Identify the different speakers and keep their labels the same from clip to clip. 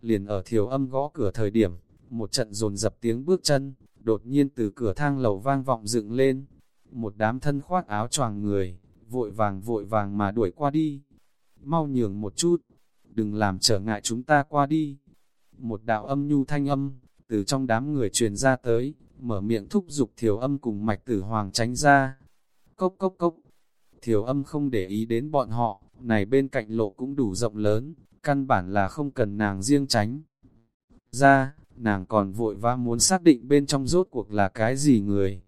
Speaker 1: liền ở thiểu âm gõ cửa thời điểm, một trận dồn dập tiếng bước chân, đột nhiên từ cửa thang lầu vang vọng dựng lên. Một đám thân khoác áo choàng người, vội vàng vội vàng mà đuổi qua đi. Mau nhường một chút, đừng làm trở ngại chúng ta qua đi. Một đạo âm nhu thanh âm, từ trong đám người truyền ra tới, mở miệng thúc giục thiểu âm cùng mạch tử hoàng tránh ra. Cốc cốc cốc, thiểu âm không để ý đến bọn họ, này bên cạnh lộ cũng đủ rộng lớn, căn bản là không cần nàng riêng tránh. Ra, nàng còn vội vã muốn xác định bên trong rốt cuộc là cái gì người.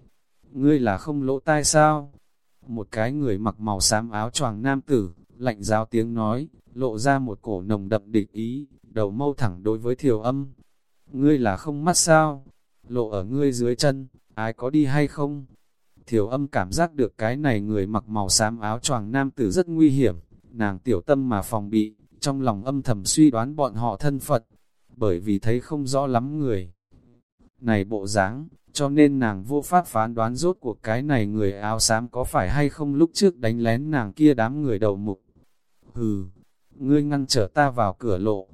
Speaker 1: Ngươi là không lỗ tai sao? Một cái người mặc màu xám áo choàng nam tử, lạnh giáo tiếng nói, lộ ra một cổ nồng đậm địch ý, đầu mâu thẳng đối với thiểu âm. Ngươi là không mắt sao? Lộ ở ngươi dưới chân, ai có đi hay không? Thiểu âm cảm giác được cái này người mặc màu xám áo choàng nam tử rất nguy hiểm, nàng tiểu tâm mà phòng bị, trong lòng âm thầm suy đoán bọn họ thân Phật, bởi vì thấy không rõ lắm người. Này bộ dáng, cho nên nàng vô pháp phán đoán rốt cuộc cái này người áo xám có phải hay không lúc trước đánh lén nàng kia đám người đầu mục. Hừ, ngươi ngăn trở ta vào cửa lộ.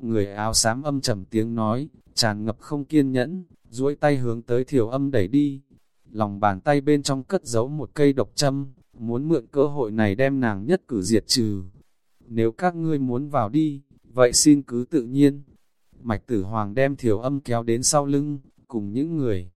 Speaker 1: Người áo xám âm trầm tiếng nói, tràn ngập không kiên nhẫn, duỗi tay hướng tới thiểu âm đẩy đi. Lòng bàn tay bên trong cất giấu một cây độc châm, muốn mượn cơ hội này đem nàng nhất cử diệt trừ. Nếu các ngươi muốn vào đi, vậy xin cứ tự nhiên. Mạch tử hoàng đem thiểu âm kéo đến sau lưng, cùng những người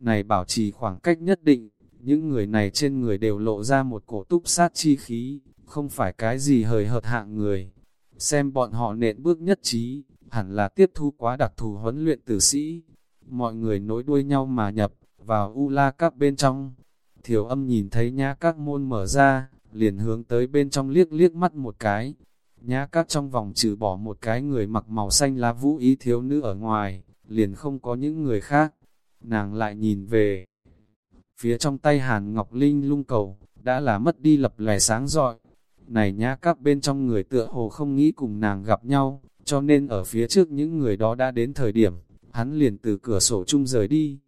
Speaker 1: này bảo trì khoảng cách nhất định, những người này trên người đều lộ ra một cổ túc sát chi khí, không phải cái gì hời hợt hạng người. Xem bọn họ nện bước nhất trí, hẳn là tiếp thu quá đặc thù huấn luyện tử sĩ. Mọi người nối đuôi nhau mà nhập, vào u la các bên trong. Thiểu âm nhìn thấy nhá các môn mở ra, liền hướng tới bên trong liếc liếc mắt một cái. Nhã các trong vòng trừ bỏ một cái người mặc màu xanh lá vũ ý thiếu nữ ở ngoài, liền không có những người khác. Nàng lại nhìn về phía trong tay Hàn Ngọc Linh lung cầu, đã là mất đi lập lòe sáng rọi. Này nhã các bên trong người tựa hồ không nghĩ cùng nàng gặp nhau, cho nên ở phía trước những người đó đã đến thời điểm, hắn liền từ cửa sổ chung rời đi.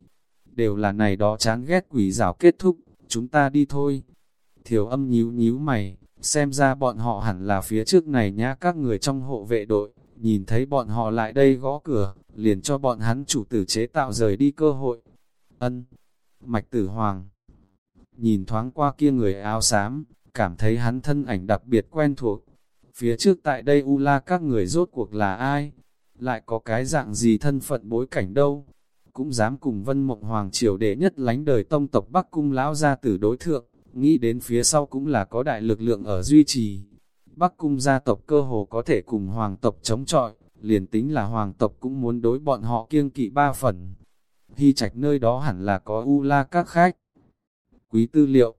Speaker 1: Đều là này đó chán ghét quỷ rào kết thúc, chúng ta đi thôi. Thiểu âm nhíu nhíu mày, xem ra bọn họ hẳn là phía trước này nhá các người trong hộ vệ đội, nhìn thấy bọn họ lại đây gõ cửa, liền cho bọn hắn chủ tử chế tạo rời đi cơ hội. Ân, mạch tử hoàng, nhìn thoáng qua kia người áo xám, cảm thấy hắn thân ảnh đặc biệt quen thuộc. Phía trước tại đây U La các người rốt cuộc là ai? Lại có cái dạng gì thân phận bối cảnh đâu? Cũng dám cùng vân mộng hoàng triều đệ nhất lánh đời tông tộc Bắc Cung lão gia tử đối thượng, nghĩ đến phía sau cũng là có đại lực lượng ở duy trì. Bắc Cung gia tộc cơ hồ có thể cùng hoàng tộc chống chọi, liền tính là hoàng tộc cũng muốn đối bọn họ kiêng kỵ ba phần. Hy trạch nơi đó hẳn là có U La các khách. Quý tư liệu,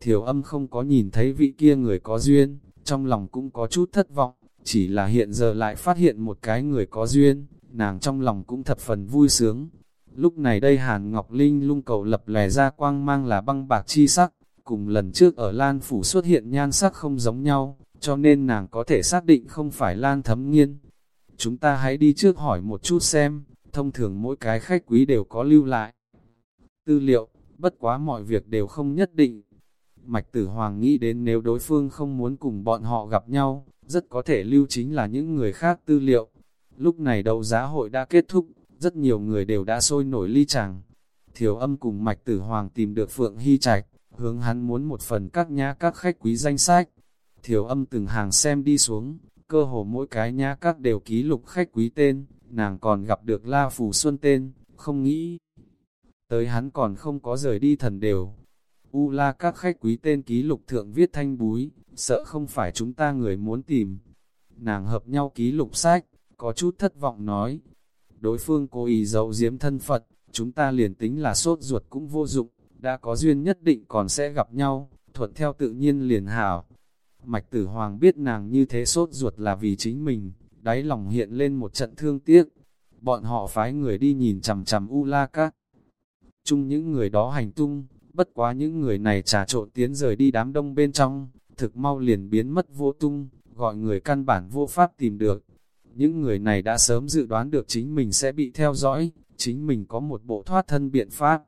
Speaker 1: thiểu âm không có nhìn thấy vị kia người có duyên, trong lòng cũng có chút thất vọng, chỉ là hiện giờ lại phát hiện một cái người có duyên, nàng trong lòng cũng thập phần vui sướng. Lúc này đây Hàn Ngọc Linh lung cầu lập lè ra quang mang là băng bạc chi sắc, cùng lần trước ở Lan Phủ xuất hiện nhan sắc không giống nhau, cho nên nàng có thể xác định không phải Lan Thấm Nghiên. Chúng ta hãy đi trước hỏi một chút xem, thông thường mỗi cái khách quý đều có lưu lại. Tư liệu, bất quá mọi việc đều không nhất định, Mạch Tử Hoàng nghĩ đến nếu đối phương không muốn cùng bọn họ gặp nhau, rất có thể lưu chính là những người khác tư liệu. Lúc này đầu giá hội đã kết thúc, rất nhiều người đều đã sôi nổi ly chàng. Thiểu âm cùng Mạch Tử Hoàng tìm được Phượng Hy Trạch, hướng hắn muốn một phần các nhã các khách quý danh sách. Thiểu âm từng hàng xem đi xuống, cơ hồ mỗi cái nhã các đều ký lục khách quý tên, nàng còn gặp được La Phù Xuân tên, không nghĩ. Tới hắn còn không có rời đi thần đều, U la các khách quý tên ký lục thượng viết thanh búi, sợ không phải chúng ta người muốn tìm. Nàng hợp nhau ký lục sách, có chút thất vọng nói. Đối phương cố ý giấu giếm thân Phật, chúng ta liền tính là sốt ruột cũng vô dụng, đã có duyên nhất định còn sẽ gặp nhau, thuận theo tự nhiên liền hảo. Mạch tử hoàng biết nàng như thế sốt ruột là vì chính mình, đáy lòng hiện lên một trận thương tiếc. Bọn họ phái người đi nhìn chằm chằm U la các. Chung những người đó hành tung, Bất quá những người này trà trộn tiến rời đi đám đông bên trong, thực mau liền biến mất vô tung, gọi người căn bản vô pháp tìm được. Những người này đã sớm dự đoán được chính mình sẽ bị theo dõi, chính mình có một bộ thoát thân biện pháp.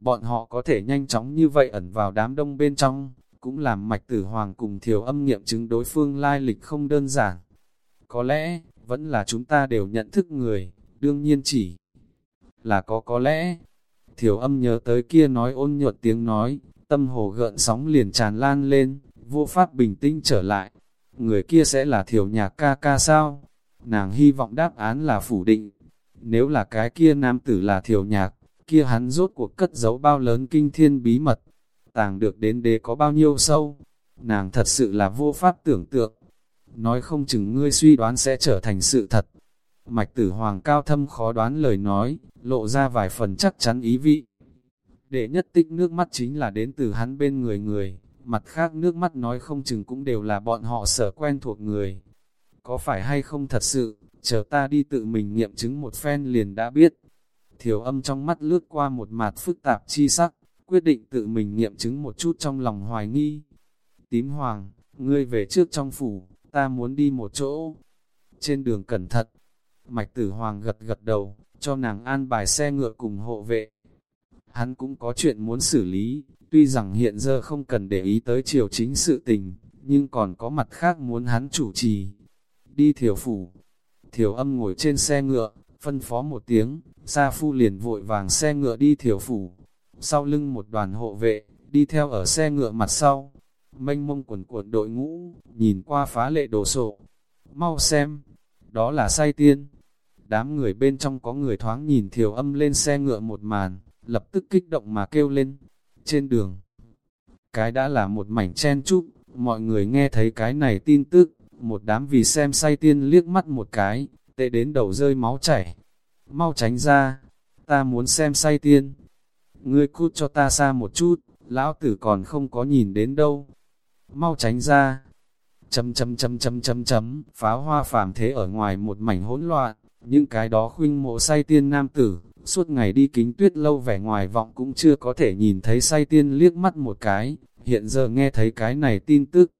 Speaker 1: Bọn họ có thể nhanh chóng như vậy ẩn vào đám đông bên trong, cũng làm mạch tử hoàng cùng thiểu âm nghiệm chứng đối phương lai lịch không đơn giản. Có lẽ, vẫn là chúng ta đều nhận thức người, đương nhiên chỉ là có có lẽ. Thiểu âm nhớ tới kia nói ôn nhuận tiếng nói, tâm hồ gợn sóng liền tràn lan lên, vô pháp bình tĩnh trở lại. Người kia sẽ là thiểu nhạc ca ca sao? Nàng hy vọng đáp án là phủ định. Nếu là cái kia nam tử là thiểu nhạc, kia hắn rốt cuộc cất giấu bao lớn kinh thiên bí mật. Tàng được đến đế có bao nhiêu sâu? Nàng thật sự là vô pháp tưởng tượng. Nói không chừng ngươi suy đoán sẽ trở thành sự thật. Mạch tử hoàng cao thâm khó đoán lời nói, lộ ra vài phần chắc chắn ý vị. Đệ nhất tích nước mắt chính là đến từ hắn bên người người, mặt khác nước mắt nói không chừng cũng đều là bọn họ sở quen thuộc người. Có phải hay không thật sự, chờ ta đi tự mình nghiệm chứng một phen liền đã biết. Thiểu âm trong mắt lướt qua một mặt phức tạp chi sắc, quyết định tự mình nghiệm chứng một chút trong lòng hoài nghi. Tím hoàng, ngươi về trước trong phủ, ta muốn đi một chỗ. Trên đường cẩn thận, mạch tử hoàng gật gật đầu, cho nàng an bài xe ngựa cùng hộ vệ. Hắn cũng có chuyện muốn xử lý, tuy rằng hiện giờ không cần để ý tới triều chính sự tình, nhưng còn có mặt khác muốn hắn chủ trì. Đi thiểu phủ, thiểu âm ngồi trên xe ngựa, phân phó một tiếng, Sa Phu liền vội vàng xe ngựa đi thiểu phủ. Sau lưng một đoàn hộ vệ, đi theo ở xe ngựa mặt sau. Mênh mông quần cuộn đội ngũ, nhìn qua phá lệ đồ sộ. Mau xem, đó là say tiên. Đám người bên trong có người thoáng nhìn thiểu âm lên xe ngựa một màn, lập tức kích động mà kêu lên. Trên đường, cái đã là một mảnh chen chúc, mọi người nghe thấy cái này tin tức, một đám vì xem say tiên liếc mắt một cái, tệ đến đầu rơi máu chảy. Mau tránh ra, ta muốn xem say tiên. Ngươi cút cho ta xa một chút, lão tử còn không có nhìn đến đâu. Mau tránh ra. Chấm chấm chấm chấm chấm chấm, pháo hoa phàm thế ở ngoài một mảnh hỗn loạn, những cái đó khuynh mộ say tiên nam tử, suốt ngày đi kính tuyết lâu vẻ ngoài vọng cũng chưa có thể nhìn thấy say tiên liếc mắt một cái, hiện giờ nghe thấy cái này tin tức.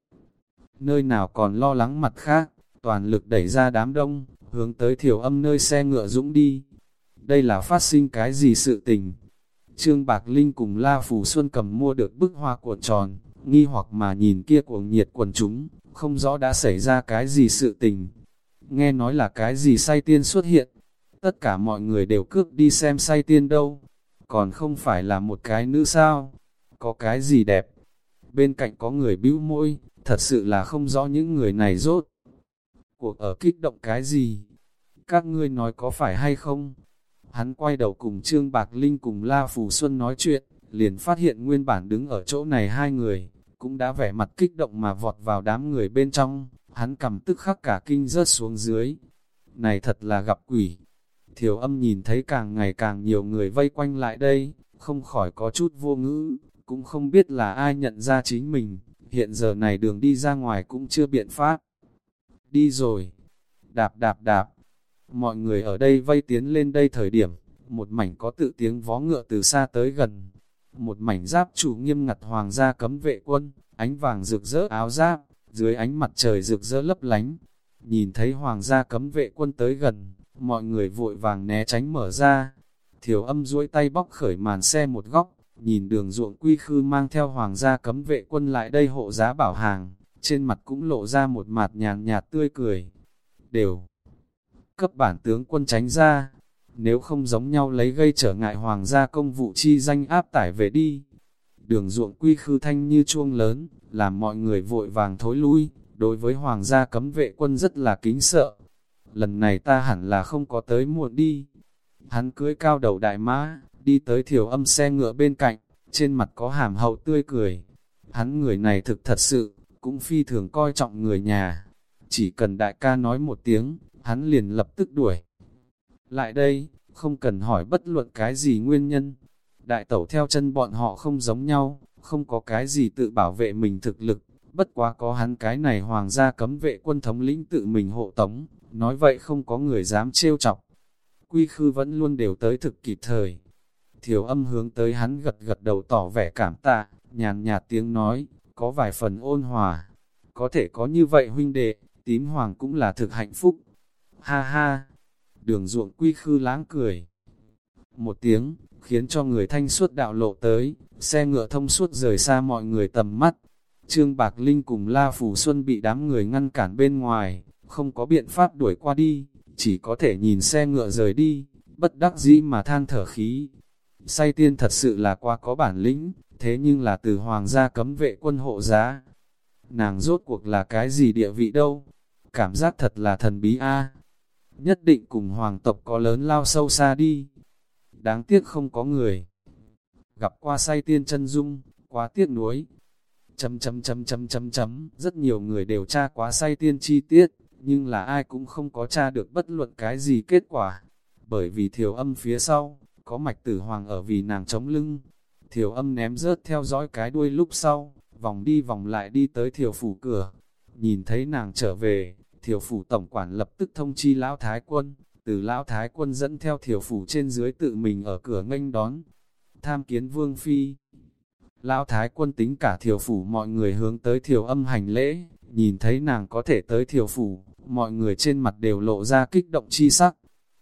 Speaker 1: Nơi nào còn lo lắng mặt khác, toàn lực đẩy ra đám đông, hướng tới thiểu âm nơi xe ngựa dũng đi. Đây là phát sinh cái gì sự tình? Trương Bạc Linh cùng La Phù Xuân cầm mua được bức hoa cuộn tròn, nghi hoặc mà nhìn kia cuồng nhiệt quần chúng, không rõ đã xảy ra cái gì sự tình. Nghe nói là cái gì say tiên xuất hiện, tất cả mọi người đều cướp đi xem say tiên đâu, còn không phải là một cái nữ sao, có cái gì đẹp. Bên cạnh có người bĩu môi, thật sự là không rõ những người này rốt. Cuộc ở kích động cái gì? Các ngươi nói có phải hay không? Hắn quay đầu cùng Trương Bạc Linh cùng La Phù Xuân nói chuyện, liền phát hiện nguyên bản đứng ở chỗ này hai người, cũng đã vẻ mặt kích động mà vọt vào đám người bên trong, hắn cầm tức khắc cả kinh rớt xuống dưới. Này thật là gặp quỷ. Thiểu âm nhìn thấy càng ngày càng nhiều người vây quanh lại đây, không khỏi có chút vô ngữ, cũng không biết là ai nhận ra chính mình, hiện giờ này đường đi ra ngoài cũng chưa biện pháp. Đi rồi, đạp đạp đạp, mọi người ở đây vây tiến lên đây thời điểm, một mảnh có tự tiếng vó ngựa từ xa tới gần, một mảnh giáp chủ nghiêm ngặt hoàng gia cấm vệ quân, ánh vàng rực rỡ áo giáp, dưới ánh mặt trời rực rỡ lấp lánh, nhìn thấy hoàng gia cấm vệ quân tới gần, mọi người vội vàng né tránh mở ra, thiểu âm duỗi tay bóc khởi màn xe một góc, nhìn đường ruộng quy khư mang theo hoàng gia cấm vệ quân lại đây hộ giá bảo hàng, trên mặt cũng lộ ra một mặt nhàn nhạt tươi cười. Đều cấp bản tướng quân tránh ra, nếu không giống nhau lấy gây trở ngại hoàng gia công vụ chi danh áp tải về đi. Đường ruộng quy khư thanh như chuông lớn, làm mọi người vội vàng thối lui, đối với hoàng gia cấm vệ quân rất là kính sợ. Lần này ta hẳn là không có tới muộn đi. Hắn cưới cao đầu đại mã, đi tới thiểu âm xe ngựa bên cạnh, trên mặt có hàm hậu tươi cười. Hắn người này thực thật sự, cũng phi thường coi trọng người nhà. Chỉ cần đại ca nói một tiếng, hắn liền lập tức đuổi. Lại đây, không cần hỏi bất luận cái gì nguyên nhân. Đại tẩu theo chân bọn họ không giống nhau, không có cái gì tự bảo vệ mình thực lực, bất quá có hắn cái này hoàng gia cấm vệ quân thống lĩnh tự mình hộ tống, nói vậy không có người dám trêu chọc. Quy khư vẫn luôn đều tới thực kịp thời. Thiểu âm hướng tới hắn gật gật đầu tỏ vẻ cảm tạ, nhàn nhạt tiếng nói, có vài phần ôn hòa. Có thể có như vậy huynh đệ, tím hoàng cũng là thực hạnh phúc. Ha ha, đường ruộng quy khư láng cười. Một tiếng, khiến cho người thanh suốt đạo lộ tới, xe ngựa thông suốt rời xa mọi người tầm mắt. Trương Bạc Linh cùng La Phủ Xuân bị đám người ngăn cản bên ngoài, không có biện pháp đuổi qua đi, chỉ có thể nhìn xe ngựa rời đi, bất đắc dĩ mà than thở khí. Say tiên thật sự là quá có bản lĩnh, thế nhưng là từ hoàng gia cấm vệ quân hộ giá. Nàng rốt cuộc là cái gì địa vị đâu? Cảm giác thật là thần bí a. Nhất định cùng hoàng tộc có lớn lao sâu xa đi. Đáng tiếc không có người. Gặp qua say tiên chân dung, quá tiếc nuối. Chấm chấm chấm chấm chấm chấm, rất nhiều người đều tra quá say tiên chi tiết, nhưng là ai cũng không có tra được bất luận cái gì kết quả. Bởi vì thiểu âm phía sau, có mạch tử hoàng ở vì nàng chống lưng. Thiểu âm ném rớt theo dõi cái đuôi lúc sau, vòng đi vòng lại đi tới thiểu phủ cửa. Nhìn thấy nàng trở về, thiểu phủ tổng quản lập tức thông chi lão thái quân, từ lão thái quân dẫn theo thiểu phủ trên dưới tự mình ở cửa nghênh đón. Tham kiến vương phi. Lão thái quân tính cả thiểu phủ mọi người hướng tới thiểu âm hành lễ, nhìn thấy nàng có thể tới thiểu phủ, mọi người trên mặt đều lộ ra kích động chi sắc.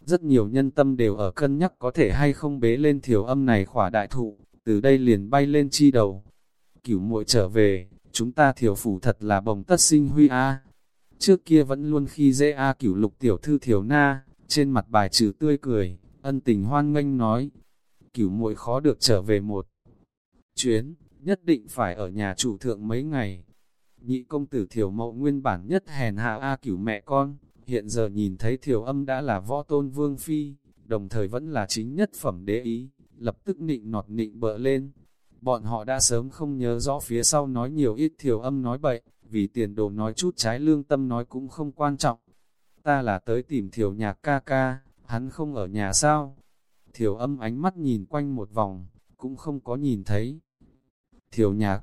Speaker 1: Rất nhiều nhân tâm đều ở cân nhắc có thể hay không bế lên thiểu âm này khỏa đại thụ, từ đây liền bay lên chi đầu. Cửu muội trở về, chúng ta thiểu phủ thật là bồng tất sinh huy a. Trước kia vẫn luôn khi dễ a cửu lục tiểu thư thiểu na, trên mặt bài trừ tươi cười, ân tình hoan nghênh nói. Cửu muội khó được trở về một chuyến, nhất định phải ở nhà chủ thượng mấy ngày. Nhị công tử thiểu mậu nguyên bản nhất hèn hạ A cửu mẹ con, hiện giờ nhìn thấy thiểu âm đã là võ tôn vương phi, đồng thời vẫn là chính nhất phẩm đế ý, lập tức nịnh nọt nịnh bợ lên. Bọn họ đã sớm không nhớ rõ phía sau nói nhiều ít thiểu âm nói bậy, vì tiền đồ nói chút trái lương tâm nói cũng không quan trọng. Ta là tới tìm thiểu nhạc ca ca, hắn không ở nhà sao? Thiểu âm ánh mắt nhìn quanh một vòng, cũng không có nhìn thấy. Thiểu nhạc,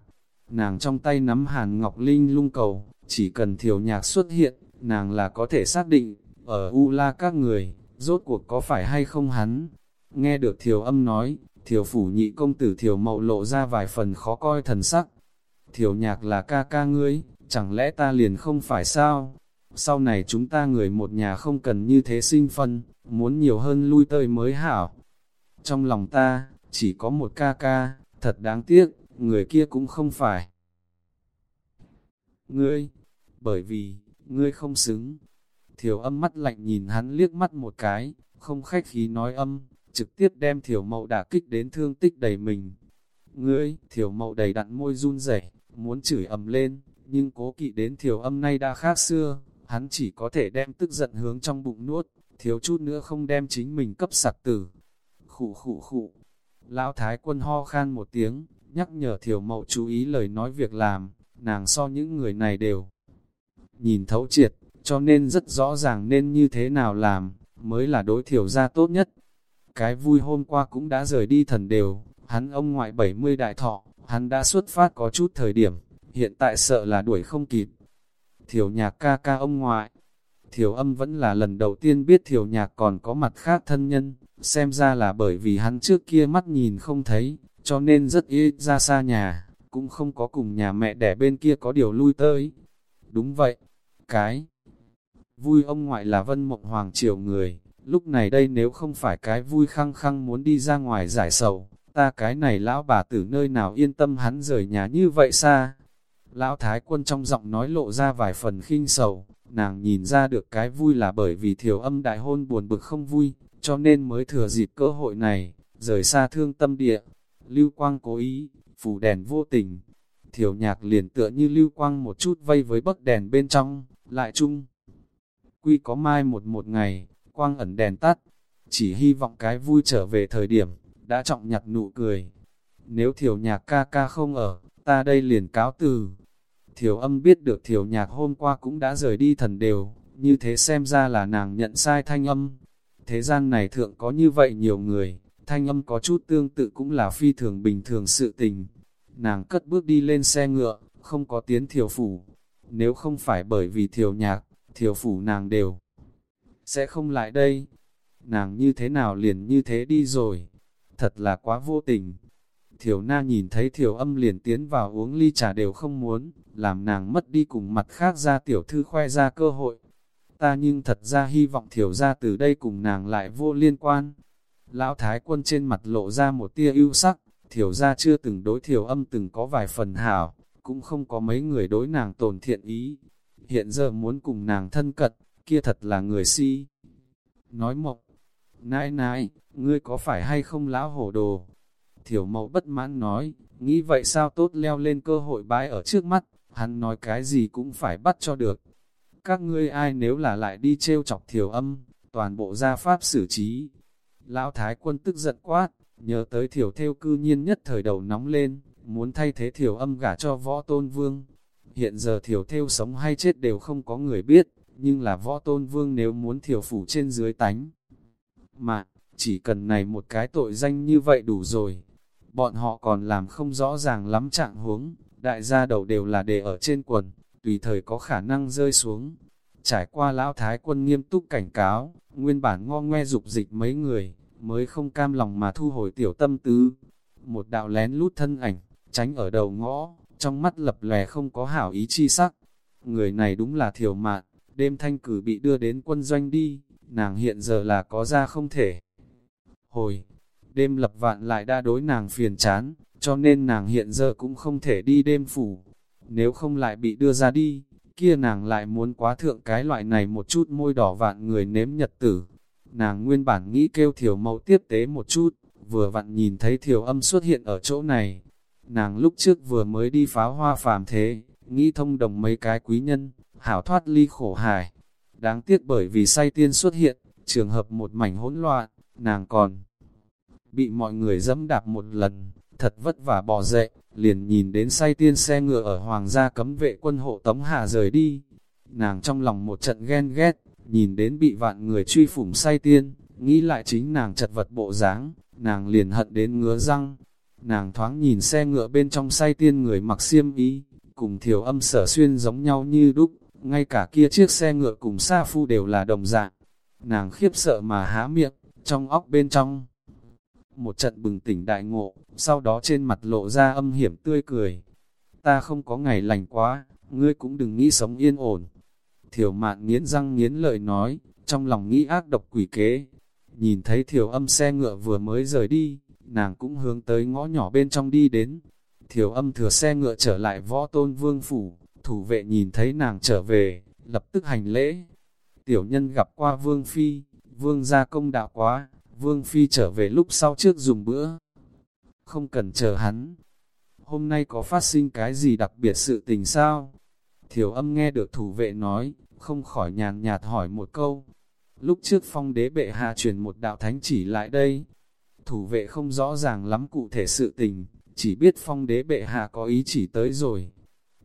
Speaker 1: nàng trong tay nắm hàn ngọc linh lung cầu, chỉ cần thiểu nhạc xuất hiện, nàng là có thể xác định, ở U La các người, rốt cuộc có phải hay không hắn. Nghe được thiều âm nói, thiều phủ nhị công tử thiều mậu lộ ra vài phần khó coi thần sắc. thiều nhạc là ca ca ngươi, chẳng lẽ ta liền không phải sao? Sau này chúng ta người một nhà không cần như thế sinh phân, muốn nhiều hơn lui tơi mới hảo. Trong lòng ta, chỉ có một ca ca, thật đáng tiếc, người kia cũng không phải. Ngươi, bởi vì, ngươi không xứng. thiều âm mắt lạnh nhìn hắn liếc mắt một cái, không khách khí nói âm, trực tiếp đem thiểu mậu đả kích đến thương tích đầy mình. Ngươi, thiểu mậu đầy đặn môi run rẩy muốn chửi ầm lên, nhưng cố kỵ đến thiểu âm nay đã khác xưa, hắn chỉ có thể đem tức giận hướng trong bụng nuốt, thiếu chút nữa không đem chính mình cấp sặc tử. Khụ khụ khụ, lão thái quân ho khan một tiếng, nhắc nhở thiểu mậu chú ý lời nói việc làm, nàng so những người này đều nhìn thấu triệt, cho nên rất rõ ràng nên như thế nào làm, mới là đối thiểu ra tốt nhất. Cái vui hôm qua cũng đã rời đi thần đều, hắn ông ngoại 70 đại thọ, hắn đã xuất phát có chút thời điểm, hiện tại sợ là đuổi không kịp. Thiểu nhạc ca ca ông ngoại, thiểu âm vẫn là lần đầu tiên biết thiểu nhạc còn có mặt khác thân nhân, xem ra là bởi vì hắn trước kia mắt nhìn không thấy, cho nên rất ít ra xa nhà, cũng không có cùng nhà mẹ đẻ bên kia có điều lui tới. Đúng vậy, cái vui ông ngoại là vân mộng hoàng triều người, lúc này đây nếu không phải cái vui khăng khăng muốn đi ra ngoài giải sầu, ta cái này lão bà tử nơi nào yên tâm hắn rời nhà như vậy xa. Lão thái quân trong giọng nói lộ ra vài phần khinh sầu, nàng nhìn ra được cái vui là bởi vì thiểu âm đại hôn buồn bực không vui, cho nên mới thừa dịp cơ hội này, rời xa thương tâm địa. Lưu quang cố ý, phủ đèn vô tình, thiểu nhạc liền tựa như lưu quang một chút vây với bấc đèn bên trong, lại chung. Quy có mai một một ngày, quang ẩn đèn tắt, chỉ hy vọng cái vui trở về thời điểm, đã trọng nhặt nụ cười. Nếu thiểu nhạc ca ca không ở, ta đây liền cáo từ. Thiểu âm biết được thiểu nhạc hôm qua cũng đã rời đi thần đều, như thế xem ra là nàng nhận sai thanh âm. Thế gian này thượng có như vậy nhiều người, thanh âm có chút tương tự cũng là phi thường bình thường sự tình. Nàng cất bước đi lên xe ngựa, không có tiến thiểu phủ. Nếu không phải bởi vì thiểu nhạc, thiểu phủ nàng đều sẽ không lại đây. Nàng như thế nào liền như thế đi rồi. Thật là quá vô tình. Thiểu na nhìn thấy thiểu âm liền tiến vào uống ly trà đều không muốn, làm nàng mất đi cùng mặt khác ra tiểu thư khoe ra cơ hội. Ta nhưng thật ra hy vọng thiểu ra từ đây cùng nàng lại vô liên quan. Lão Thái quân trên mặt lộ ra một tia ưu sắc, thiểu ra chưa từng đối thiểu âm từng có vài phần hảo, cũng không có mấy người đối nàng tồn thiện ý. hiện giờ muốn cùng nàng thân cận, kia thật là người si. Nói mộc nãi nãi, ngươi có phải hay không lão hổ đồ? Thiểu mẫu bất mãn nói, nghĩ vậy sao tốt leo lên cơ hội bãi ở trước mắt, hắn nói cái gì cũng phải bắt cho được. Các ngươi ai nếu là lại đi trêu chọc thiểu âm, toàn bộ gia pháp xử trí. Lão Thái quân tức giận quát, nhớ tới thiểu theo cư nhiên nhất thời đầu nóng lên, muốn thay thế thiểu âm gả cho võ tôn vương. Hiện giờ thiểu theo sống hay chết đều không có người biết, nhưng là võ tôn vương nếu muốn thiểu phủ trên dưới tánh. Mà, chỉ cần này một cái tội danh như vậy đủ rồi. Bọn họ còn làm không rõ ràng lắm trạng huống, đại gia đầu đều là để ở trên quần, tùy thời có khả năng rơi xuống. Trải qua lão thái quân nghiêm túc cảnh cáo, nguyên bản ngo ngoe dục dịch mấy người, mới không cam lòng mà thu hồi tiểu tâm tứ. Một đạo lén lút thân ảnh, tránh ở đầu ngõ, trong mắt lập lè không có hảo ý chi sắc. Người này đúng là thiểu mạn, đêm thanh cử bị đưa đến quân doanh đi, nàng hiện giờ là có ra không thể. Hồi, đêm lập vạn lại đa đối nàng phiền chán, cho nên nàng hiện giờ cũng không thể đi đêm phủ. Nếu không lại bị đưa ra đi, kia nàng lại muốn quá thượng cái loại này một chút môi đỏ vạn người nếm nhật tử. Nàng nguyên bản nghĩ kêu thiểu mẫu tiếp tế một chút, vừa vặn nhìn thấy thiểu âm xuất hiện ở chỗ này. Nàng lúc trước vừa mới đi pháo hoa phàm thế, nghĩ thông đồng mấy cái quý nhân, hảo thoát ly khổ hài. Đáng tiếc bởi vì say tiên xuất hiện, trường hợp một mảnh hỗn loạn, nàng còn bị mọi người dẫm đạp một lần, thật vất vả bỏ dậy, liền nhìn đến say tiên xe ngựa ở hoàng gia cấm vệ quân hộ tống hạ rời đi. Nàng trong lòng một trận ghen ghét, nhìn đến bị vạn người truy phủng say tiên, nghĩ lại chính nàng chật vật bộ dáng, nàng liền hận đến ngứa răng. Nàng thoáng nhìn xe ngựa bên trong say tiên người mặc xiêm y, cùng thiểu âm sở xuyên giống nhau như đúc, ngay cả kia chiếc xe ngựa cùng sa phu đều là đồng dạng. Nàng khiếp sợ mà há miệng, trong óc bên trong. Một trận bừng tỉnh đại ngộ, sau đó trên mặt lộ ra âm hiểm tươi cười. Ta không có ngày lành quá, ngươi cũng đừng nghĩ sống yên ổn. Thiểu mạn nghiến răng nghiến lợi nói, trong lòng nghĩ ác độc quỷ kế. Nhìn thấy thiểu âm xe ngựa vừa mới rời đi, nàng cũng hướng tới ngõ nhỏ bên trong đi đến. Thiểu âm thừa xe ngựa trở lại võ tôn vương phủ, thủ vệ nhìn thấy nàng trở về, lập tức hành lễ. Tiểu nhân gặp qua vương phi, vương gia công đạo quá, vương phi trở về lúc sau trước dùng bữa. Không cần chờ hắn. Hôm nay có phát sinh cái gì đặc biệt sự tình sao? Thiểu âm nghe được thủ vệ nói, không khỏi nhàn nhạt hỏi một câu. Lúc trước phong đế bệ hạ truyền một đạo thánh chỉ lại đây. Thủ vệ không rõ ràng lắm cụ thể sự tình, chỉ biết phong đế bệ hạ có ý chỉ tới rồi.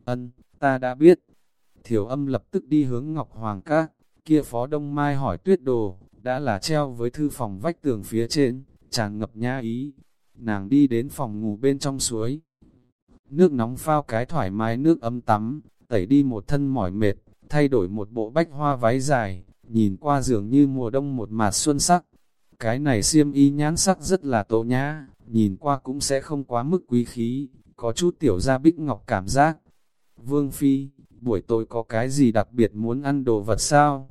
Speaker 1: Ân, ta đã biết. Thiểu âm lập tức đi hướng Ngọc Hoàng Các, kia phó đông mai hỏi tuyết đồ, đã là treo với thư phòng vách tường phía trên, chàng ngập nha ý. Nàng đi đến phòng ngủ bên trong suối. Nước nóng phao cái thoải mái nước ấm tắm, tẩy đi một thân mỏi mệt, thay đổi một bộ bách hoa váy dài, nhìn qua dường như mùa đông một mạt xuân sắc. Cái này xiêm y nhãn sắc rất là tổ nhã, nhìn qua cũng sẽ không quá mức quý khí, có chút tiểu ra bích ngọc cảm giác. Vương Phi, buổi tối có cái gì đặc biệt muốn ăn đồ vật sao?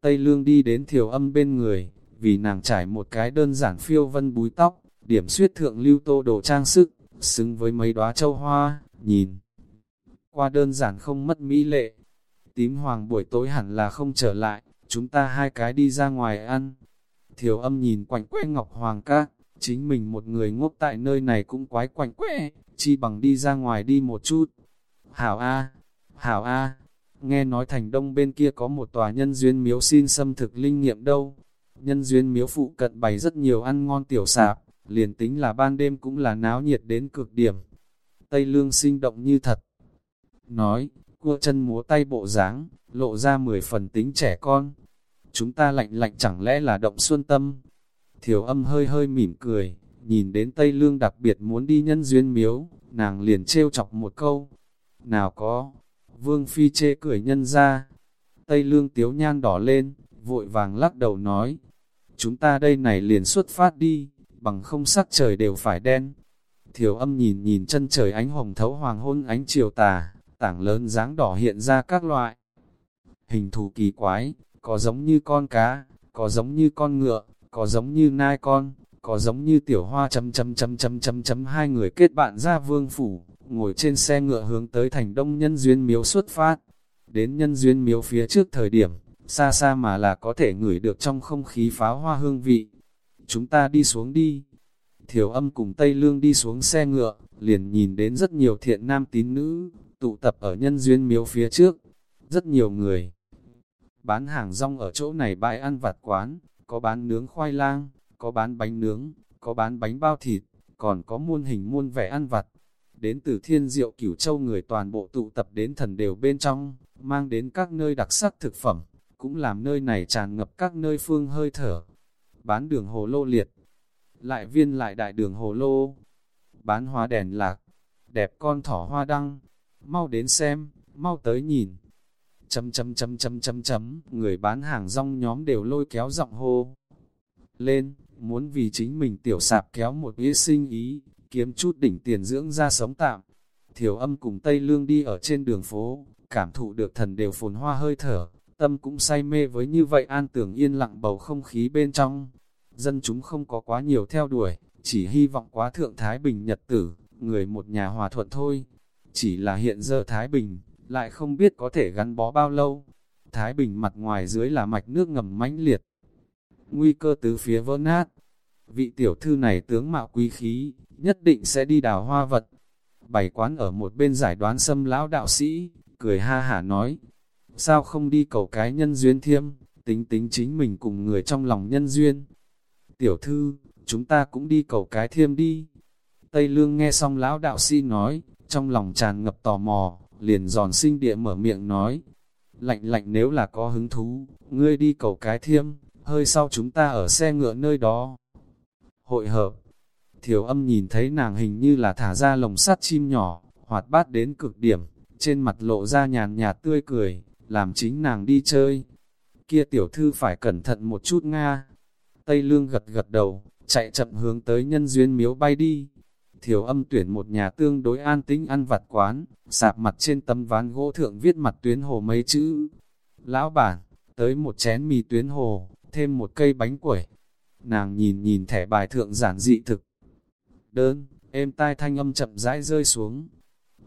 Speaker 1: Tây Lương đi đến thiểu âm bên người, vì nàng trải một cái đơn giản phiêu vân búi tóc, điểm suyết thượng lưu tô đồ trang sức, xứng với mấy đóa châu hoa, nhìn. Qua đơn giản không mất mỹ lệ, tím hoàng buổi tối hẳn là không trở lại, chúng ta hai cái đi ra ngoài ăn. Thiểu âm nhìn quạnh quẽ ngọc hoàng ca, chính mình một người ngốc tại nơi này cũng quái quạnh quẽ, chi bằng đi ra ngoài đi một chút. Hảo A, Hảo A, nghe nói thành đông bên kia có một tòa nhân duyên miếu xin xâm thực linh nghiệm đâu. Nhân duyên miếu phụ cận bày rất nhiều ăn ngon tiểu sạp, liền tính là ban đêm cũng là náo nhiệt đến cực điểm. Tây lương sinh động như thật. Nói, cua chân múa tay bộ dáng lộ ra mười phần tính trẻ con. Chúng ta lạnh lạnh chẳng lẽ là động xuân tâm. Thiểu âm hơi hơi mỉm cười, nhìn đến Tây Lương đặc biệt muốn đi nhân duyên miếu, nàng liền trêu chọc một câu. Nào có, Vương Phi chê cười nhân ra. Tây Lương tiếu nhan đỏ lên, vội vàng lắc đầu nói. Chúng ta đây này liền xuất phát đi, bằng không sắc trời đều phải đen. Thiểu âm nhìn nhìn chân trời ánh hồng thấu hoàng hôn ánh chiều tà, tảng lớn dáng đỏ hiện ra các loại. Hình thù kỳ quái, có giống như con cá, có giống như con ngựa, có giống như nai con, có giống như tiểu hoa chấm chấm chấm chấm chấm chấm hai người kết bạn ra vương phủ, ngồi trên xe ngựa hướng tới thành đông nhân duyên miếu xuất phát. Đến nhân duyên miếu phía trước thời điểm, xa xa mà là có thể ngửi được trong không khí pháo hoa hương vị. Chúng ta đi xuống đi. Thiểu âm cùng Tây Lương đi xuống xe ngựa, liền nhìn đến rất nhiều thiện nam tín nữ, tụ tập ở nhân duyên miếu phía trước. Rất nhiều người bán hàng rong ở chỗ này bãi ăn vặt quán, có bán nướng khoai lang, có bán bánh nướng, có bán bánh bao thịt, còn có muôn hình muôn vẻ ăn vặt. Đến từ thiên diệu cửu châu người toàn bộ tụ tập đến thần đều bên trong, mang đến các nơi đặc sắc thực phẩm, cũng làm nơi này tràn ngập các nơi phương hơi thở. Bán đường hồ lô liệt, lại viên lại đại đường hồ lô, bán hoa đèn lạc, đẹp con thỏ hoa đăng, mau đến xem, mau tới nhìn. Chấm chấm chấm chấm chấm chấm, người bán hàng rong nhóm đều lôi kéo giọng hô. Lên, muốn vì chính mình tiểu sạp kéo một ý sinh ý, kiếm chút đỉnh tiền dưỡng ra sống tạm. Thiểu âm cùng Tây Lương đi ở trên đường phố, cảm thụ được thần đều phồn hoa hơi thở, tâm cũng say mê với như vậy an tưởng yên lặng bầu không khí bên trong. Dân chúng không có quá nhiều theo đuổi, chỉ hy vọng quá thượng Thái Bình nhật tử, người một nhà hòa thuận thôi. Chỉ là hiện giờ Thái Bình, lại không biết có thể gắn bó bao lâu. Thái Bình mặt ngoài dưới là mạch nước ngầm mãnh liệt. Nguy cơ tứ phía vỡ nát. Vị tiểu thư này tướng mạo quý khí, nhất định sẽ đi đào hoa vật. Bảy quán ở một bên giải đoán xâm lão đạo sĩ, cười ha hả nói, sao không đi cầu cái nhân duyên thiêm, tính tính chính mình cùng người trong lòng nhân duyên. Tiểu thư, chúng ta cũng đi cầu cái thiêm đi. Tây Lương nghe xong lão đạo sĩ nói, trong lòng tràn ngập tò mò, liền giòn sinh địa mở miệng nói, lạnh lạnh nếu là có hứng thú, ngươi đi cầu cái thiêm, hơi sau chúng ta ở xe ngựa nơi đó. Hội hợp, thiểu âm nhìn thấy nàng hình như là thả ra lồng sắt chim nhỏ, hoạt bát đến cực điểm, trên mặt lộ ra nhàn nhạt tươi cười, làm chính nàng đi chơi. Kia tiểu thư phải cẩn thận một chút Nga. Tây Lương gật gật đầu, chạy chậm hướng tới nhân duyên miếu bay đi. Thiểu âm tuyển một nhà tương đối an tĩnh ăn vặt quán, sạp mặt trên tấm ván gỗ thượng viết mặt tuyến hồ mấy chữ. Lão bản, tới một chén mì tuyến hồ, thêm một cây bánh quẩy. Nàng nhìn nhìn thẻ bài thượng giản dị thực. Đơn, êm tai thanh âm chậm rãi rơi xuống.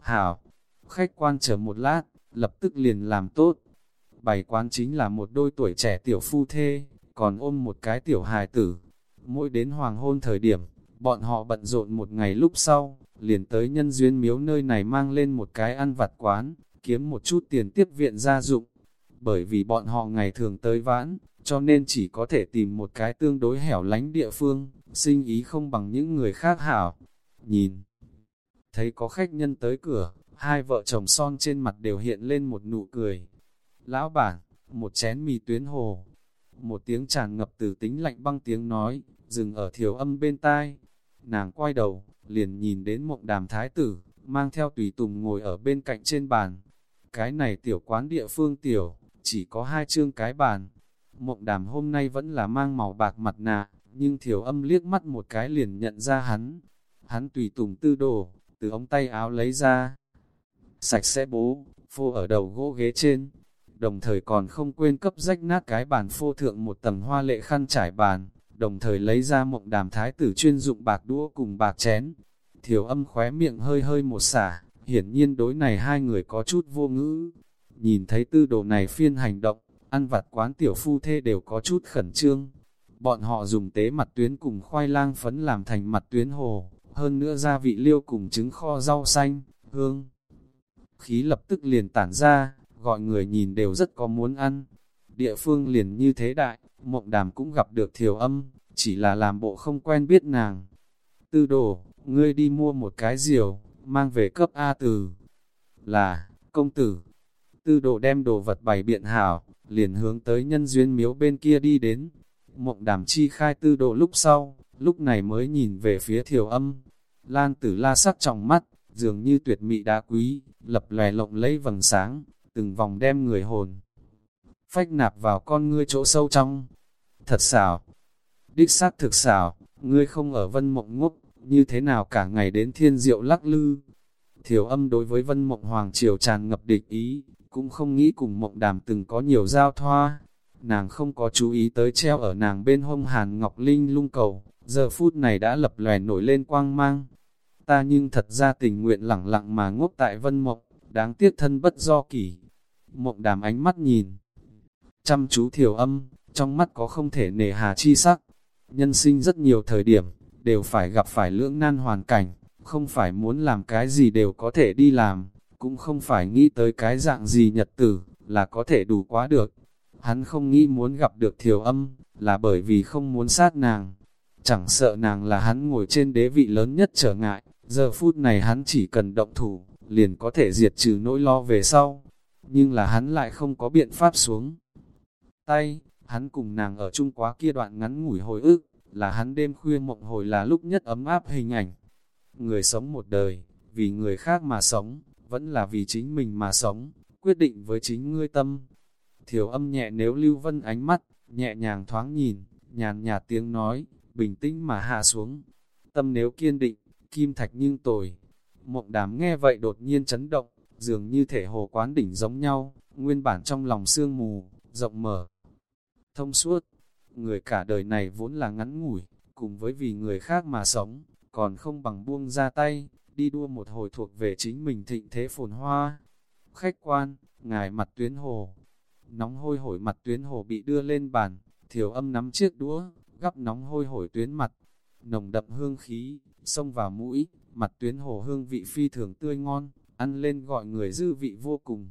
Speaker 1: Hảo, khách quan chờ một lát, lập tức liền làm tốt. Bày quán chính là một đôi tuổi trẻ tiểu phu thê, còn ôm một cái tiểu hài tử. Mỗi đến hoàng hôn thời điểm, bọn họ bận rộn một ngày lúc sau, liền tới nhân duyên miếu nơi này mang lên một cái ăn vặt quán, kiếm một chút tiền tiếp viện gia dụng. Bởi vì bọn họ ngày thường tới vãn, cho nên chỉ có thể tìm một cái tương đối hẻo lánh địa phương, sinh ý không bằng những người khác hảo. Nhìn, thấy có khách nhân tới cửa, hai vợ chồng son trên mặt đều hiện lên một nụ cười. Lão bản, một chén mì tuyến hồ, một tiếng tràn ngập từ tính lạnh băng tiếng nói, dừng ở thiểu âm bên tai. Nàng quay đầu, liền nhìn đến mộng đàm thái tử, mang theo tùy tùng ngồi ở bên cạnh trên bàn. Cái này tiểu quán địa phương tiểu, chỉ có hai chương cái bàn. Mộng đàm hôm nay vẫn là mang màu bạc mặt nạ, nhưng thiểu âm liếc mắt một cái liền nhận ra hắn. Hắn tùy tùng tư đồ, từ ống tay áo lấy ra. Sạch sẽ bố, phô ở đầu gỗ ghế trên. Đồng thời còn không quên cấp rách nát cái bàn phô thượng một tầng hoa lệ khăn trải bàn đồng thời lấy ra mộng đàm thái tử chuyên dụng bạc đũa cùng bạc chén. Thiểu âm khóe miệng hơi hơi một xả, hiển nhiên đối này hai người có chút vô ngữ. Nhìn thấy tư đồ này phiên hành động, ăn vặt quán tiểu phu thê đều có chút khẩn trương. Bọn họ dùng tế mặt tuyến cùng khoai lang phấn làm thành mặt tuyến hồ, hơn nữa gia vị liêu cùng trứng kho rau xanh, hương. Khí lập tức liền tản ra, gọi người nhìn đều rất có muốn ăn. Địa phương liền như thế đại, mộng đàm cũng gặp được thiểu âm, chỉ là làm bộ không quen biết nàng. Tư đồ, ngươi đi mua một cái diều, mang về cấp A từ. Là, công tử. Tư đồ đem đồ vật bày biện hảo, liền hướng tới nhân duyên miếu bên kia đi đến. Mộng đàm chi khai tư độ lúc sau, lúc này mới nhìn về phía thiểu âm. Lan tử la sắc trong mắt, dường như tuyệt mỹ đá quý, lập lòe lộng lấy vầng sáng, từng vòng đem người hồn phách nạp vào con ngươi chỗ sâu trong. Thật xảo, đích xác thực xảo, ngươi không ở vân mộng ngốc, như thế nào cả ngày đến thiên diệu lắc lư. Thiểu âm đối với vân mộng hoàng triều tràn ngập địch ý, cũng không nghĩ cùng mộng đàm từng có nhiều giao thoa. Nàng không có chú ý tới treo ở nàng bên hông hàn ngọc linh lung cầu, giờ phút này đã lập lòe nổi lên quang mang. Ta nhưng thật ra tình nguyện lẳng lặng mà ngốc tại vân mộng, đáng tiếc thân bất do kỷ, mộng đàm ánh mắt nhìn. Chăm chú thiểu âm, trong mắt có không thể nề hà chi sắc. Nhân sinh rất nhiều thời điểm, đều phải gặp phải lưỡng nan hoàn cảnh, không phải muốn làm cái gì đều có thể đi làm, cũng không phải nghĩ tới cái dạng gì nhật tử, là có thể đủ quá được. Hắn không nghĩ muốn gặp được thiểu âm, là bởi vì không muốn sát nàng. Chẳng sợ nàng là hắn ngồi trên đế vị lớn nhất trở ngại, giờ phút này hắn chỉ cần động thủ, liền có thể diệt trừ nỗi lo về sau. Nhưng là hắn lại không có biện pháp xuống. Tay, hắn cùng nàng ở chung quá kia đoạn ngắn ngủi hồi ức, là hắn đêm khuya mộng hồi là lúc nhất ấm áp hình ảnh. Người sống một đời, vì người khác mà sống, vẫn là vì chính mình mà sống, quyết định với chính ngươi tâm. Thiểu âm nhẹ nếu lưu vân ánh mắt, nhẹ nhàng thoáng nhìn, nhàn nhạt tiếng nói, bình tĩnh mà hạ xuống. Tâm nếu kiên định, kim thạch nhưng tồi. Mộng đám nghe vậy đột nhiên chấn động, dường như thể hồ quán đỉnh giống nhau, nguyên bản trong lòng sương mù, rộng mở, thông suốt. Người cả đời này vốn là ngắn ngủi, cùng với vì người khác mà sống, còn không bằng buông ra tay, đi đua một hồi thuộc về chính mình thịnh thế phồn hoa. Khách quan, ngài mặt tuyến hồ, nóng hôi hổi mặt tuyến hồ bị đưa lên bàn, thiểu âm nắm chiếc đũa, gắp nóng hôi hổi tuyến mặt, nồng đậm hương khí, xông vào mũi, mặt tuyến hồ hương vị phi thường tươi ngon, ăn lên gọi người dư vị vô cùng.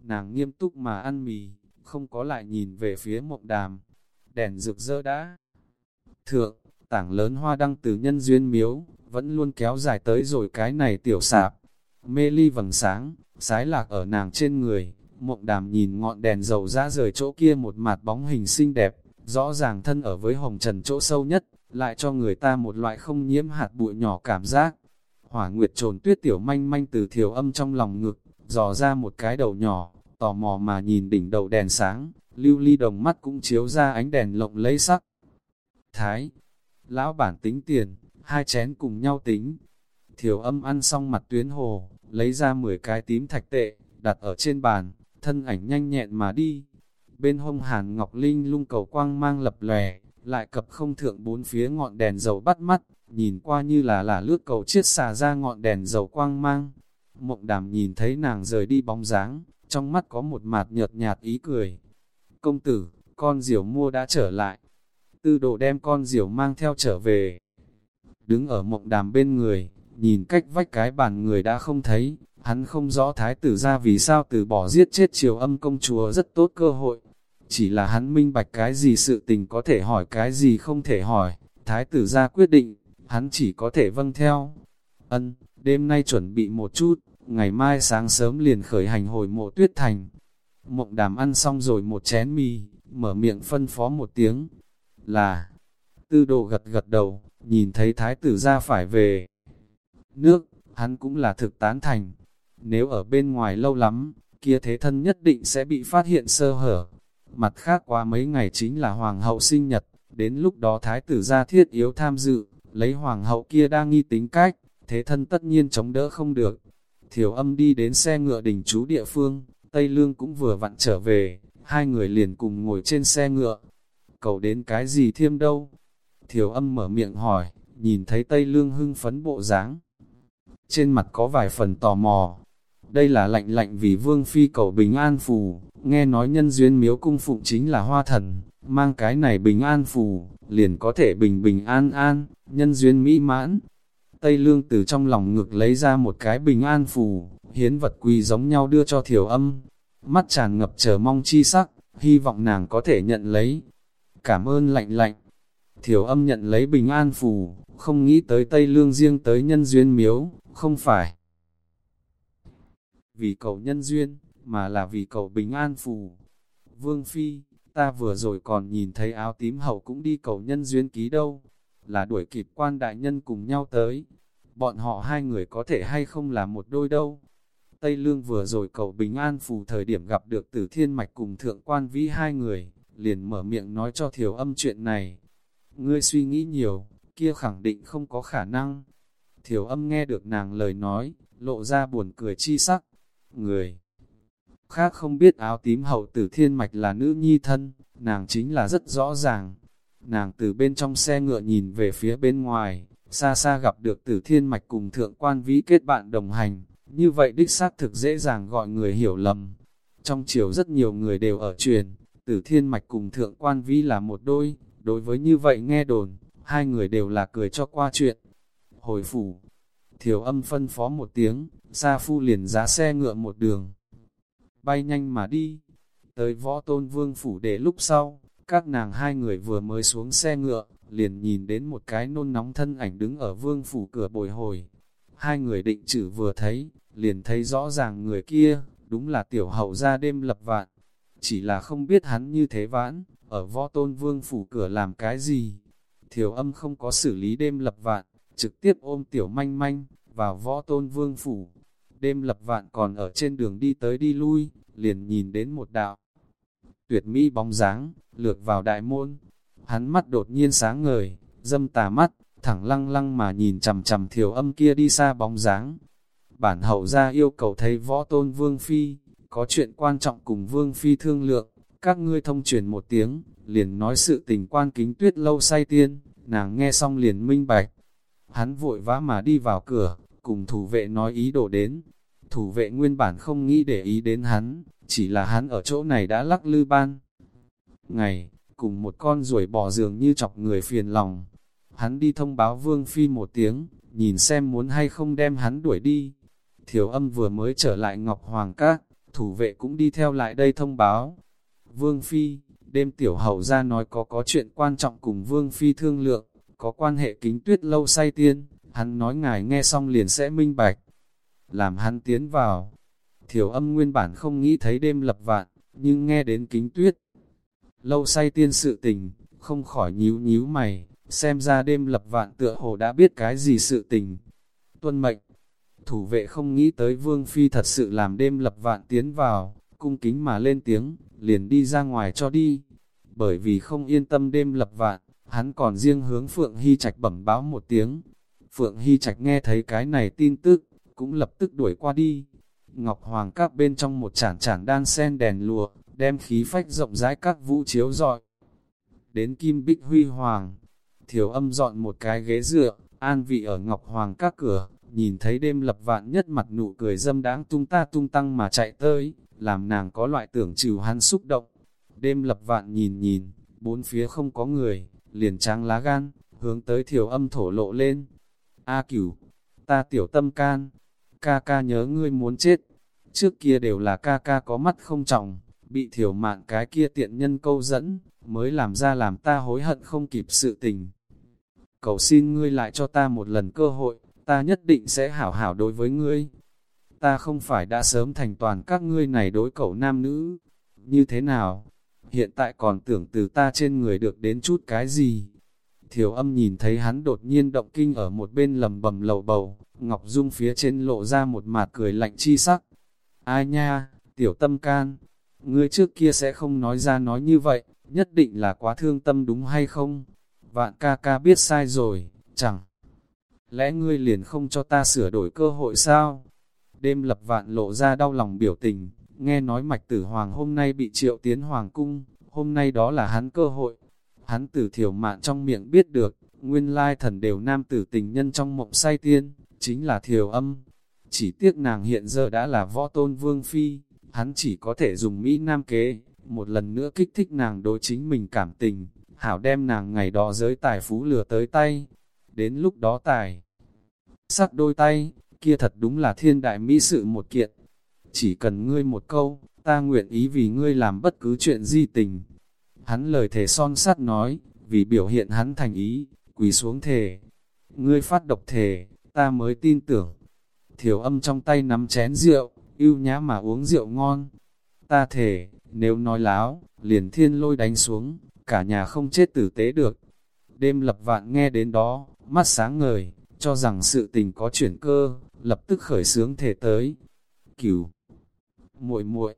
Speaker 1: Nàng nghiêm túc mà ăn mì, không có lại nhìn về phía mộng đàm, đèn rực rỡ đã. Thượng, tảng lớn hoa đăng từ nhân duyên miếu, vẫn luôn kéo dài tới rồi cái này tiểu sạp. Mê ly vầng sáng, sái lạc ở nàng trên người, mộng đàm nhìn ngọn đèn dầu ra rời chỗ kia một mặt bóng hình xinh đẹp, rõ ràng thân ở với hồng trần chỗ sâu nhất, lại cho người ta một loại không nhiễm hạt bụi nhỏ cảm giác. Hỏa nguyệt trồn tuyết tiểu manh manh từ thiểu âm trong lòng ngực, dò ra một cái đầu nhỏ, tò mò mà nhìn đỉnh đầu đèn sáng, lưu ly đồng mắt cũng chiếu ra ánh đèn lộng lấy sắc. Thái, lão bản tính tiền, hai chén cùng nhau tính. Thiểu âm ăn xong mặt tuyến hồ, lấy ra 10 cái tím thạch tệ, đặt ở trên bàn, thân ảnh nhanh nhẹn mà đi. Bên hông hàn ngọc linh lung cầu quang mang lập lòe, lại cập không thượng bốn phía ngọn đèn dầu bắt mắt, nhìn qua như là là lướt cầu chiết xà ra ngọn đèn dầu quang mang. Mộng đàm nhìn thấy nàng rời đi bóng dáng, trong mắt có một mạt nhợt nhạt ý cười. Công tử, con diều mua đã trở lại. Tư đồ đem con diều mang theo trở về. Đứng ở mộng đàm bên người, nhìn cách vách cái bàn người đã không thấy, hắn không rõ thái tử ra vì sao từ bỏ giết chết triều âm công chúa rất tốt cơ hội. Chỉ là hắn minh bạch cái gì sự tình có thể hỏi cái gì không thể hỏi, thái tử ra quyết định, hắn chỉ có thể vâng theo. Ân, đêm nay chuẩn bị một chút, ngày mai sáng sớm liền khởi hành hồi mộ tuyết thành. Mộng đàm ăn xong rồi một chén mì, mở miệng phân phó một tiếng, là, tư độ gật gật đầu, nhìn thấy thái tử ra phải về. Nước, hắn cũng là thực tán thành, nếu ở bên ngoài lâu lắm, kia thế thân nhất định sẽ bị phát hiện sơ hở. Mặt khác qua mấy ngày chính là hoàng hậu sinh nhật, đến lúc đó thái tử ra thiết yếu tham dự, lấy hoàng hậu kia đang nghi tính cách, thế thân tất nhiên chống đỡ không được. Thiểu âm đi đến xe ngựa đình chú địa phương, Tây Lương cũng vừa vặn trở về, hai người liền cùng ngồi trên xe ngựa. Cầu đến cái gì thêm đâu? Thiểu âm mở miệng hỏi, nhìn thấy Tây Lương hưng phấn bộ dáng Trên mặt có vài phần tò mò. Đây là lạnh lạnh vì vương phi cầu bình an phù, nghe nói nhân duyên miếu cung phụng chính là hoa thần, mang cái này bình an phù, liền có thể bình bình an an, nhân duyên mỹ mãn. Tây Lương từ trong lòng ngực lấy ra một cái bình an phù, hiến vật quý giống nhau đưa cho thiểu âm. Mắt tràn ngập chờ mong chi sắc, hy vọng nàng có thể nhận lấy. Cảm ơn lạnh lạnh. Thiểu âm nhận lấy bình an phù, không nghĩ tới Tây Lương riêng tới nhân duyên miếu, không phải. Vì cầu nhân duyên, mà là vì cầu bình an phù. Vương Phi, ta vừa rồi còn nhìn thấy áo tím hậu cũng đi cầu nhân duyên ký đâu là đuổi kịp quan đại nhân cùng nhau tới. Bọn họ hai người có thể hay không là một đôi đâu. Tây Lương vừa rồi cầu bình an phù thời điểm gặp được tử thiên mạch cùng thượng quan vĩ hai người, liền mở miệng nói cho thiểu âm chuyện này. Ngươi suy nghĩ nhiều, kia khẳng định không có khả năng. Thiểu âm nghe được nàng lời nói, lộ ra buồn cười chi sắc. Người. Khác không biết áo tím hậu tử thiên mạch là nữ nhi thân, nàng chính là rất rõ ràng, Nàng từ bên trong xe ngựa nhìn về phía bên ngoài, xa xa gặp được tử thiên mạch cùng thượng quan vĩ kết bạn đồng hành, như vậy đích xác thực dễ dàng gọi người hiểu lầm. Trong chiều rất nhiều người đều ở truyền, tử thiên mạch cùng thượng quan vĩ là một đôi, đối với như vậy nghe đồn, hai người đều là cười cho qua chuyện. Hồi phủ, thiểu âm phân phó một tiếng, Sa Phu liền giá xe ngựa một đường. Bay nhanh mà đi, tới võ tôn vương phủ để lúc sau, các nàng hai người vừa mới xuống xe ngựa, liền nhìn đến một cái nôn nóng thân ảnh đứng ở vương phủ cửa bồi hồi. Hai người định chữ vừa thấy, liền thấy rõ ràng người kia, đúng là tiểu hậu ra đêm lập vạn. Chỉ là không biết hắn như thế vãn, ở võ tôn vương phủ cửa làm cái gì. Thiểu âm không có xử lý đêm lập vạn, trực tiếp ôm tiểu manh manh, vào võ tôn vương phủ. Đêm lập vạn còn ở trên đường đi tới đi lui, liền nhìn đến một đạo. Tuyệt mỹ bóng dáng, lược vào đại môn. Hắn mắt đột nhiên sáng ngời, dâm tà mắt, thẳng lăng lăng mà nhìn chầm chầm thiểu âm kia đi xa bóng dáng. Bản hậu ra yêu cầu thấy võ tôn vương phi, có chuyện quan trọng cùng vương phi thương lượng, các ngươi thông truyền một tiếng, liền nói sự tình quan kính tuyết lâu say tiên, nàng nghe xong liền minh bạch. Hắn vội vã mà đi vào cửa, cùng thủ vệ nói ý đồ đến. Thủ vệ nguyên bản không nghĩ để ý đến hắn, chỉ là hắn ở chỗ này đã lắc lư ban. Ngày, cùng một con ruồi bò giường như chọc người phiền lòng. Hắn đi thông báo Vương Phi một tiếng, nhìn xem muốn hay không đem hắn đuổi đi. Thiểu âm vừa mới trở lại Ngọc Hoàng Các, thủ vệ cũng đi theo lại đây thông báo. Vương Phi, đêm tiểu hậu ra nói có có chuyện quan trọng cùng Vương Phi thương lượng, có quan hệ kính tuyết lâu say tiên, hắn nói ngài nghe xong liền sẽ minh bạch. Làm hắn tiến vào, thiểu âm nguyên bản không nghĩ thấy đêm lập vạn, nhưng nghe đến kính tuyết. Lâu say tiên sự tình, không khỏi nhíu nhíu mày, xem ra đêm lập vạn tựa hồ đã biết cái gì sự tình. Tuân mệnh, thủ vệ không nghĩ tới vương phi thật sự làm đêm lập vạn tiến vào, cung kính mà lên tiếng, liền đi ra ngoài cho đi. Bởi vì không yên tâm đêm lập vạn, hắn còn riêng hướng Phượng Hy Trạch bẩm báo một tiếng. Phượng Hy Trạch nghe thấy cái này tin tức, cũng lập tức đuổi qua đi. Ngọc Hoàng các bên trong một chản chản đan sen đèn lùa, đem khí phách rộng rãi các vũ chiếu dọi. Đến Kim Bích Huy Hoàng, thiểu âm dọn một cái ghế dựa, an vị ở Ngọc Hoàng các cửa, nhìn thấy đêm lập vạn nhất mặt nụ cười dâm đáng tung ta tung tăng mà chạy tới, làm nàng có loại tưởng trừ hắn xúc động. Đêm lập vạn nhìn nhìn, bốn phía không có người, liền tráng lá gan, hướng tới thiểu âm thổ lộ lên. A cửu, ta tiểu tâm can, ca ca nhớ ngươi muốn chết. Trước kia đều là ca ca có mắt không trọng, bị thiểu mạn cái kia tiện nhân câu dẫn, mới làm ra làm ta hối hận không kịp sự tình. Cầu xin ngươi lại cho ta một lần cơ hội, ta nhất định sẽ hảo hảo đối với ngươi. Ta không phải đã sớm thành toàn các ngươi này đối cậu nam nữ. Như thế nào? Hiện tại còn tưởng từ ta trên người được đến chút cái gì? Thiểu âm nhìn thấy hắn đột nhiên động kinh ở một bên lầm bầm lầu bầu, Ngọc Dung phía trên lộ ra một mặt cười lạnh chi sắc. Ai nha, tiểu tâm can, ngươi trước kia sẽ không nói ra nói như vậy, nhất định là quá thương tâm đúng hay không? Vạn ca ca biết sai rồi, chẳng lẽ ngươi liền không cho ta sửa đổi cơ hội sao? Đêm lập vạn lộ ra đau lòng biểu tình, nghe nói mạch tử hoàng hôm nay bị triệu tiến hoàng cung, hôm nay đó là hắn cơ hội. Hắn từ thiểu mạn trong miệng biết được, nguyên lai thần đều nam tử tình nhân trong mộng say tiên, chính là thiểu âm. Chỉ tiếc nàng hiện giờ đã là võ tôn vương phi, hắn chỉ có thể dùng Mỹ Nam kế, một lần nữa kích thích nàng đối chính mình cảm tình, hảo đem nàng ngày đó giới tài phú lừa tới tay. Đến lúc đó tài, sắc đôi tay, kia thật đúng là thiên đại mỹ sự một kiện. Chỉ cần ngươi một câu, ta nguyện ý vì ngươi làm bất cứ chuyện di tình. Hắn lời thề son sắt nói, vì biểu hiện hắn thành ý, quỳ xuống thề. Ngươi phát độc thề, ta mới tin tưởng. Thiểu âm trong tay nắm chén rượu, yêu nhã mà uống rượu ngon. Ta thề, nếu nói láo, liền thiên lôi đánh xuống, cả nhà không chết tử tế được. Đêm lập vạn nghe đến đó, mắt sáng ngời, cho rằng sự tình có chuyển cơ, lập tức khởi sướng thể tới. Cửu, muội muội,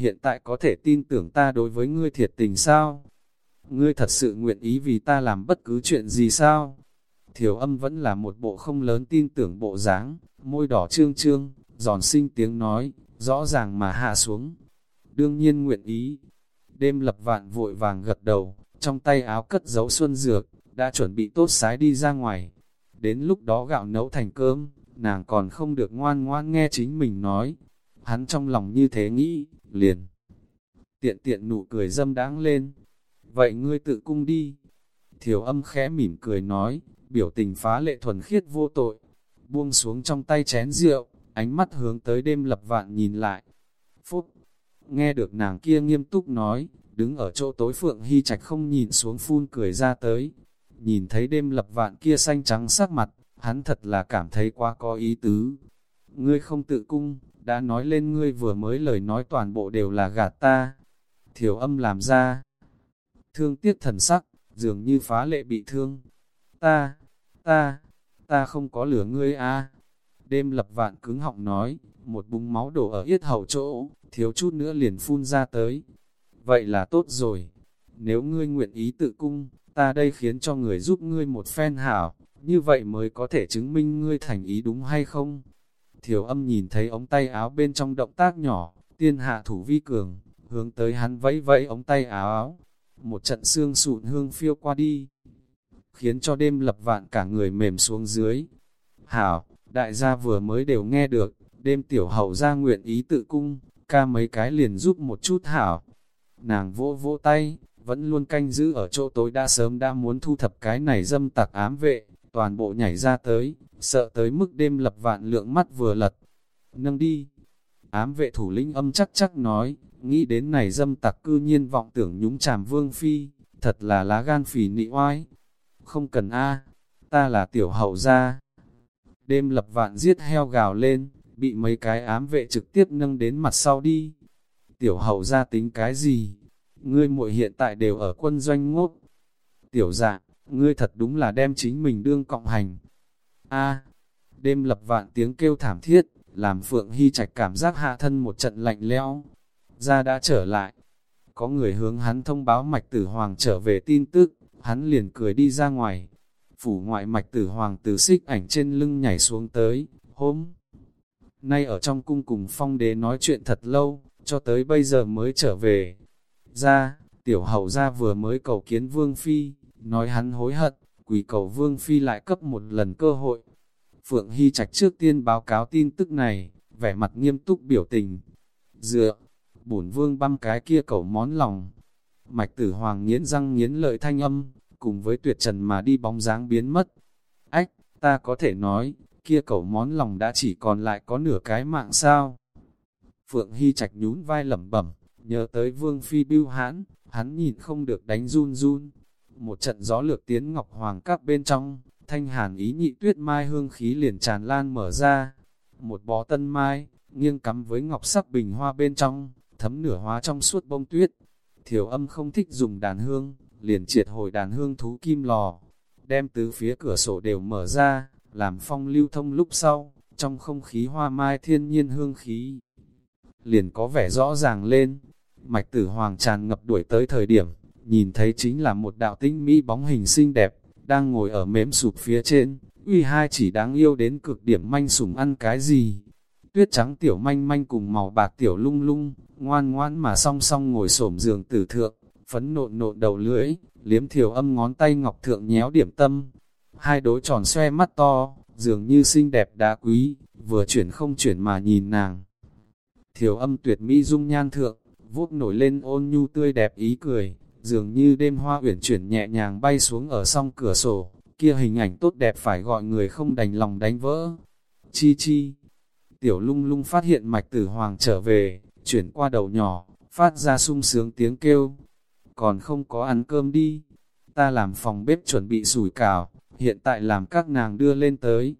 Speaker 1: hiện tại có thể tin tưởng ta đối với ngươi thiệt tình sao? Ngươi thật sự nguyện ý vì ta làm bất cứ chuyện gì sao? Thiểu âm vẫn là một bộ không lớn tin tưởng bộ dáng, môi đỏ trương trương, giòn xinh tiếng nói, rõ ràng mà hạ xuống. Đương nhiên nguyện ý. Đêm lập vạn vội vàng gật đầu, trong tay áo cất giấu xuân dược, đã chuẩn bị tốt sái đi ra ngoài. Đến lúc đó gạo nấu thành cơm, nàng còn không được ngoan ngoan nghe chính mình nói. Hắn trong lòng như thế nghĩ, liền. Tiện tiện nụ cười dâm đáng lên. Vậy ngươi tự cung đi. Thiểu âm khẽ mỉm cười nói, biểu tình phá lệ thuần khiết vô tội. Buông xuống trong tay chén rượu, ánh mắt hướng tới đêm lập vạn nhìn lại. Phúc, nghe được nàng kia nghiêm túc nói, đứng ở chỗ tối phượng hy trạch không nhìn xuống phun cười ra tới. Nhìn thấy đêm lập vạn kia xanh trắng sắc mặt, hắn thật là cảm thấy quá có ý tứ. Ngươi không tự cung, đã nói lên ngươi vừa mới lời nói toàn bộ đều là gạt ta. Thiểu âm làm ra. Thương tiếc thần sắc, dường như phá lệ bị thương. Ta, ta, ta không có lửa ngươi a Đêm lập vạn cứng họng nói, một búng máu đổ ở yết hầu chỗ, thiếu chút nữa liền phun ra tới. Vậy là tốt rồi. Nếu ngươi nguyện ý tự cung, ta đây khiến cho người giúp ngươi một phen hảo, như vậy mới có thể chứng minh ngươi thành ý đúng hay không? Thiểu âm nhìn thấy ống tay áo bên trong động tác nhỏ, tiên hạ thủ vi cường, hướng tới hắn vẫy vẫy ống tay áo áo. Một trận xương sụn hương phiêu qua đi, khiến cho đêm lập vạn cả người mềm xuống dưới. Hảo, đại gia vừa mới đều nghe được, đêm tiểu hậu ra nguyện ý tự cung, ca mấy cái liền giúp một chút hảo. Nàng vỗ vỗ tay, vẫn luôn canh giữ ở chỗ tối đã sớm đã muốn thu thập cái này dâm tặc ám vệ, toàn bộ nhảy ra tới, sợ tới mức đêm lập vạn lượng mắt vừa lật. Nâng đi, ám vệ thủ lĩnh âm chắc chắc nói, nghĩ đến này dâm tặc cư nhiên vọng tưởng nhúng chàm vương phi, thật là lá gan phì nị oai. Không cần a ta là tiểu hậu gia. Đêm lập vạn giết heo gào lên, bị mấy cái ám vệ trực tiếp nâng đến mặt sau đi. Tiểu hậu gia tính cái gì? Ngươi muội hiện tại đều ở quân doanh ngốt. Tiểu dạ, ngươi thật đúng là đem chính mình đương cộng hành. A, đêm lập vạn tiếng kêu thảm thiết, làm Phượng Hy Trạch cảm giác hạ thân một trận lạnh lẽo. Ra đã trở lại. Có người hướng hắn thông báo mạch tử hoàng trở về tin tức, hắn liền cười đi ra ngoài. Phủ ngoại mạch tử hoàng từ xích ảnh trên lưng nhảy xuống tới, hôm. Nay ở trong cung cùng phong đế nói chuyện thật lâu, cho tới bây giờ mới trở về. Ra, tiểu hậu ra vừa mới cầu kiến vương phi, nói hắn hối hận, quỷ cầu vương phi lại cấp một lần cơ hội. Phượng Hy Trạch trước tiên báo cáo tin tức này, vẻ mặt nghiêm túc biểu tình. Dựa, bổn vương băm cái kia cầu món lòng. Mạch tử hoàng nghiến răng nghiến lợi thanh âm, cùng với tuyệt trần mà đi bóng dáng biến mất. Ách, ta có thể nói, kia cầu món lòng đã chỉ còn lại có nửa cái mạng sao. Phượng Hy Trạch nhún vai lẩm bẩm, nhớ tới vương phi bưu hãn, hắn nhìn không được đánh run run. Một trận gió lược tiến ngọc hoàng các bên trong, thanh hàn ý nhị tuyết mai hương khí liền tràn lan mở ra. Một bó tân mai, nghiêng cắm với ngọc sắc bình hoa bên trong, thấm nửa hóa trong suốt bông tuyết. Thiểu âm không thích dùng đàn hương, liền triệt hồi đàn hương thú kim lò, đem tứ phía cửa sổ đều mở ra, làm phong lưu thông lúc sau, trong không khí hoa mai thiên nhiên hương khí. Liền có vẻ rõ ràng lên, mạch tử hoàng tràn ngập đuổi tới thời điểm, nhìn thấy chính là một đạo tinh mỹ bóng hình xinh đẹp, đang ngồi ở mếm sụp phía trên, uy hai chỉ đáng yêu đến cực điểm manh sủng ăn cái gì. Tuyết trắng tiểu manh manh cùng màu bạc tiểu lung lung, ngoan ngoan mà song song ngồi xổm giường tử thượng, phấn nộn nộn đầu lưỡi, liếm thiểu âm ngón tay ngọc thượng nhéo điểm tâm. Hai đối tròn xoe mắt to, dường như xinh đẹp đá quý, vừa chuyển không chuyển mà nhìn nàng. Thiểu âm tuyệt mỹ dung nhan thượng, vuốt nổi lên ôn nhu tươi đẹp ý cười, dường như đêm hoa uyển chuyển nhẹ nhàng bay xuống ở song cửa sổ, kia hình ảnh tốt đẹp phải gọi người không đành lòng đánh vỡ. Chi chi, tiểu lung lung phát hiện mạch tử hoàng trở về, chuyển qua đầu nhỏ, phát ra sung sướng tiếng kêu. Còn không có ăn cơm đi, ta làm phòng bếp chuẩn bị sủi cảo, hiện tại làm các nàng đưa lên tới.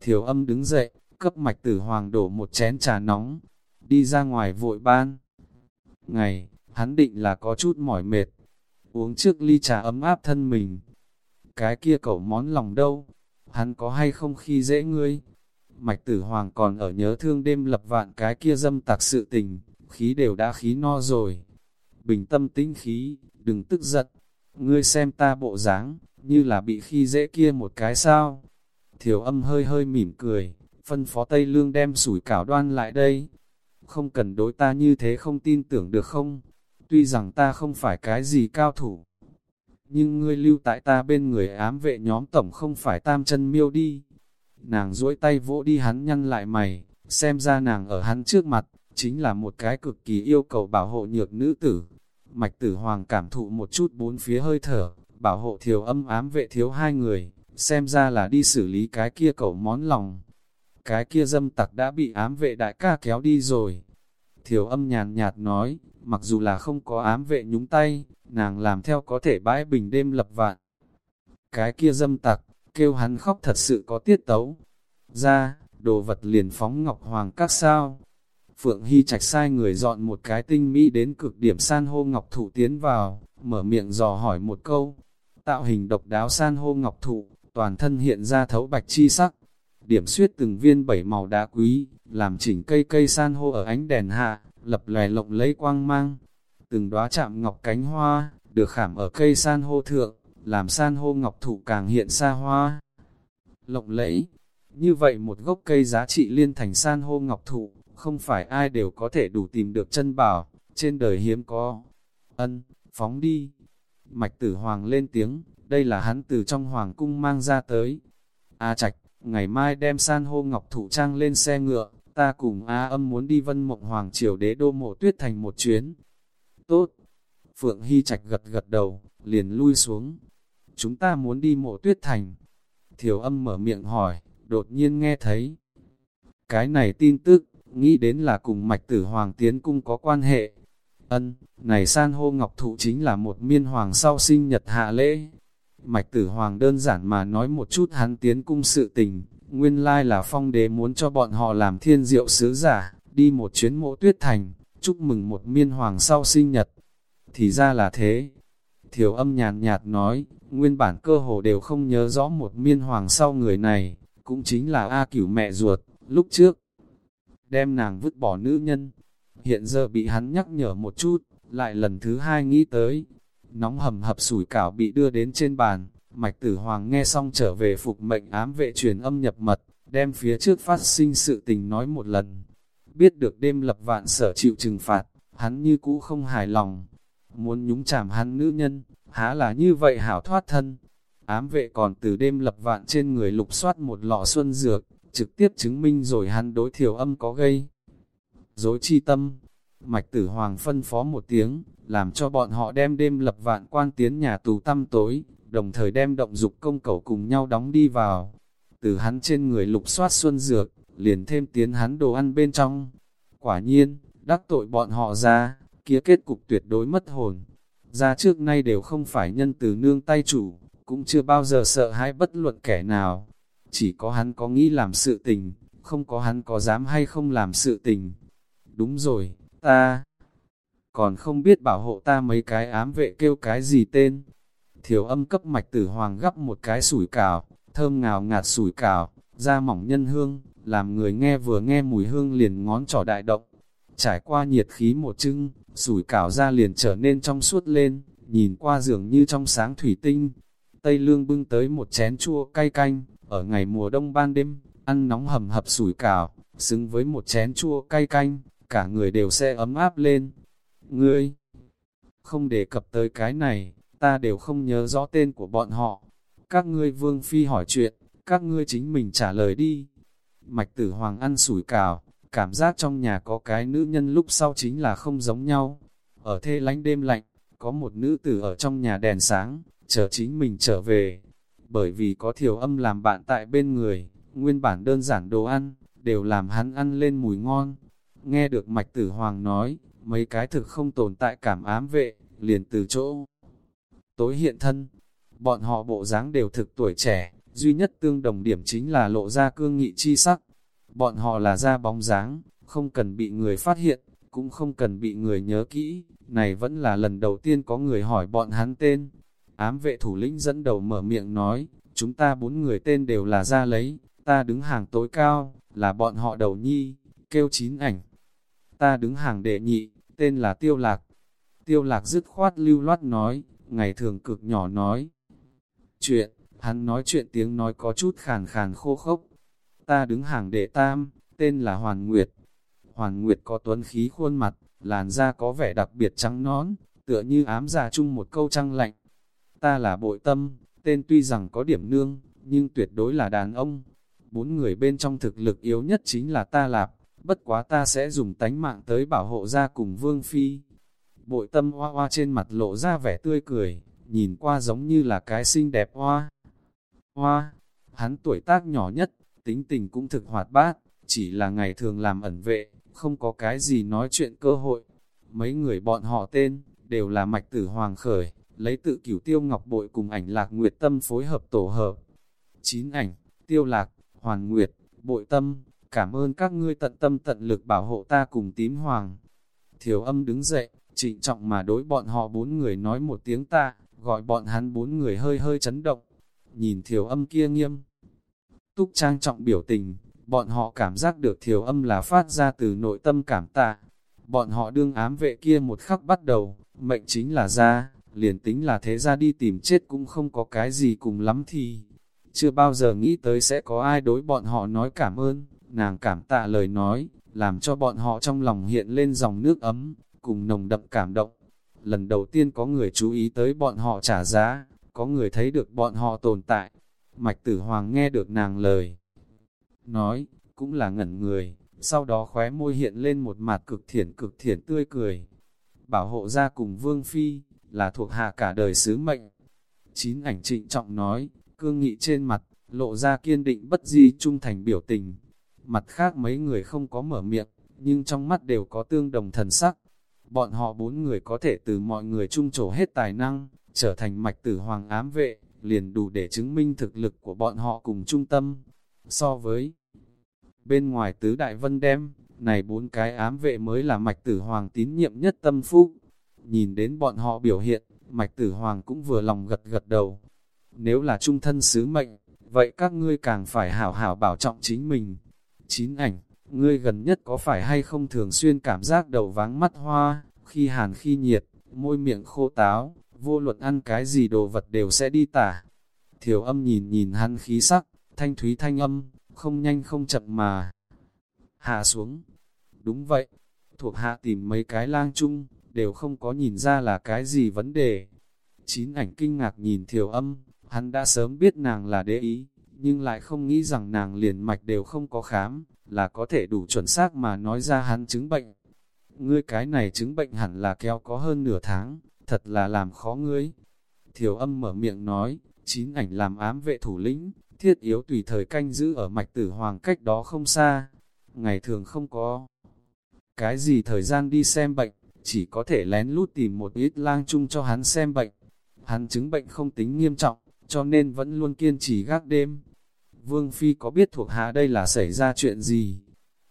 Speaker 1: Thiểu âm đứng dậy, cấp mạch tử hoàng đổ một chén trà nóng, đi ra ngoài vội ban. Ngày, hắn định là có chút mỏi mệt, uống trước ly trà ấm áp thân mình. Cái kia cậu món lòng đâu, hắn có hay không khi dễ ngươi? Mạch tử hoàng còn ở nhớ thương đêm lập vạn cái kia dâm tạc sự tình, khí đều đã khí no rồi. Bình tâm tĩnh khí, đừng tức giận, ngươi xem ta bộ dáng như là bị khi dễ kia một cái sao. Thiểu âm hơi hơi mỉm cười, phân phó Tây Lương đem sủi cảo đoan lại đây. Không cần đối ta như thế không tin tưởng được không? Tuy rằng ta không phải cái gì cao thủ, nhưng ngươi lưu tại ta bên người ám vệ nhóm tổng không phải tam chân miêu đi. Nàng duỗi tay vỗ đi hắn nhăn lại mày, xem ra nàng ở hắn trước mặt, chính là một cái cực kỳ yêu cầu bảo hộ nhược nữ tử. Mạch tử hoàng cảm thụ một chút bốn phía hơi thở, bảo hộ thiểu âm ám vệ thiếu hai người, xem ra là đi xử lý cái kia cậu món lòng. Cái kia dâm tặc đã bị ám vệ đại ca kéo đi rồi. Thiểu âm nhàn nhạt nói, mặc dù là không có ám vệ nhúng tay, nàng làm theo có thể bãi bình đêm lập vạn. Cái kia dâm tặc, kêu hắn khóc thật sự có tiết tấu. Ra, đồ vật liền phóng ngọc hoàng các sao. Phượng Hy Trạch sai người dọn một cái tinh mỹ đến cực điểm san hô ngọc thụ tiến vào, mở miệng dò hỏi một câu. Tạo hình độc đáo san hô ngọc thụ, toàn thân hiện ra thấu bạch chi sắc. Điểm suyết từng viên bảy màu đá quý, làm chỉnh cây cây san hô ở ánh đèn hạ, lập lòe lộng lấy quang mang. Từng đóa chạm ngọc cánh hoa, được khảm ở cây san hô thượng, làm san hô ngọc thụ càng hiện xa hoa. Lộng lẫy, như vậy một gốc cây giá trị liên thành san hô ngọc thụ, không phải ai đều có thể đủ tìm được chân bảo, trên đời hiếm có. Ân, phóng đi. Mạch tử hoàng lên tiếng, đây là hắn từ trong hoàng cung mang ra tới. A Trạch, ngày mai đem san hô ngọc thụ trang lên xe ngựa, ta cùng A âm muốn đi vân mộng hoàng triều đế đô mộ tuyết thành một chuyến. Tốt. Phượng Hy Trạch gật gật đầu, liền lui xuống. Chúng ta muốn đi mộ tuyết thành. Thiểu âm mở miệng hỏi, đột nhiên nghe thấy. Cái này tin tức, nghĩ đến là cùng mạch tử hoàng tiến cung có quan hệ. Ân, này san hô ngọc thụ chính là một miên hoàng sau sinh nhật hạ lễ. Mạch tử hoàng đơn giản mà nói một chút hắn tiến cung sự tình, nguyên lai là phong đế muốn cho bọn họ làm thiên diệu sứ giả, đi một chuyến mộ tuyết thành, chúc mừng một miên hoàng sau sinh nhật. Thì ra là thế. Thiểu âm nhàn nhạt nói, nguyên bản cơ hồ đều không nhớ rõ một miên hoàng sau người này, cũng chính là A cửu mẹ ruột, lúc trước. Đem nàng vứt bỏ nữ nhân, hiện giờ bị hắn nhắc nhở một chút, lại lần thứ hai nghĩ tới. Nóng hầm hập sủi cảo bị đưa đến trên bàn, mạch tử hoàng nghe xong trở về phục mệnh ám vệ truyền âm nhập mật, đem phía trước phát sinh sự tình nói một lần. Biết được đêm lập vạn sở chịu trừng phạt, hắn như cũ không hài lòng. Muốn nhúng chàm hắn nữ nhân, há là như vậy hảo thoát thân. Ám vệ còn từ đêm lập vạn trên người lục soát một lọ xuân dược, trực tiếp chứng minh rồi hắn đối thiểu âm có gây. Dối chi tâm, mạch tử hoàng phân phó một tiếng, làm cho bọn họ đem đêm lập vạn quan tiến nhà tù tăm tối, đồng thời đem động dục công cầu cùng nhau đóng đi vào. Từ hắn trên người lục soát xuân dược, liền thêm tiến hắn đồ ăn bên trong. Quả nhiên, đắc tội bọn họ ra, kia kết cục tuyệt đối mất hồn. Ra trước nay đều không phải nhân từ nương tay chủ, cũng chưa bao giờ sợ hãi bất luận kẻ nào. Chỉ có hắn có nghĩ làm sự tình, không có hắn có dám hay không làm sự tình. Đúng rồi, ta còn không biết bảo hộ ta mấy cái ám vệ kêu cái gì tên. Thiểu âm cấp mạch tử hoàng gắp một cái sủi cảo, thơm ngào ngạt sủi cảo, da mỏng nhân hương, làm người nghe vừa nghe mùi hương liền ngón trỏ đại động. Trải qua nhiệt khí một chưng, sủi cảo ra liền trở nên trong suốt lên, nhìn qua dường như trong sáng thủy tinh. Tây lương bưng tới một chén chua cay canh, ở ngày mùa đông ban đêm, ăn nóng hầm hập sủi cảo, xứng với một chén chua cay canh, cả người đều sẽ ấm áp lên. Ngươi, không đề cập tới cái này, ta đều không nhớ rõ tên của bọn họ. Các ngươi vương phi hỏi chuyện, các ngươi chính mình trả lời đi. Mạch tử hoàng ăn sủi cảo, cảm giác trong nhà có cái nữ nhân lúc sau chính là không giống nhau. Ở thê lánh đêm lạnh, có một nữ tử ở trong nhà đèn sáng, chờ chính mình trở về. Bởi vì có thiểu âm làm bạn tại bên người, nguyên bản đơn giản đồ ăn, đều làm hắn ăn lên mùi ngon. Nghe được mạch tử hoàng nói, mấy cái thực không tồn tại cảm ám vệ, liền từ chỗ. Tối hiện thân, bọn họ bộ dáng đều thực tuổi trẻ, duy nhất tương đồng điểm chính là lộ ra cương nghị chi sắc. Bọn họ là da bóng dáng, không cần bị người phát hiện, cũng không cần bị người nhớ kỹ, này vẫn là lần đầu tiên có người hỏi bọn hắn tên. Ám vệ thủ lĩnh dẫn đầu mở miệng nói, chúng ta bốn người tên đều là ra lấy, ta đứng hàng tối cao, là bọn họ đầu nhi, kêu chín ảnh. Ta đứng hàng đệ nhị, tên là Tiêu Lạc. Tiêu Lạc dứt khoát lưu loát nói, ngày thường cực nhỏ nói. Chuyện, hắn nói chuyện tiếng nói có chút khàn khàn khô khốc. Ta đứng hàng đệ tam, tên là Hoàn Nguyệt. Hoàn Nguyệt có tuấn khí khuôn mặt, làn da có vẻ đặc biệt trắng nón, tựa như ám giả chung một câu trăng lạnh. Ta là bội tâm, tên tuy rằng có điểm nương, nhưng tuyệt đối là đàn ông. Bốn người bên trong thực lực yếu nhất chính là ta lạp, bất quá ta sẽ dùng tánh mạng tới bảo hộ ra cùng Vương Phi. Bội tâm hoa hoa trên mặt lộ ra vẻ tươi cười, nhìn qua giống như là cái xinh đẹp hoa. Hoa, hắn tuổi tác nhỏ nhất, tính tình cũng thực hoạt bát, chỉ là ngày thường làm ẩn vệ, không có cái gì nói chuyện cơ hội. Mấy người bọn họ tên, đều là mạch tử hoàng khởi, lấy tự cửu tiêu ngọc bội cùng ảnh lạc nguyệt tâm phối hợp tổ hợp. Chín ảnh, tiêu lạc, hoàn nguyệt, bội tâm, cảm ơn các ngươi tận tâm tận lực bảo hộ ta cùng tím hoàng. Thiểu âm đứng dậy, trịnh trọng mà đối bọn họ bốn người nói một tiếng ta, gọi bọn hắn bốn người hơi hơi chấn động. Nhìn thiểu âm kia nghiêm, túc trang trọng biểu tình, bọn họ cảm giác được thiểu âm là phát ra từ nội tâm cảm tạ. Bọn họ đương ám vệ kia một khắc bắt đầu, mệnh chính là ra, liền tính là thế ra đi tìm chết cũng không có cái gì cùng lắm thì. Chưa bao giờ nghĩ tới sẽ có ai đối bọn họ nói cảm ơn, nàng cảm tạ lời nói, làm cho bọn họ trong lòng hiện lên dòng nước ấm, cùng nồng đậm cảm động. Lần đầu tiên có người chú ý tới bọn họ trả giá, có người thấy được bọn họ tồn tại. Mạch tử hoàng nghe được nàng lời. Nói, cũng là ngẩn người, sau đó khóe môi hiện lên một mặt cực thiển cực thiển tươi cười. Bảo hộ ra cùng Vương Phi, là thuộc hạ cả đời sứ mệnh. Chín ảnh trịnh trọng nói, cương nghị trên mặt, lộ ra kiên định bất di trung thành biểu tình. Mặt khác mấy người không có mở miệng, nhưng trong mắt đều có tương đồng thần sắc. Bọn họ bốn người có thể từ mọi người trung trổ hết tài năng, trở thành mạch tử hoàng ám vệ, liền đủ để chứng minh thực lực của bọn họ cùng trung tâm. So với bên ngoài tứ đại vân đem, này bốn cái ám vệ mới là mạch tử hoàng tín nhiệm nhất tâm phúc. Nhìn đến bọn họ biểu hiện, mạch tử hoàng cũng vừa lòng gật gật đầu. Nếu là trung thân sứ mệnh, vậy các ngươi càng phải hảo hảo bảo trọng chính mình. Chín ảnh, ngươi gần nhất có phải hay không thường xuyên cảm giác đầu váng mắt hoa, khi hàn khi nhiệt, môi miệng khô táo, vô luận ăn cái gì đồ vật đều sẽ đi tả. Thiểu âm nhìn nhìn hắn khí sắc, thanh thúy thanh âm, không nhanh không chậm mà. Hạ xuống. Đúng vậy, thuộc hạ tìm mấy cái lang chung, đều không có nhìn ra là cái gì vấn đề. Chín ảnh kinh ngạc nhìn thiểu âm, hắn đã sớm biết nàng là đế ý, nhưng lại không nghĩ rằng nàng liền mạch đều không có khám, là có thể đủ chuẩn xác mà nói ra hắn chứng bệnh. Ngươi cái này chứng bệnh hẳn là kéo có hơn nửa tháng, thật là làm khó ngươi. Thiểu âm mở miệng nói, chín ảnh làm ám vệ thủ lĩnh, thiết yếu tùy thời canh giữ ở mạch tử hoàng cách đó không xa. Ngày thường không có cái gì thời gian đi xem bệnh, chỉ có thể lén lút tìm một ít lang chung cho hắn xem bệnh. Hắn chứng bệnh không tính nghiêm trọng, cho nên vẫn luôn kiên trì gác đêm. Vương Phi có biết thuộc hạ đây là xảy ra chuyện gì?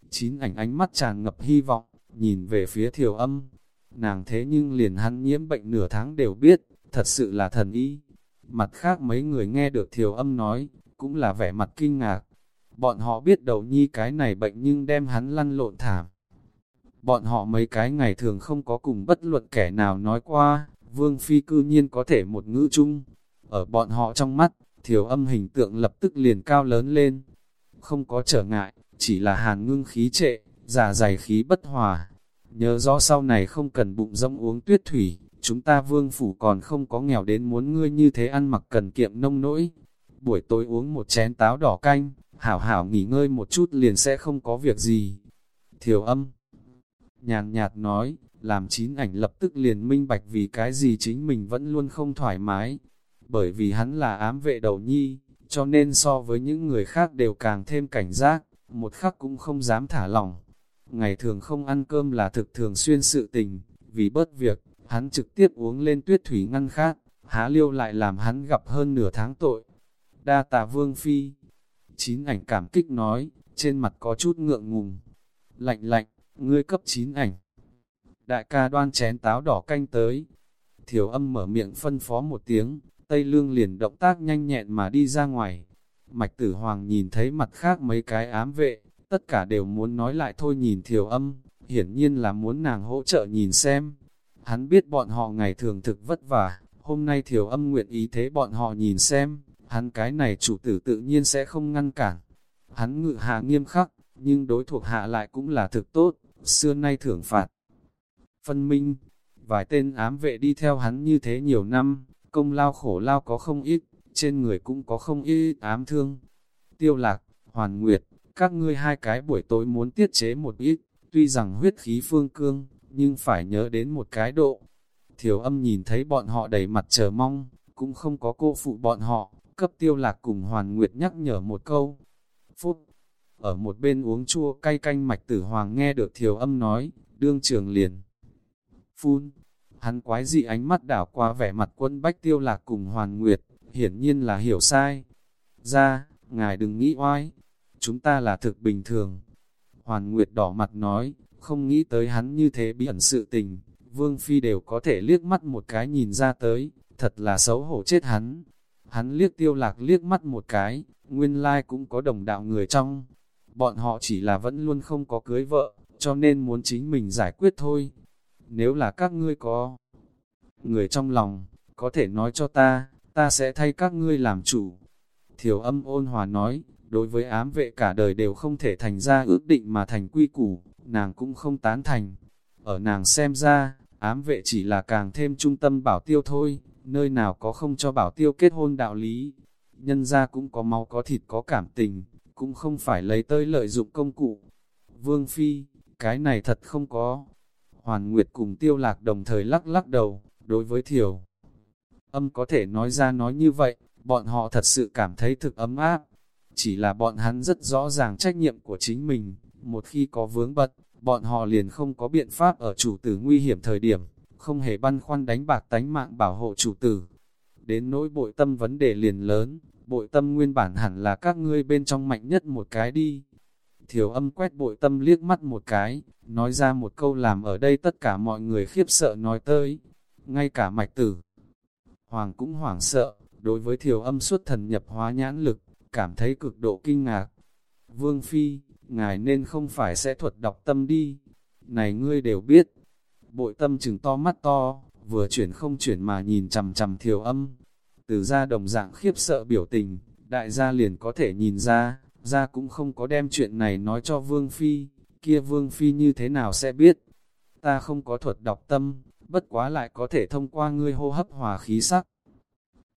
Speaker 1: Chín ảnh ánh mắt tràn ngập hy vọng, nhìn về phía thiểu âm. Nàng thế nhưng liền hắn nhiễm bệnh nửa tháng đều biết, thật sự là thần y. Mặt khác mấy người nghe được thiểu âm nói, cũng là vẻ mặt kinh ngạc. Bọn họ biết đầu nhi cái này bệnh nhưng đem hắn lăn lộn thảm. Bọn họ mấy cái ngày thường không có cùng bất luận kẻ nào nói qua, Vương Phi cư nhiên có thể một ngữ chung. Ở bọn họ trong mắt, thiểu âm hình tượng lập tức liền cao lớn lên. Không có trở ngại, chỉ là hàn ngưng khí trệ, giả dày khí bất hòa. Nhớ rõ sau này không cần bụng rông uống tuyết thủy, chúng ta vương phủ còn không có nghèo đến muốn ngươi như thế ăn mặc cần kiệm nông nỗi. Buổi tối uống một chén táo đỏ canh, hảo hảo nghỉ ngơi một chút liền sẽ không có việc gì. Thiểu âm nhàn nhạt nói, làm chín ảnh lập tức liền minh bạch vì cái gì chính mình vẫn luôn không thoải mái. Bởi vì hắn là ám vệ đầu nhi, cho nên so với những người khác đều càng thêm cảnh giác, một khắc cũng không dám thả lỏng. Ngày thường không ăn cơm là thực thường xuyên sự tình, vì bớt việc, hắn trực tiếp uống lên tuyết thủy ngăn khát, há liêu lại làm hắn gặp hơn nửa tháng tội. Đa tà vương phi, chín ảnh cảm kích nói, trên mặt có chút ngượng ngùng. Lạnh lạnh, ngươi cấp chín ảnh. Đại ca đoan chén táo đỏ canh tới. Thiểu âm mở miệng phân phó một tiếng, Tây Lương liền động tác nhanh nhẹn mà đi ra ngoài. Mạch tử hoàng nhìn thấy mặt khác mấy cái ám vệ, tất cả đều muốn nói lại thôi nhìn thiểu âm, hiển nhiên là muốn nàng hỗ trợ nhìn xem. Hắn biết bọn họ ngày thường thực vất vả, hôm nay thiểu âm nguyện ý thế bọn họ nhìn xem, hắn cái này chủ tử tự nhiên sẽ không ngăn cản. Hắn ngự hạ nghiêm khắc, nhưng đối thuộc hạ lại cũng là thực tốt, xưa nay thưởng phạt. Phân minh, vài tên ám vệ đi theo hắn như thế nhiều năm, công lao khổ lao có không ít, trên người cũng có không ít ám thương. Tiêu lạc, hoàn nguyệt, các ngươi hai cái buổi tối muốn tiết chế một ít, tuy rằng huyết khí phương cương, nhưng phải nhớ đến một cái độ. Thiểu âm nhìn thấy bọn họ đầy mặt chờ mong, cũng không có cô phụ bọn họ, cấp tiêu lạc cùng Hoàn Nguyệt nhắc nhở một câu. Phút, ở một bên uống chua cay canh mạch tử hoàng nghe được thiểu âm nói, đương trường liền. Phun, hắn quái dị ánh mắt đảo qua vẻ mặt quân bách tiêu lạc cùng Hoàn Nguyệt, hiển nhiên là hiểu sai. Ra, ngài đừng nghĩ oai, chúng ta là thực bình thường. Hoàn Nguyệt đỏ mặt nói, không nghĩ tới hắn như thế bí ẩn sự tình, Vương Phi đều có thể liếc mắt một cái nhìn ra tới, thật là xấu hổ chết hắn. Hắn liếc tiêu lạc liếc mắt một cái, nguyên lai cũng có đồng đạo người trong. Bọn họ chỉ là vẫn luôn không có cưới vợ, cho nên muốn chính mình giải quyết thôi. Nếu là các ngươi có người trong lòng, có thể nói cho ta, ta sẽ thay các ngươi làm chủ. Thiểu âm ôn hòa nói, đối với ám vệ cả đời đều không thể thành ra ước định mà thành quy củ, nàng cũng không tán thành. Ở nàng xem ra, ám vệ chỉ là càng thêm trung tâm bảo tiêu thôi, nơi nào có không cho bảo tiêu kết hôn đạo lý. Nhân ra cũng có máu có thịt có cảm tình, cũng không phải lấy tơi lợi dụng công cụ. Vương Phi, cái này thật không có. Hoàn Nguyệt cùng tiêu lạc đồng thời lắc lắc đầu, đối với thiểu. Âm có thể nói ra nói như vậy, bọn họ thật sự cảm thấy thực ấm áp. Chỉ là bọn hắn rất rõ ràng trách nhiệm của chính mình, một khi có vướng bật, bọn họ liền không có biện pháp ở chủ tử nguy hiểm thời điểm, không hề băn khoăn đánh bạc tánh mạng bảo hộ chủ tử. Đến nỗi bội tâm vấn đề liền lớn, bội tâm nguyên bản hẳn là các ngươi bên trong mạnh nhất một cái đi. Thiểu âm quét bội tâm liếc mắt một cái, nói ra một câu làm ở đây tất cả mọi người khiếp sợ nói tới, ngay cả mạch tử. Hoàng cũng hoảng sợ, đối với thiểu âm xuất thần nhập hóa nhãn lực, cảm thấy cực độ kinh ngạc. Vương Phi, ngài nên không phải sẽ thuật đọc tâm đi. Này ngươi đều biết. Bội tâm chừng to mắt to, vừa chuyển không chuyển mà nhìn chầm chầm thiểu âm. Từ ra đồng dạng khiếp sợ biểu tình, đại gia liền có thể nhìn ra, ra cũng không có đem chuyện này nói cho Vương Phi, kia Vương Phi như thế nào sẽ biết. Ta không có thuật đọc tâm, bất quá lại có thể thông qua ngươi hô hấp hòa khí sắc.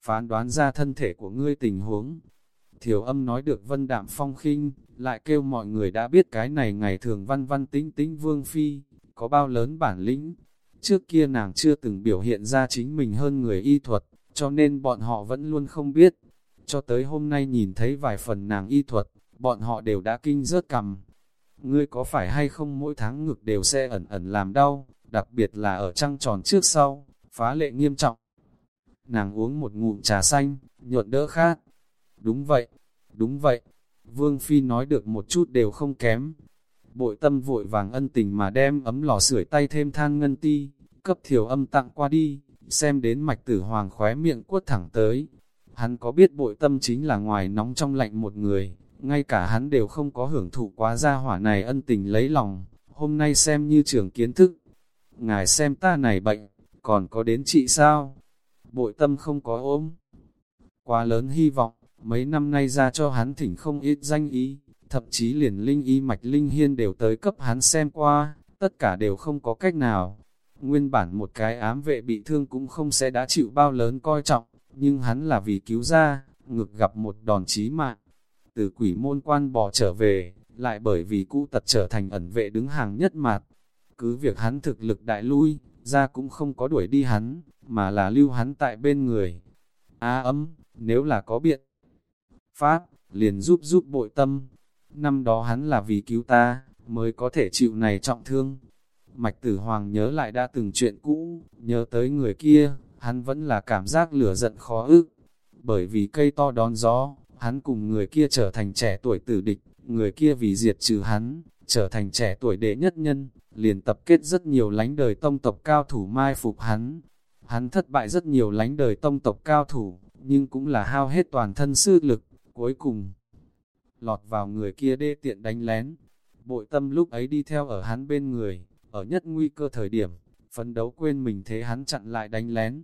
Speaker 1: Phán đoán ra thân thể của ngươi tình huống. Thiểu âm nói được vân đạm phong khinh, lại kêu mọi người đã biết cái này ngày thường văn văn tính tính vương phi, có bao lớn bản lĩnh. Trước kia nàng chưa từng biểu hiện ra chính mình hơn người y thuật, cho nên bọn họ vẫn luôn không biết. Cho tới hôm nay nhìn thấy vài phần nàng y thuật, bọn họ đều đã kinh rớt cầm. Ngươi có phải hay không mỗi tháng ngực đều sẽ ẩn ẩn làm đau, đặc biệt là ở trăng tròn trước sau, phá lệ nghiêm trọng. Nàng uống một ngụm trà xanh, nhuận đỡ khát. Đúng vậy, đúng vậy. Vương Phi nói được một chút đều không kém. Bội tâm vội vàng ân tình mà đem ấm lò sưởi tay thêm than ngân ti, cấp thiểu âm tặng qua đi, xem đến mạch tử hoàng khóe miệng quất thẳng tới. Hắn có biết bội tâm chính là ngoài nóng trong lạnh một người, ngay cả hắn đều không có hưởng thụ quá gia hỏa này ân tình lấy lòng, hôm nay xem như trưởng kiến thức. Ngài xem ta này bệnh, còn có đến trị sao? Bội tâm không có ốm Quá lớn hy vọng, mấy năm nay ra cho hắn thỉnh không ít danh ý, thậm chí liền linh y mạch linh hiên đều tới cấp hắn xem qua, tất cả đều không có cách nào. Nguyên bản một cái ám vệ bị thương cũng không sẽ đã chịu bao lớn coi trọng, nhưng hắn là vì cứu ra, ngực gặp một đòn chí mạng. Từ quỷ môn quan bỏ trở về, lại bởi vì cũ tật trở thành ẩn vệ đứng hàng nhất mặt. Cứ việc hắn thực lực đại lui, ra cũng không có đuổi đi hắn, mà là lưu hắn tại bên người. Á ấm, nếu là có biện pháp, liền giúp giúp bội tâm. Năm đó hắn là vì cứu ta, mới có thể chịu này trọng thương. Mạch tử hoàng nhớ lại đã từng chuyện cũ, nhớ tới người kia, hắn vẫn là cảm giác lửa giận khó ức. Bởi vì cây to đón gió, hắn cùng người kia trở thành trẻ tuổi tử địch, người kia vì diệt trừ hắn, trở thành trẻ tuổi đệ nhất nhân, liền tập kết rất nhiều lánh đời tông tộc cao thủ mai phục hắn. Hắn thất bại rất nhiều lánh đời tông tộc cao thủ, nhưng cũng là hao hết toàn thân sư lực, cuối cùng lọt vào người kia đê tiện đánh lén. Bội tâm lúc ấy đi theo ở hắn bên người, ở nhất nguy cơ thời điểm, phấn đấu quên mình thế hắn chặn lại đánh lén.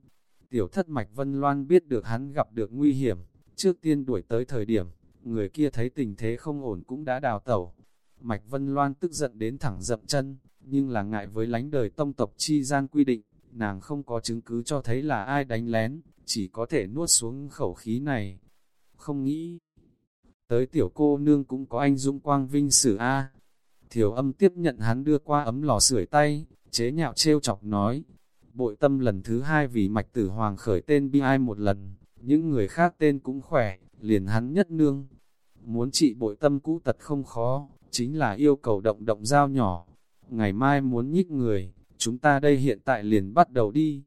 Speaker 1: Tiểu thất mạch Vân Loan biết được hắn gặp được nguy hiểm, trước tiên đuổi tới thời điểm, người kia thấy tình thế không ổn cũng đã đào tẩu. Mạch Vân Loan tức giận đến thẳng dậm chân, nhưng là ngại với lánh đời tông tộc chi gian quy định, nàng không có chứng cứ cho thấy là ai đánh lén, chỉ có thể nuốt xuống khẩu khí này. Không nghĩ tới tiểu cô nương cũng có anh dũng quang vinh sử A. Thiểu âm tiếp nhận hắn đưa qua ấm lò sưởi tay, chế nhạo trêu chọc nói. Bội tâm lần thứ hai vì mạch tử hoàng khởi tên bi ai một lần, những người khác tên cũng khỏe, liền hắn nhất nương. Muốn trị bội tâm cũ tật không khó, chính là yêu cầu động động dao nhỏ. Ngày mai muốn nhích người, chúng ta đây hiện tại liền bắt đầu đi.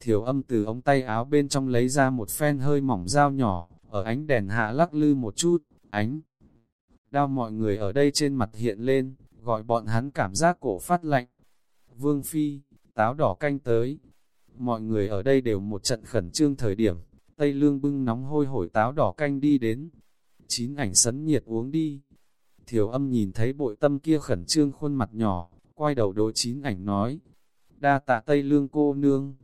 Speaker 1: Thiểu âm từ ống tay áo bên trong lấy ra một phen hơi mỏng dao nhỏ, ở ánh đèn hạ lắc lư một chút, ánh. Đao mọi người ở đây trên mặt hiện lên, gọi bọn hắn cảm giác cổ phát lạnh. Vương Phi, táo đỏ canh tới. Mọi người ở đây đều một trận khẩn trương thời điểm, Tây Lương bưng nóng hôi hổi táo đỏ canh đi đến. Chín ảnh sấn nhiệt uống đi. Thiểu âm nhìn thấy bội tâm kia khẩn trương khuôn mặt nhỏ, quay đầu đối chín ảnh nói. Đa tạ Tây Lương cô nương.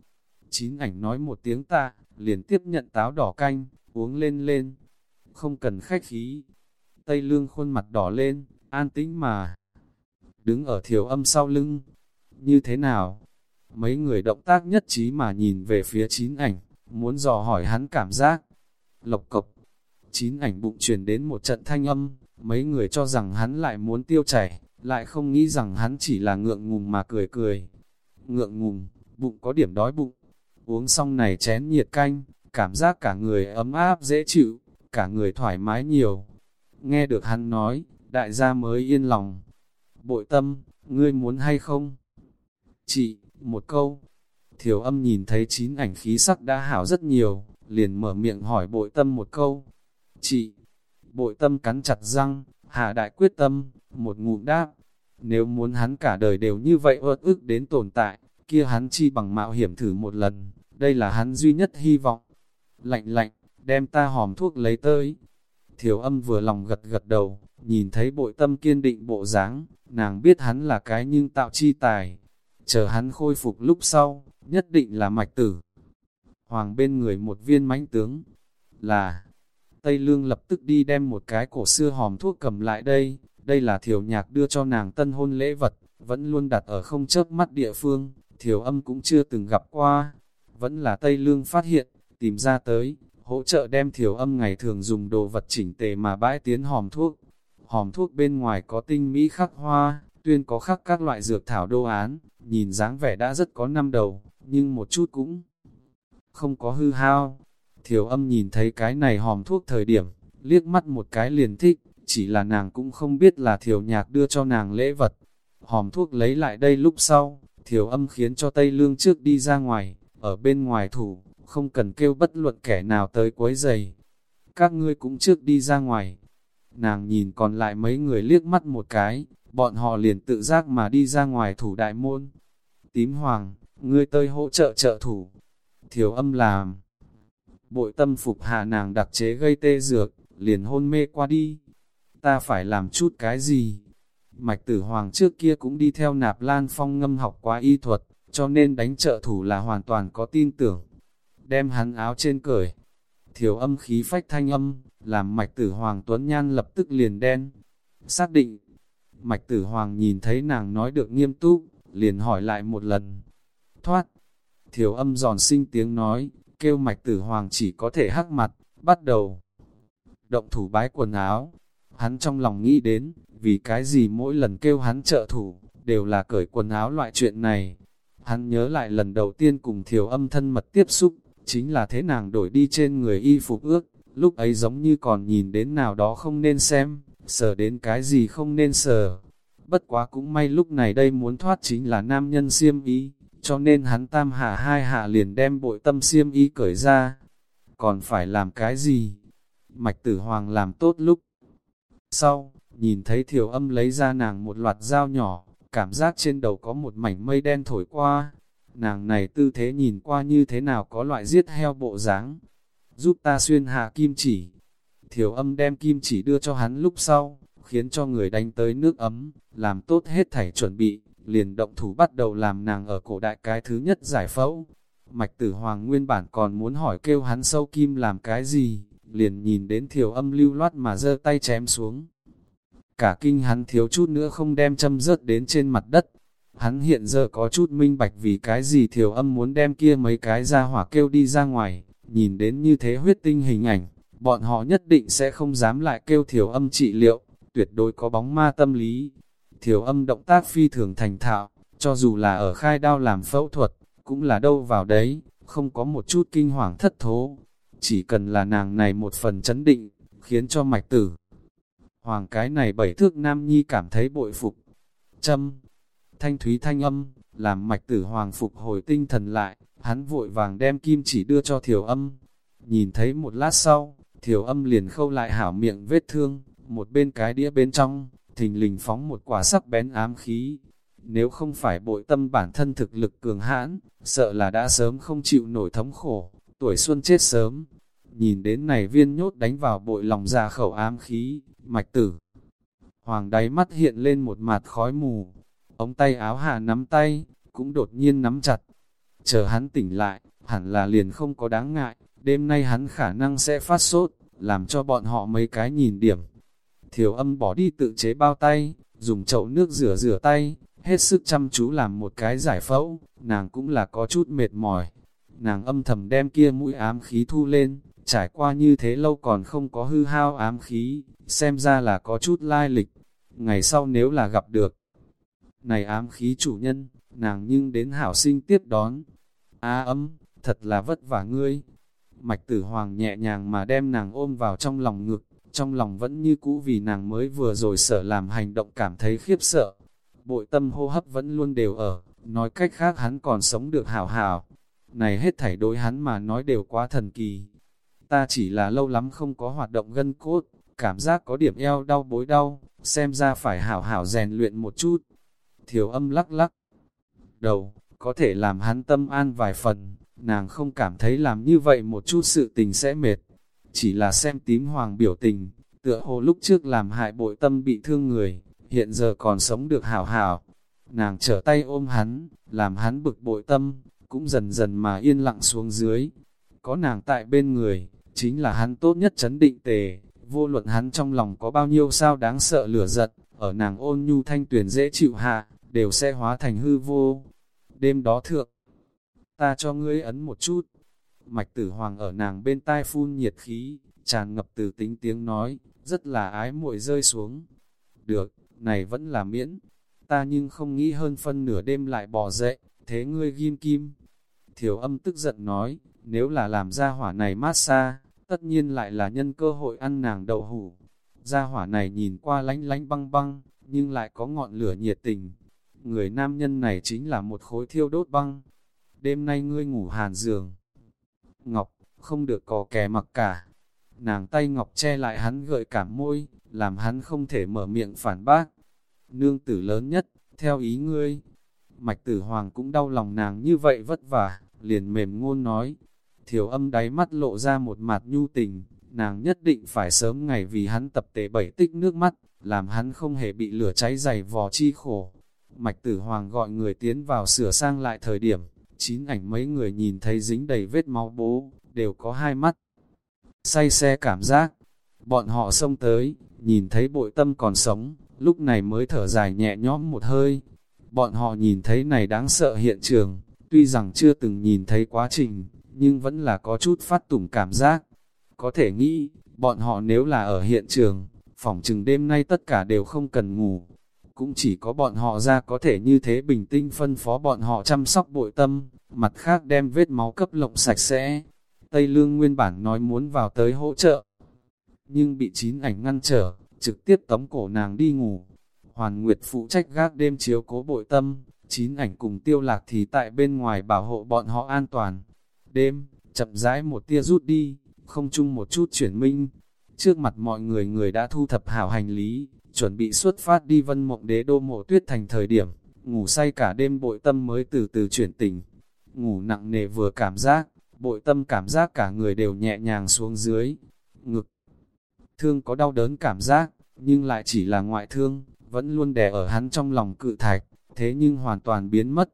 Speaker 1: Chín ảnh nói một tiếng tạ, liền tiếp nhận táo đỏ canh, uống lên lên. Không cần khách khí. Tây Lương khuôn mặt đỏ lên, an tĩnh mà. Đứng ở thiểu âm sau lưng. Như thế nào? Mấy người động tác nhất trí mà nhìn về phía chín ảnh, muốn dò hỏi hắn cảm giác. Lộc cộc, chín ảnh bụng truyền đến một trận thanh âm, mấy người cho rằng hắn lại muốn tiêu chảy, lại không nghĩ rằng hắn chỉ là ngượng ngùng mà cười cười. Ngượng ngùng, bụng có điểm đói bụng, uống xong này chén nhiệt canh, cảm giác cả người ấm áp dễ chịu, cả người thoải mái nhiều. Nghe được hắn nói, đại gia mới yên lòng. Bội tâm, ngươi muốn hay không? Chị, một câu. Thiểu âm nhìn thấy chín ảnh khí sắc đã hảo rất nhiều, liền mở miệng hỏi bội tâm một câu. Chị, bội tâm cắn chặt răng, hạ đại quyết tâm, một ngụm đáp. Nếu muốn hắn cả đời đều như vậy ớt ức đến tồn tại, kia hắn chi bằng mạo hiểm thử một lần, đây là hắn duy nhất hy vọng. Lạnh lạnh, đem ta hòm thuốc lấy tới. Thiểu âm vừa lòng gật gật đầu, nhìn thấy bội tâm kiên định bộ dáng, nàng biết hắn là cái nhưng tạo chi tài. Chờ hắn khôi phục lúc sau, nhất định là mạch tử. Hoàng bên người một viên mãnh tướng, là Tây Lương lập tức đi đem một cái cổ xưa hòm thuốc cầm lại đây, đây là thiểu nhạc đưa cho nàng tân hôn lễ vật, vẫn luôn đặt ở không chớp mắt địa phương, thiểu âm cũng chưa từng gặp qua, vẫn là Tây Lương phát hiện, tìm ra tới, hỗ trợ đem thiểu âm ngày thường dùng đồ vật chỉnh tề mà bãi tiến hòm thuốc. Hòm thuốc bên ngoài có tinh mỹ khắc hoa, tuyên có khắc các loại dược thảo đô án, nhìn dáng vẻ đã rất có năm đầu, nhưng một chút cũng không có hư hao. Thiểu âm nhìn thấy cái này hòm thuốc thời điểm, liếc mắt một cái liền thích, chỉ là nàng cũng không biết là thiểu nhạc đưa cho nàng lễ vật. Hòm thuốc lấy lại đây lúc sau, thiểu âm khiến cho Tây Lương trước đi ra ngoài, ở bên ngoài thủ, không cần kêu bất luận kẻ nào tới quấy giày. Các ngươi cũng trước đi ra ngoài. Nàng nhìn còn lại mấy người liếc mắt một cái, bọn họ liền tự giác mà đi ra ngoài thủ đại môn. Tím hoàng, ngươi tơi hỗ trợ trợ thủ. Thiếu âm làm. Bội tâm phục hạ nàng đặc chế gây tê dược, liền hôn mê qua đi. Ta phải làm chút cái gì? Mạch tử hoàng trước kia cũng đi theo nạp lan phong ngâm học quá y thuật, cho nên đánh trợ thủ là hoàn toàn có tin tưởng. Đem hắn áo trên cởi, thiếu âm khí phách thanh âm, làm mạch tử hoàng tuấn nhan lập tức liền đen. Xác định, mạch tử hoàng nhìn thấy nàng nói được nghiêm túc, liền hỏi lại một lần. Thoát, thiếu âm giòn sinh tiếng nói, kêu mạch tử hoàng chỉ có thể hắc mặt, bắt đầu. Động thủ bái quần áo, hắn trong lòng nghĩ đến, vì cái gì mỗi lần kêu hắn trợ thủ, đều là cởi quần áo loại chuyện này. Hắn nhớ lại lần đầu tiên cùng thiểu âm thân mật tiếp xúc, chính là thế nàng đổi đi trên người y phục ước, lúc ấy giống như còn nhìn đến nào đó không nên xem, sờ đến cái gì không nên sờ. Bất quá cũng may lúc này đây muốn thoát chính là nam nhân siêm ý, cho nên hắn tam hạ hai hạ liền đem bội tâm siêm ý cởi ra. Còn phải làm cái gì? Mạch tử hoàng làm tốt lúc. Sau, nhìn thấy thiểu âm lấy ra nàng một loạt dao nhỏ, cảm giác trên đầu có một mảnh mây đen thổi qua. Nàng này tư thế nhìn qua như thế nào có loại giết heo bộ dáng Giúp ta xuyên hạ kim chỉ. Thiểu âm đem kim chỉ đưa cho hắn lúc sau, khiến cho người đánh tới nước ấm, làm tốt hết thảy chuẩn bị, liền động thủ bắt đầu làm nàng ở cổ đại cái thứ nhất giải phẫu. Mạch tử hoàng nguyên bản còn muốn hỏi kêu hắn sâu kim làm cái gì, liền nhìn đến thiểu âm lưu loát mà giơ tay chém xuống cả kinh hắn thiếu chút nữa không đem châm rớt đến trên mặt đất. Hắn hiện giờ có chút minh bạch vì cái gì thiểu âm muốn đem kia mấy cái ra hỏa kêu đi ra ngoài, nhìn đến như thế huyết tinh hình ảnh, bọn họ nhất định sẽ không dám lại kêu thiểu âm trị liệu, tuyệt đối có bóng ma tâm lý. Thiểu âm động tác phi thường thành thạo, cho dù là ở khai đao làm phẫu thuật, cũng là đâu vào đấy, không có một chút kinh hoàng thất thố. Chỉ cần là nàng này một phần chấn định, khiến cho mạch tử. Hoàng cái này bảy thước nam nhi cảm thấy bội phục. Châm, thanh thúy thanh âm, làm mạch tử hoàng phục hồi tinh thần lại, hắn vội vàng đem kim chỉ đưa cho thiểu âm. Nhìn thấy một lát sau, thiểu âm liền khâu lại hảo miệng vết thương, một bên cái đĩa bên trong, thình lình phóng một quả sắc bén ám khí. Nếu không phải bội tâm bản thân thực lực cường hãn, sợ là đã sớm không chịu nổi thống khổ, tuổi xuân chết sớm. Nhìn đến này viên nhốt đánh vào bội lòng ra khẩu ám khí, mạch tử. Hoàng đáy mắt hiện lên một mặt khói mù, ống tay áo hạ nắm tay, cũng đột nhiên nắm chặt. Chờ hắn tỉnh lại, hẳn là liền không có đáng ngại, đêm nay hắn khả năng sẽ phát sốt, làm cho bọn họ mấy cái nhìn điểm. Thiểu âm bỏ đi tự chế bao tay, dùng chậu nước rửa rửa tay, hết sức chăm chú làm một cái giải phẫu, nàng cũng là có chút mệt mỏi. Nàng âm thầm đem kia mũi ám khí thu lên, trải qua như thế lâu còn không có hư hao ám khí, xem ra là có chút lai lịch. Ngày sau nếu là gặp được, này ám khí chủ nhân, nàng nhưng đến hảo sinh tiếp đón. A âm, thật là vất vả ngươi. Mạch tử hoàng nhẹ nhàng mà đem nàng ôm vào trong lòng ngực, trong lòng vẫn như cũ vì nàng mới vừa rồi sợ làm hành động cảm thấy khiếp sợ. Bội tâm hô hấp vẫn luôn đều ở, nói cách khác hắn còn sống được hảo hảo. Này hết thảy đối hắn mà nói đều quá thần kỳ. Ta chỉ là lâu lắm không có hoạt động gân cốt, cảm giác có điểm eo đau bối đau, xem ra phải hảo hảo rèn luyện một chút. Thiểu âm lắc lắc. Đầu, có thể làm hắn tâm an vài phần, nàng không cảm thấy làm như vậy một chút sự tình sẽ mệt. Chỉ là xem tím hoàng biểu tình, tựa hồ lúc trước làm hại bội tâm bị thương người, hiện giờ còn sống được hảo hảo. Nàng trở tay ôm hắn, làm hắn bực bội tâm, cũng dần dần mà yên lặng xuống dưới. Có nàng tại bên người, chính là hắn tốt nhất chấn định tề, vô luận hắn trong lòng có bao nhiêu sao đáng sợ lửa giật, ở nàng ôn nhu thanh tuyển dễ chịu hạ, đều sẽ hóa thành hư vô. Đêm đó thượng, ta cho ngươi ấn một chút. Mạch tử hoàng ở nàng bên tai phun nhiệt khí, tràn ngập từ tính tiếng nói, rất là ái muội rơi xuống. Được, này vẫn là miễn. Ta nhưng không nghĩ hơn phân nửa đêm lại bỏ dậy, thế ngươi ghim kim. Thiểu âm tức giận nói, nếu là làm ra hỏa này mát xa, tất nhiên lại là nhân cơ hội ăn nàng đậu hủ. Gia hỏa này nhìn qua lánh lánh băng băng, nhưng lại có ngọn lửa nhiệt tình. Người nam nhân này chính là một khối thiêu đốt băng. Đêm nay ngươi ngủ hàn giường. Ngọc, không được có kẻ mặc cả. Nàng tay Ngọc che lại hắn gợi cảm môi, làm hắn không thể mở miệng phản bác. Nương tử lớn nhất, theo ý ngươi. Mạch tử hoàng cũng đau lòng nàng như vậy vất vả, liền mềm ngôn nói, Thiểu âm đáy mắt lộ ra một mặt nhu tình, nàng nhất định phải sớm ngày vì hắn tập tế bảy tích nước mắt, làm hắn không hề bị lửa cháy dày vò chi khổ. Mạch tử hoàng gọi người tiến vào sửa sang lại thời điểm, chín ảnh mấy người nhìn thấy dính đầy vết máu bố, đều có hai mắt. Say xe cảm giác, bọn họ xông tới, nhìn thấy bội tâm còn sống, lúc này mới thở dài nhẹ nhõm một hơi. Bọn họ nhìn thấy này đáng sợ hiện trường, tuy rằng chưa từng nhìn thấy quá trình, nhưng vẫn là có chút phát tủng cảm giác. Có thể nghĩ, bọn họ nếu là ở hiện trường, phòng chừng đêm nay tất cả đều không cần ngủ. Cũng chỉ có bọn họ ra có thể như thế bình tĩnh phân phó bọn họ chăm sóc bội tâm, mặt khác đem vết máu cấp lộng sạch sẽ. Tây Lương nguyên bản nói muốn vào tới hỗ trợ, nhưng bị chín ảnh ngăn trở, trực tiếp tống cổ nàng đi ngủ. Hoàn Nguyệt phụ trách gác đêm chiếu cố bội tâm, chín ảnh cùng tiêu lạc thì tại bên ngoài bảo hộ bọn họ an toàn. Đêm, chậm rãi một tia rút đi, không chung một chút chuyển minh. Trước mặt mọi người người đã thu thập hảo hành lý, chuẩn bị xuất phát đi vân mộng đế đô mộ tuyết thành thời điểm, ngủ say cả đêm bội tâm mới từ từ chuyển tỉnh. Ngủ nặng nề vừa cảm giác, bội tâm cảm giác cả người đều nhẹ nhàng xuống dưới. Ngực, thương có đau đớn cảm giác, nhưng lại chỉ là ngoại thương, vẫn luôn đè ở hắn trong lòng cự thạch, thế nhưng hoàn toàn biến mất.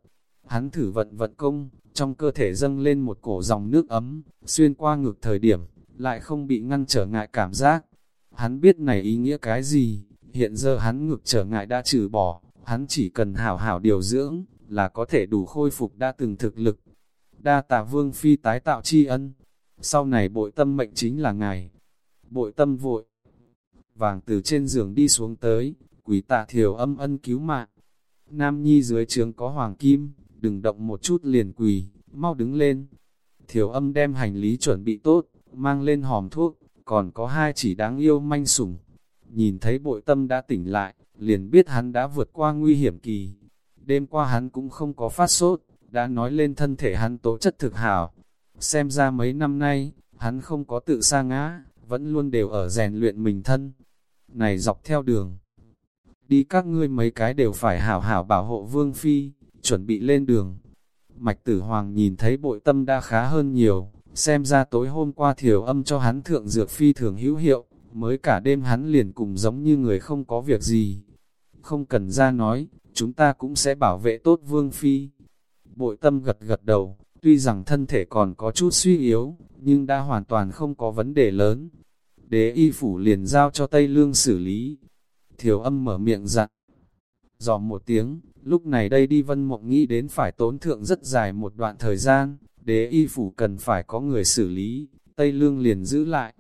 Speaker 1: Hắn thử vận vận công, trong cơ thể dâng lên một cổ dòng nước ấm, xuyên qua ngực thời điểm, lại không bị ngăn trở ngại cảm giác. Hắn biết này ý nghĩa cái gì, hiện giờ hắn ngược trở ngại đã trừ bỏ, hắn chỉ cần hảo hảo điều dưỡng, là có thể đủ khôi phục đã từng thực lực. Đa tà vương phi tái tạo tri ân, sau này bội tâm mệnh chính là ngài. bội tâm vội. Vàng từ trên giường đi xuống tới, quỷ tạ thiểu âm ân cứu mạng. Nam nhi dưới trường có hoàng kim, đừng động một chút liền quỳ, mau đứng lên. Thiểu âm đem hành lý chuẩn bị tốt, mang lên hòm thuốc, còn có hai chỉ đáng yêu manh sủng. Nhìn thấy bội tâm đã tỉnh lại, liền biết hắn đã vượt qua nguy hiểm kỳ. Đêm qua hắn cũng không có phát sốt, đã nói lên thân thể hắn tố chất thực hảo. Xem ra mấy năm nay, hắn không có tự sa ngã, vẫn luôn đều ở rèn luyện mình thân. Này dọc theo đường, đi các ngươi mấy cái đều phải hảo hảo bảo hộ vương phi, chuẩn bị lên đường. Mạch tử hoàng nhìn thấy bội tâm đã khá hơn nhiều, xem ra tối hôm qua thiểu âm cho hắn thượng dược phi thường hữu hiệu, mới cả đêm hắn liền cùng giống như người không có việc gì. Không cần ra nói, chúng ta cũng sẽ bảo vệ tốt vương phi. Bội tâm gật gật đầu, tuy rằng thân thể còn có chút suy yếu, nhưng đã hoàn toàn không có vấn đề lớn. Đế y phủ liền giao cho Tây Lương xử lý. Thiểu âm mở miệng dặn. Dò một tiếng, lúc này đây đi vân mộng nghĩ đến phải tốn thượng rất dài một đoạn thời gian, đế y phủ cần phải có người xử lý, Tây Lương liền giữ lại.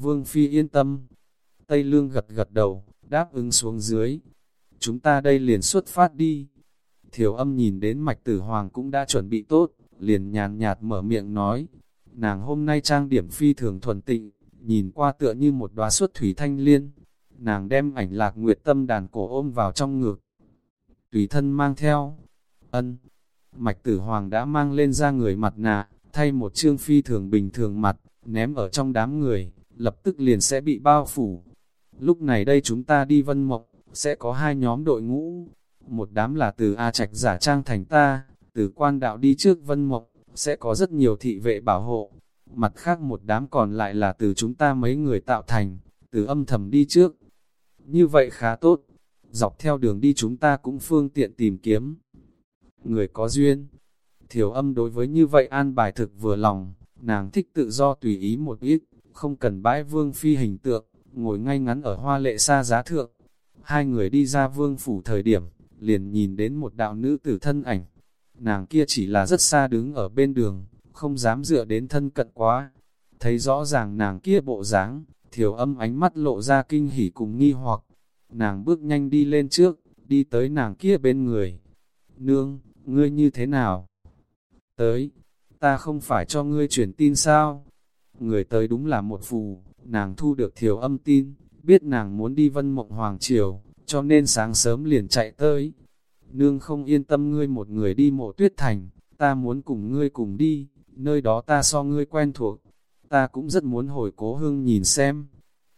Speaker 1: Vương Phi yên tâm. Tây Lương gật gật đầu, đáp ứng xuống dưới. Chúng ta đây liền xuất phát đi. Thiểu âm nhìn đến mạch tử hoàng cũng đã chuẩn bị tốt, liền nhàn nhạt mở miệng nói. Nàng hôm nay trang điểm phi thường thuần tịnh, nhìn qua tựa như một đóa xuất thủy thanh liên. Nàng đem ảnh lạc nguyệt tâm đàn cổ ôm vào trong ngực. Tùy thân mang theo. Ân. Mạch tử hoàng đã mang lên ra người mặt nạ, thay một trương phi thường bình thường mặt, ném ở trong đám người, lập tức liền sẽ bị bao phủ. Lúc này đây chúng ta đi vân mộc sẽ có hai nhóm đội ngũ. Một đám là từ A Trạch giả trang thành ta, từ quan đạo đi trước vân mộc sẽ có rất nhiều thị vệ bảo hộ. Mặt khác một đám còn lại là từ chúng ta mấy người tạo thành, từ âm thầm đi trước. Như vậy khá tốt, dọc theo đường đi chúng ta cũng phương tiện tìm kiếm. Người có duyên, thiểu âm đối với như vậy an bài thực vừa lòng, nàng thích tự do tùy ý một ít, không cần bãi vương phi hình tượng, ngồi ngay ngắn ở hoa lệ xa giá thượng. Hai người đi ra vương phủ thời điểm, liền nhìn đến một đạo nữ tử thân ảnh. Nàng kia chỉ là rất xa đứng ở bên đường, không dám dựa đến thân cận quá. Thấy rõ ràng nàng kia bộ dáng, thiểu âm ánh mắt lộ ra kinh hỉ cùng nghi hoặc. Nàng bước nhanh đi lên trước, đi tới nàng kia bên người. Nương, ngươi như thế nào? Tới, ta không phải cho ngươi truyền tin sao? Người tới đúng là một phù, nàng thu được thiểu âm tin, biết nàng muốn đi vân mộng hoàng triều, cho nên sáng sớm liền chạy tới. Nương không yên tâm ngươi một người đi mộ tuyết thành, ta muốn cùng ngươi cùng đi, nơi đó ta so ngươi quen thuộc, ta cũng rất muốn hồi cố hương nhìn xem.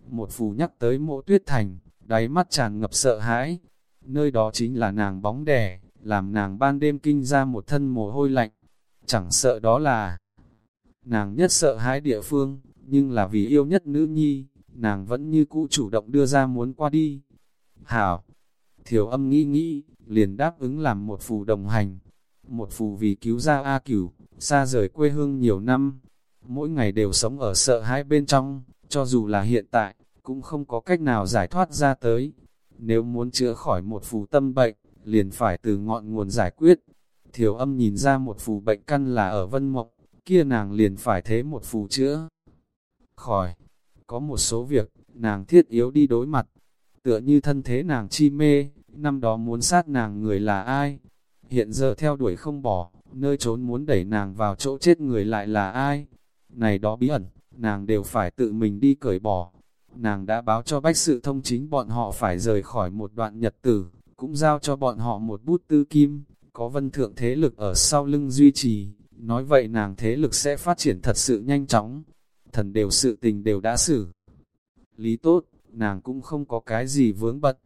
Speaker 1: Một phù nhắc tới mộ tuyết thành, đáy mắt tràn ngập sợ hãi, nơi đó chính là nàng bóng đẻ, làm nàng ban đêm kinh ra một thân mồ hôi lạnh, chẳng sợ đó là nàng nhất sợ hãi địa phương, nhưng là vì yêu nhất nữ nhi, nàng vẫn như cũ chủ động đưa ra muốn qua đi. Hảo, thiểu âm nghĩ nghĩ, liền đáp ứng làm một phù đồng hành, một phù vì cứu ra A cửu, xa rời quê hương nhiều năm, mỗi ngày đều sống ở sợ hãi bên trong, cho dù là hiện tại, cũng không có cách nào giải thoát ra tới. Nếu muốn chữa khỏi một phù tâm bệnh, liền phải từ ngọn nguồn giải quyết. Thiểu âm nhìn ra một phù bệnh căn là ở vân mộng, kia nàng liền phải thế một phù chữa. Khỏi, có một số việc, nàng thiết yếu đi đối mặt, tựa như thân thế nàng chi mê, năm đó muốn sát nàng người là ai? Hiện giờ theo đuổi không bỏ, nơi trốn muốn đẩy nàng vào chỗ chết người lại là ai? Này đó bí ẩn, nàng đều phải tự mình đi cởi bỏ. Nàng đã báo cho bách sự thông chính bọn họ phải rời khỏi một đoạn nhật tử, cũng giao cho bọn họ một bút tư kim, có vân thượng thế lực ở sau lưng duy trì, nói vậy nàng thế lực sẽ phát triển thật sự nhanh chóng. Thần đều sự tình đều đã xử. Lý tốt, nàng cũng không có cái gì vướng bật.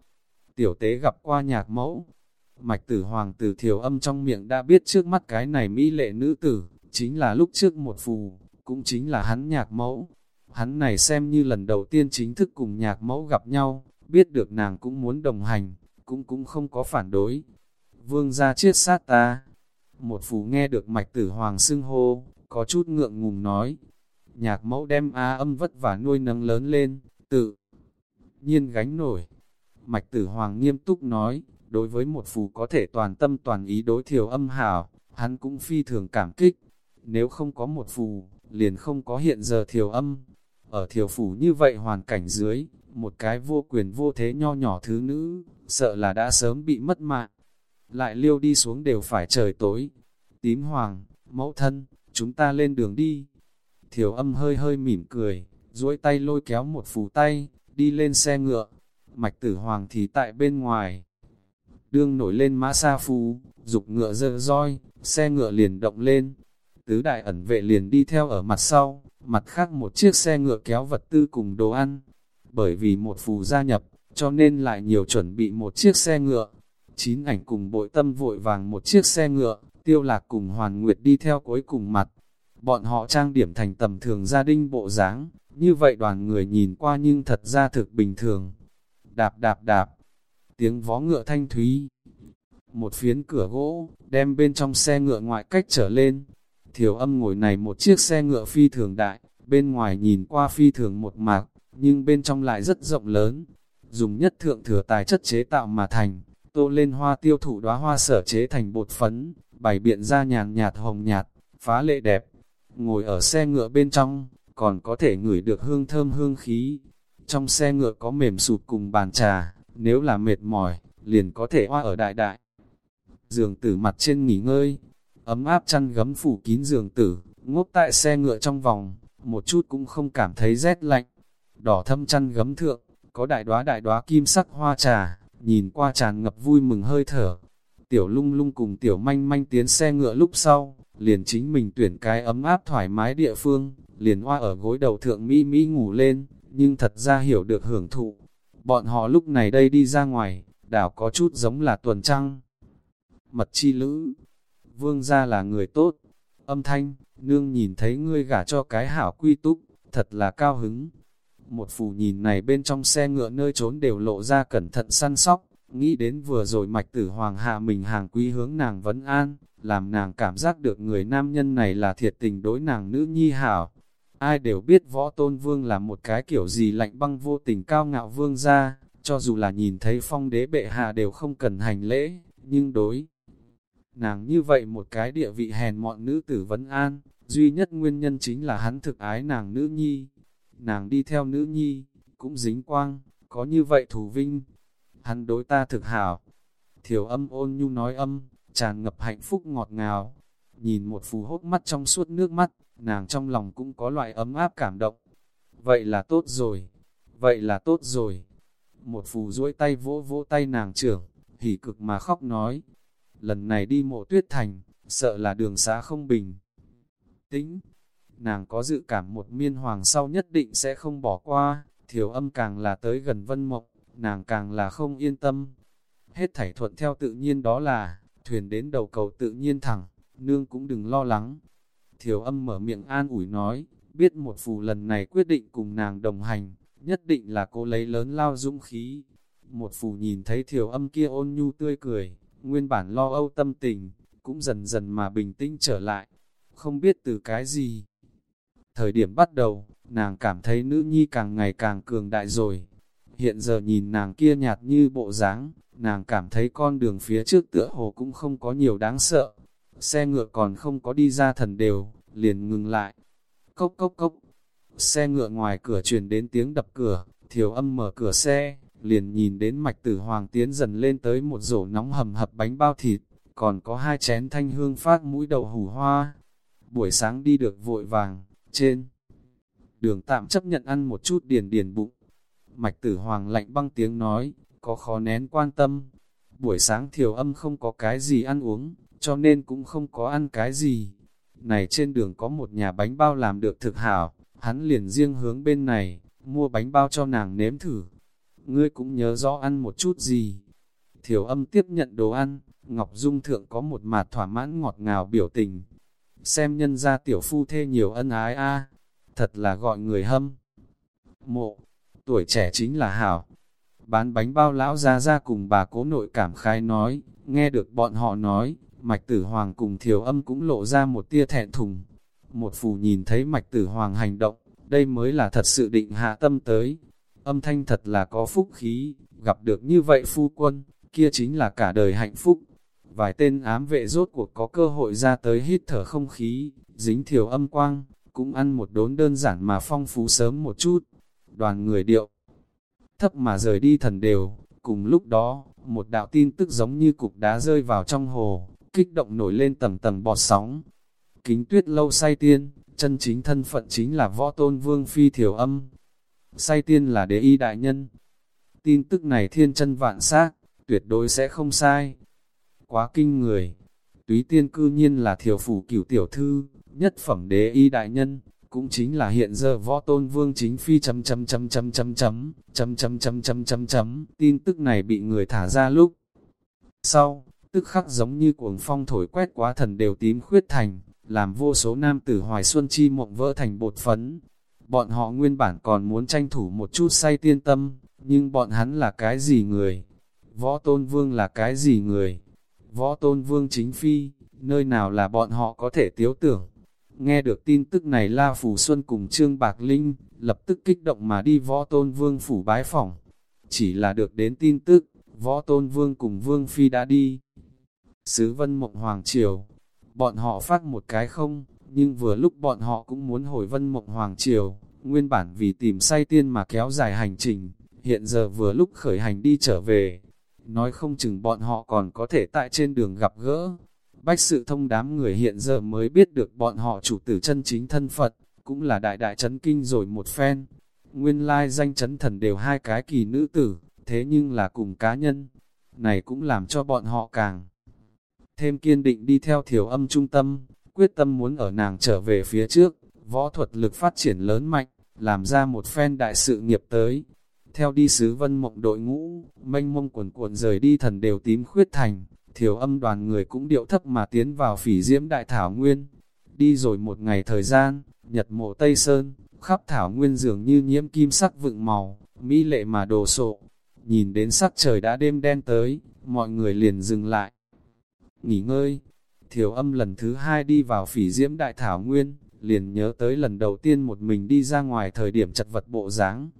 Speaker 1: Tiểu tế gặp qua nhạc mẫu, mạch tử hoàng tử thiểu âm trong miệng đã biết trước mắt cái này mỹ lệ nữ tử, chính là lúc trước một phù, cũng chính là hắn nhạc mẫu. Hắn này xem như lần đầu tiên chính thức cùng nhạc mẫu gặp nhau, biết được nàng cũng muốn đồng hành, cũng cũng không có phản đối. Vương gia chiết sát ta. Một phù nghe được mạch tử hoàng xưng hô, có chút ngượng ngùng nói. Nhạc mẫu đem A âm vất vả nuôi nấng lớn lên, tự nhiên gánh nổi. Mạch tử hoàng nghiêm túc nói, đối với một phù có thể toàn tâm toàn ý đối thiểu âm hảo, hắn cũng phi thường cảm kích. Nếu không có một phù, liền không có hiện giờ thiểu âm. Ở thiều phủ như vậy hoàn cảnh dưới, một cái vô quyền vô thế nho nhỏ thứ nữ, sợ là đã sớm bị mất mạng. Lại liêu đi xuống đều phải trời tối. Tím hoàng, mẫu thân, chúng ta lên đường đi. Thiều âm hơi hơi mỉm cười, duỗi tay lôi kéo một phù tay, đi lên xe ngựa. Mạch tử hoàng thì tại bên ngoài. Đương nổi lên mã sa phù dục ngựa dơ roi, xe ngựa liền động lên. Tứ đại ẩn vệ liền đi theo ở mặt sau, mặt khác một chiếc xe ngựa kéo vật tư cùng đồ ăn. Bởi vì một phù gia nhập, cho nên lại nhiều chuẩn bị một chiếc xe ngựa. Chín ảnh cùng bội tâm vội vàng một chiếc xe ngựa, tiêu lạc cùng hoàn nguyệt đi theo cuối cùng mặt. Bọn họ trang điểm thành tầm thường gia đình bộ dáng, như vậy đoàn người nhìn qua nhưng thật ra thực bình thường. Đạp đạp đạp, tiếng vó ngựa thanh thúy. Một phiến cửa gỗ, đem bên trong xe ngựa ngoại cách trở lên. Thiểu âm ngồi này một chiếc xe ngựa phi thường đại, bên ngoài nhìn qua phi thường một mạc, nhưng bên trong lại rất rộng lớn. Dùng nhất thượng thừa tài chất chế tạo mà thành, tô lên hoa tiêu thụ đóa hoa sở chế thành bột phấn, bày biện ra nhàn nhạt hồng nhạt, phá lệ đẹp. Ngồi ở xe ngựa bên trong, còn có thể ngửi được hương thơm hương khí. Trong xe ngựa có mềm sụp cùng bàn trà, nếu là mệt mỏi, liền có thể hoa ở đại đại. Giường tử mặt trên nghỉ ngơi, ấm áp chăn gấm phủ kín giường tử, ngốc tại xe ngựa trong vòng, một chút cũng không cảm thấy rét lạnh. Đỏ thâm chăn gấm thượng, có đại đóa đại đóa kim sắc hoa trà, nhìn qua tràn ngập vui mừng hơi thở. Tiểu lung lung cùng tiểu manh manh tiến xe ngựa lúc sau, liền chính mình tuyển cái ấm áp thoải mái địa phương, liền hoa ở gối đầu thượng Mỹ Mỹ ngủ lên, nhưng thật ra hiểu được hưởng thụ. Bọn họ lúc này đây đi ra ngoài, đảo có chút giống là tuần trăng. Mật chi lữ, vương gia là người tốt, âm thanh, nương nhìn thấy ngươi gả cho cái hảo quy túc, thật là cao hứng. Một phù nhìn này bên trong xe ngựa nơi trốn đều lộ ra cẩn thận săn sóc, nghĩ đến vừa rồi mạch tử hoàng hạ mình hàng quý hướng nàng vấn an, làm nàng cảm giác được người nam nhân này là thiệt tình đối nàng nữ nhi hảo. Ai đều biết võ tôn vương là một cái kiểu gì lạnh băng vô tình cao ngạo vương ra, cho dù là nhìn thấy phong đế bệ hạ đều không cần hành lễ, nhưng đối. Nàng như vậy một cái địa vị hèn mọn nữ tử vấn an, duy nhất nguyên nhân chính là hắn thực ái nàng nữ nhi. Nàng đi theo nữ nhi, cũng dính quang, có như vậy thù vinh. Hắn đối ta thực hảo. Thiểu âm ôn nhu nói âm, tràn ngập hạnh phúc ngọt ngào. Nhìn một phù hốt mắt trong suốt nước mắt, nàng trong lòng cũng có loại ấm áp cảm động. Vậy là tốt rồi, vậy là tốt rồi. Một phù duỗi tay vỗ vỗ tay nàng trưởng, hỉ cực mà khóc nói. Lần này đi mộ tuyết thành, sợ là đường xá không bình. Tính, nàng có dự cảm một miên hoàng sau nhất định sẽ không bỏ qua, thiểu âm càng là tới gần vân mộng, nàng càng là không yên tâm. Hết thảy thuận theo tự nhiên đó là, thuyền đến đầu cầu tự nhiên thẳng, nương cũng đừng lo lắng. Thiểu âm mở miệng an ủi nói, biết một phù lần này quyết định cùng nàng đồng hành, nhất định là cô lấy lớn lao dũng khí. Một phù nhìn thấy thiểu âm kia ôn nhu tươi cười, nguyên bản lo âu tâm tình, cũng dần dần mà bình tĩnh trở lại. Không biết từ cái gì, Thời điểm bắt đầu, nàng cảm thấy nữ nhi càng ngày càng cường đại rồi. Hiện giờ nhìn nàng kia nhạt như bộ dáng, nàng cảm thấy con đường phía trước tựa hồ cũng không có nhiều đáng sợ. Xe ngựa còn không có đi ra thần đều, liền ngừng lại. Cốc cốc cốc, xe ngựa ngoài cửa truyền đến tiếng đập cửa, thiểu âm mở cửa xe, liền nhìn đến mạch tử hoàng tiến dần lên tới một rổ nóng hầm hập bánh bao thịt, còn có hai chén thanh hương phát mũi đậu hủ hoa. Buổi sáng đi được vội vàng, trên. Đường tạm chấp nhận ăn một chút điền điền bụng. Mạch tử hoàng lạnh băng tiếng nói, có khó nén quan tâm. Buổi sáng thiểu âm không có cái gì ăn uống, cho nên cũng không có ăn cái gì. Này trên đường có một nhà bánh bao làm được thực hảo, hắn liền riêng hướng bên này, mua bánh bao cho nàng nếm thử. Ngươi cũng nhớ rõ ăn một chút gì. Thiểu âm tiếp nhận đồ ăn, Ngọc Dung Thượng có một mặt thỏa mãn ngọt ngào biểu tình, xem nhân gia tiểu phu thê nhiều ân ái a thật là gọi người hâm. Mộ, tuổi trẻ chính là hảo. Bán bánh bao lão ra ra cùng bà cố nội cảm khai nói, nghe được bọn họ nói, mạch tử hoàng cùng thiểu âm cũng lộ ra một tia thẹn thùng. Một phù nhìn thấy mạch tử hoàng hành động, đây mới là thật sự định hạ tâm tới. Âm thanh thật là có phúc khí, gặp được như vậy phu quân, kia chính là cả đời hạnh phúc vài tên ám vệ rốt cuộc có cơ hội ra tới hít thở không khí, dính thiểu âm quang, cũng ăn một đốn đơn giản mà phong phú sớm một chút. Đoàn người điệu, thấp mà rời đi thần đều, cùng lúc đó, một đạo tin tức giống như cục đá rơi vào trong hồ, kích động nổi lên tầng tầng bọt sóng. Kính tuyết lâu say tiên, chân chính thân phận chính là võ tôn vương phi thiểu âm. Say tiên là đế y đại nhân. Tin tức này thiên chân vạn xác tuyệt đối sẽ không sai. Quá kinh người. Túy tiên cư nhiên là thiểu phủ cửu tiểu thư, nhất phẩm đế y đại nhân, cũng chính là hiện giờ võ tôn vương chính phi chấm chấm chấm chấm chấm chấm chấm chấm chấm chấm chấm chấm tin tức này bị người thả ra lúc sau tức khắc giống như cuồng phong thổi quét quá thần đều tím khuyết thành làm vô số nam tử hoài xuân chi mộng vỡ thành bột phấn. Bọn họ nguyên bản còn muốn tranh thủ một chút say tiên tâm nhưng bọn hắn là cái gì người? Võ tôn vương là cái gì người? Võ tôn vương chính phi nơi nào là bọn họ có thể tiếu tưởng Nghe được tin tức này La Phủ Xuân cùng Trương Bạc Linh, lập tức kích động mà đi võ tôn vương phủ bái phỏng. Chỉ là được đến tin tức, võ tôn vương cùng vương phi đã đi. Sứ Vân Mộng Hoàng Triều, bọn họ phát một cái không, nhưng vừa lúc bọn họ cũng muốn hồi Vân Mộng Hoàng Triều, nguyên bản vì tìm say tiên mà kéo dài hành trình, hiện giờ vừa lúc khởi hành đi trở về. Nói không chừng bọn họ còn có thể tại trên đường gặp gỡ, Bách sự thông đám người hiện giờ mới biết được bọn họ chủ tử chân chính thân Phật, cũng là đại đại chấn kinh rồi một phen. Nguyên lai danh chấn thần đều hai cái kỳ nữ tử, thế nhưng là cùng cá nhân. Này cũng làm cho bọn họ càng thêm kiên định đi theo thiểu âm trung tâm, quyết tâm muốn ở nàng trở về phía trước, võ thuật lực phát triển lớn mạnh, làm ra một phen đại sự nghiệp tới. Theo đi sứ vân mộng đội ngũ, mênh mông quần cuộn rời đi thần đều tím khuyết thành, thiểu âm đoàn người cũng điệu thấp mà tiến vào phỉ diễm đại thảo nguyên. Đi rồi một ngày thời gian, nhật mộ Tây Sơn, khắp thảo nguyên dường như nhiễm kim sắc vựng màu, mỹ lệ mà đồ sộ. Nhìn đến sắc trời đã đêm đen tới, mọi người liền dừng lại. Nghỉ ngơi, thiểu âm lần thứ hai đi vào phỉ diễm đại thảo nguyên, liền nhớ tới lần đầu tiên một mình đi ra ngoài thời điểm chật vật bộ dáng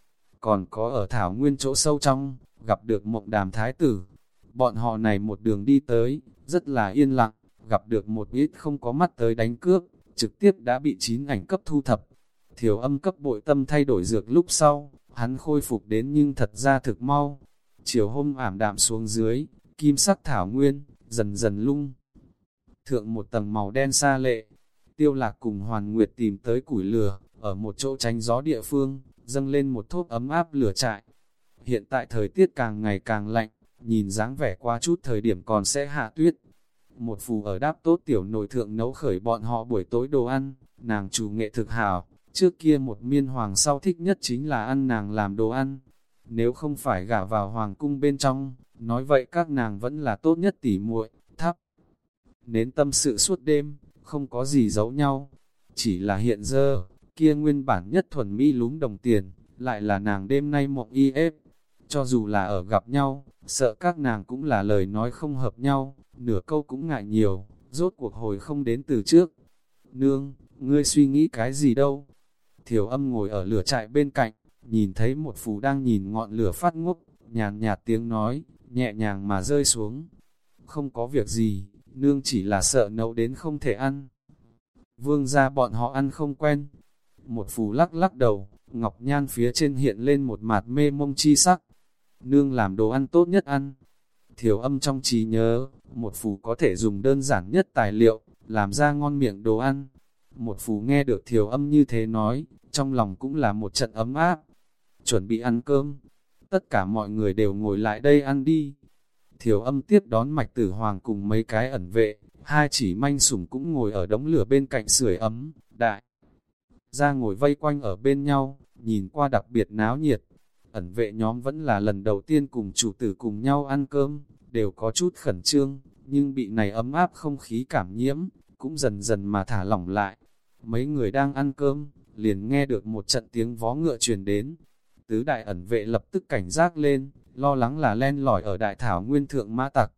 Speaker 1: còn có ở thảo nguyên chỗ sâu trong, gặp được mộng đàm thái tử, Bọn họ này một đường đi tới, rất là yên lặng, gặp được một ít không có mắt tới đánh cướp, trực tiếp đã bị chín ảnh cấp thu thập. Thiểu âm cấp bội tâm thay đổi dược lúc sau, hắn khôi phục đến nhưng thật ra thực mau. Chiều hôm ảm đạm xuống dưới, kim sắc thảo nguyên, dần dần lung. Thượng một tầng màu đen xa lệ, tiêu lạc cùng hoàn nguyệt tìm tới củi lửa, ở một chỗ tránh gió địa phương, dâng lên một thốt ấm áp lửa trại. Hiện tại thời tiết càng ngày càng lạnh, nhìn dáng vẻ qua chút thời điểm còn sẽ hạ tuyết. Một phù ở đáp tốt tiểu nội thượng nấu khởi bọn họ buổi tối đồ ăn, nàng chủ nghệ thực hảo, trước kia một miên hoàng sau thích nhất chính là ăn nàng làm đồ ăn. Nếu không phải gả vào hoàng cung bên trong, nói vậy các nàng vẫn là tốt nhất tỉ muội thắp. Nến tâm sự suốt đêm, không có gì giấu nhau. Chỉ là hiện giờ, kia nguyên bản nhất thuần mỹ lúm đồng tiền, lại là nàng đêm nay mộng y ép. Cho dù là ở gặp nhau, sợ các nàng cũng là lời nói không hợp nhau, nửa câu cũng ngại nhiều, rốt cuộc hồi không đến từ trước. Nương, ngươi suy nghĩ cái gì đâu? Thiểu âm ngồi ở lửa trại bên cạnh, nhìn thấy một phù đang nhìn ngọn lửa phát ngốc, nhàn nhạt tiếng nói, nhẹ nhàng mà rơi xuống. Không có việc gì, nương chỉ là sợ nấu đến không thể ăn. Vương ra bọn họ ăn không quen. Một phù lắc lắc đầu, ngọc nhan phía trên hiện lên một mặt mê mông chi sắc, nương làm đồ ăn tốt nhất ăn. Thiểu âm trong trí nhớ, một phù có thể dùng đơn giản nhất tài liệu, làm ra ngon miệng đồ ăn. Một phù nghe được thiểu âm như thế nói, trong lòng cũng là một trận ấm áp. Chuẩn bị ăn cơm, tất cả mọi người đều ngồi lại đây ăn đi. Thiểu âm tiếp đón mạch tử hoàng cùng mấy cái ẩn vệ, hai chỉ manh sủng cũng ngồi ở đống lửa bên cạnh sưởi ấm, đại. Ra ngồi vây quanh ở bên nhau, nhìn qua đặc biệt náo nhiệt, ẩn vệ nhóm vẫn là lần đầu tiên cùng chủ tử cùng nhau ăn cơm, đều có chút khẩn trương, nhưng bị này ấm áp không khí cảm nhiễm, cũng dần dần mà thả lỏng lại. Mấy người đang ăn cơm, liền nghe được một trận tiếng vó ngựa truyền đến. Tứ đại ẩn vệ lập tức cảnh giác lên, lo lắng là len lỏi ở đại thảo nguyên thượng ma tặc.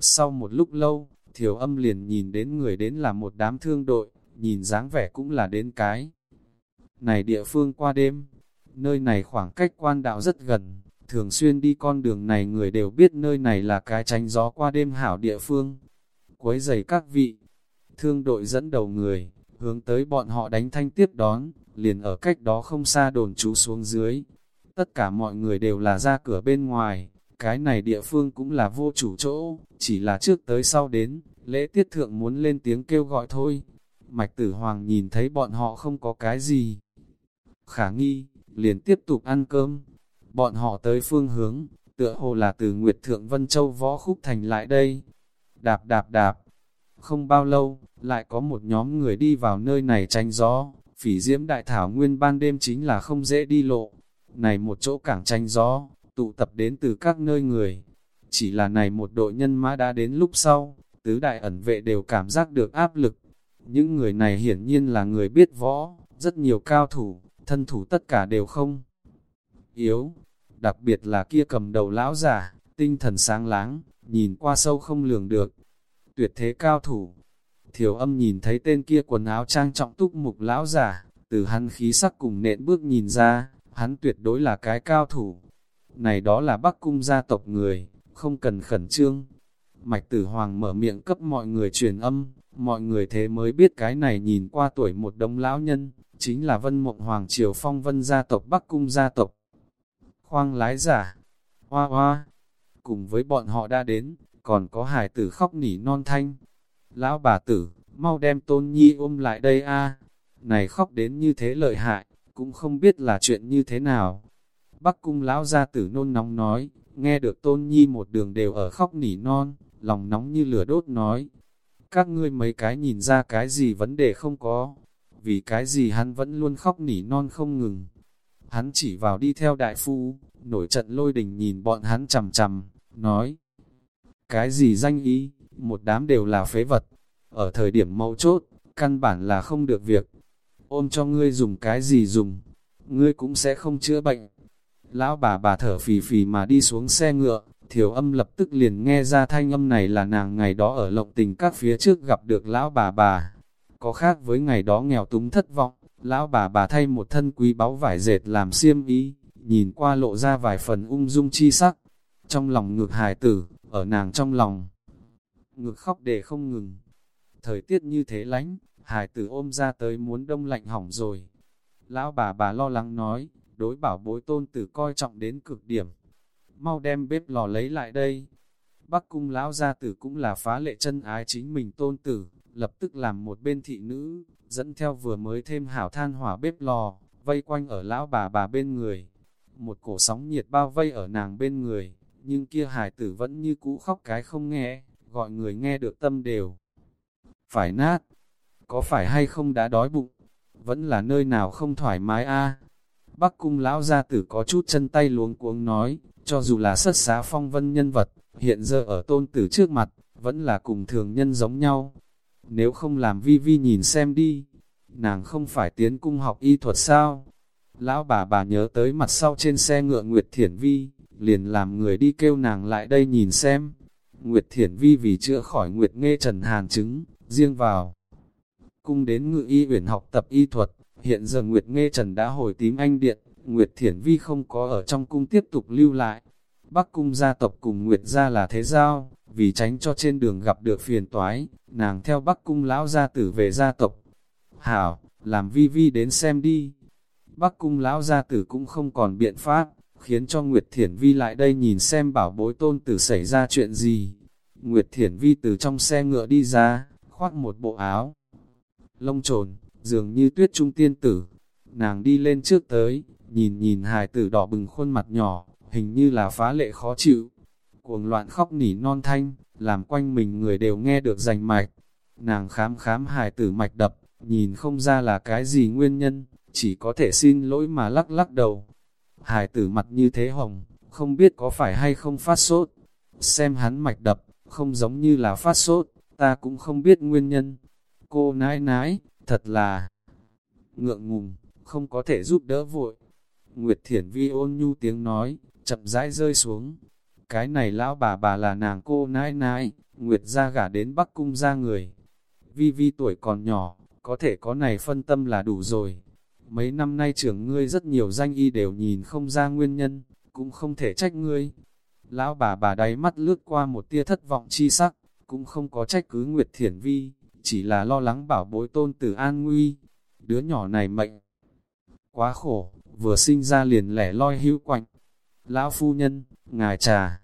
Speaker 1: Sau một lúc lâu, thiểu âm liền nhìn đến người đến là một đám thương đội, nhìn dáng vẻ cũng là đến cái. Này địa phương qua đêm, Nơi này khoảng cách quan đạo rất gần, thường xuyên đi con đường này người đều biết nơi này là cái tránh gió qua đêm hảo địa phương. Quấy giày các vị, thương đội dẫn đầu người, hướng tới bọn họ đánh thanh tiếp đón, liền ở cách đó không xa đồn trú xuống dưới. Tất cả mọi người đều là ra cửa bên ngoài, cái này địa phương cũng là vô chủ chỗ, chỉ là trước tới sau đến, lễ tiết thượng muốn lên tiếng kêu gọi thôi. Mạch tử hoàng nhìn thấy bọn họ không có cái gì. Khả nghi, liền tiếp tục ăn cơm. Bọn họ tới phương hướng, tựa hồ là từ Nguyệt Thượng Vân Châu Võ Khúc Thành lại đây. Đạp đạp đạp, không bao lâu, lại có một nhóm người đi vào nơi này tranh gió, phỉ diễm đại thảo nguyên ban đêm chính là không dễ đi lộ. Này một chỗ cảng tranh gió, tụ tập đến từ các nơi người. Chỉ là này một đội nhân mã đã đến lúc sau, tứ đại ẩn vệ đều cảm giác được áp lực. Những người này hiển nhiên là người biết võ, rất nhiều cao thủ, thân thủ tất cả đều không yếu. Đặc biệt là kia cầm đầu lão giả, tinh thần sáng láng, nhìn qua sâu không lường được. Tuyệt thế cao thủ. Thiểu âm nhìn thấy tên kia quần áo trang trọng túc mục lão giả, từ hắn khí sắc cùng nện bước nhìn ra, hắn tuyệt đối là cái cao thủ. Này đó là Bắc Cung gia tộc người, không cần khẩn trương. Mạch Tử Hoàng mở miệng cấp mọi người truyền âm, mọi người thế mới biết cái này nhìn qua tuổi một đống lão nhân, chính là Vân Mộng Hoàng Triều Phong Vân gia tộc Bắc Cung gia tộc. Khoang lái giả, hoa hoa, cùng với bọn họ đã đến, còn có hải tử khóc nỉ non thanh. Lão bà tử, mau đem tôn nhi ôm lại đây a Này khóc đến như thế lợi hại, cũng không biết là chuyện như thế nào. Bắc cung lão gia tử nôn nóng nói, nghe được tôn nhi một đường đều ở khóc nỉ non, lòng nóng như lửa đốt nói. Các ngươi mấy cái nhìn ra cái gì vấn đề không có, vì cái gì hắn vẫn luôn khóc nỉ non không ngừng. Hắn chỉ vào đi theo đại phu, nổi trận lôi đình nhìn bọn hắn chầm chầm, nói. Cái gì danh ý, một đám đều là phế vật, ở thời điểm mấu chốt, căn bản là không được việc. Ôm cho ngươi dùng cái gì dùng, ngươi cũng sẽ không chữa bệnh. Lão bà bà thở phì phì mà đi xuống xe ngựa, thiểu âm lập tức liền nghe ra thanh âm này là nàng ngày đó ở lộng tình các phía trước gặp được lão bà bà. Có khác với ngày đó nghèo túng thất vọng, lão bà bà thay một thân quý báu vải dệt làm xiêm y, nhìn qua lộ ra vài phần ung dung chi sắc. Trong lòng ngược hài tử, ở nàng trong lòng, ngược khóc để không ngừng. Thời tiết như thế lánh, hài tử ôm ra tới muốn đông lạnh hỏng rồi. Lão bà bà lo lắng nói, đối bảo bối tôn tử coi trọng đến cực điểm. Mau đem bếp lò lấy lại đây. Bắc cung lão gia tử cũng là phá lệ chân ái chính mình tôn tử, lập tức làm một bên thị nữ, dẫn theo vừa mới thêm hảo than hỏa bếp lò, vây quanh ở lão bà bà bên người. Một cổ sóng nhiệt bao vây ở nàng bên người, nhưng kia hải tử vẫn như cũ khóc cái không nghe, gọi người nghe được tâm đều. Phải nát, có phải hay không đã đói bụng, vẫn là nơi nào không thoải mái a Bắc cung lão gia tử có chút chân tay luống cuống nói, cho dù là sất xá phong vân nhân vật, hiện giờ ở tôn tử trước mặt, vẫn là cùng thường nhân giống nhau. Nếu không làm vi vi nhìn xem đi, nàng không phải tiến cung học y thuật sao? Lão bà bà nhớ tới mặt sau trên xe ngựa Nguyệt Thiển Vi, liền làm người đi kêu nàng lại đây nhìn xem. Nguyệt Thiển Vi vì chữa khỏi Nguyệt Nghe Trần Hàn chứng, riêng vào. Cung đến ngự y uyển học tập y thuật, hiện giờ Nguyệt Nghe Trần đã hồi tím anh điện, Nguyệt Thiển Vi không có ở trong cung tiếp tục lưu lại. Bắc cung gia tộc cùng Nguyệt gia là thế giao, vì tránh cho trên đường gặp được phiền toái, nàng theo Bắc cung lão gia tử về gia tộc. Hảo, làm Vi Vi đến xem đi. Bắc cung lão gia tử cũng không còn biện pháp, khiến cho Nguyệt Thiển Vi lại đây nhìn xem bảo bối tôn tử xảy ra chuyện gì. Nguyệt Thiển Vi từ trong xe ngựa đi ra, khoác một bộ áo. Lông trồn, dường như tuyết trung tiên tử. Nàng đi lên trước tới, nhìn nhìn hài tử đỏ bừng khuôn mặt nhỏ, hình như là phá lệ khó chịu. Cuồng loạn khóc nỉ non thanh, làm quanh mình người đều nghe được rành mạch. Nàng khám khám hài tử mạch đập, nhìn không ra là cái gì nguyên nhân, chỉ có thể xin lỗi mà lắc lắc đầu. hài tử mặt như thế hồng, không biết có phải hay không phát sốt. Xem hắn mạch đập, không giống như là phát sốt, ta cũng không biết nguyên nhân. Cô nãi nãi, thật là ngượng ngùng, không có thể giúp đỡ vội. Nguyệt Thiển Vi ôn nhu tiếng nói, chậm rãi rơi xuống. Cái này lão bà bà là nàng cô nãi nãi, Nguyệt ra gả đến Bắc Cung ra người. Vi Vi tuổi còn nhỏ, có thể có này phân tâm là đủ rồi. Mấy năm nay trưởng ngươi rất nhiều danh y đều nhìn không ra nguyên nhân, cũng không thể trách ngươi. Lão bà bà đáy mắt lướt qua một tia thất vọng chi sắc, cũng không có trách cứ Nguyệt Thiển Vi, chỉ là lo lắng bảo bối tôn tử an nguy. Đứa nhỏ này mệnh quá khổ, vừa sinh ra liền lẻ loi hữu quạnh. Lão phu nhân, ngài trà,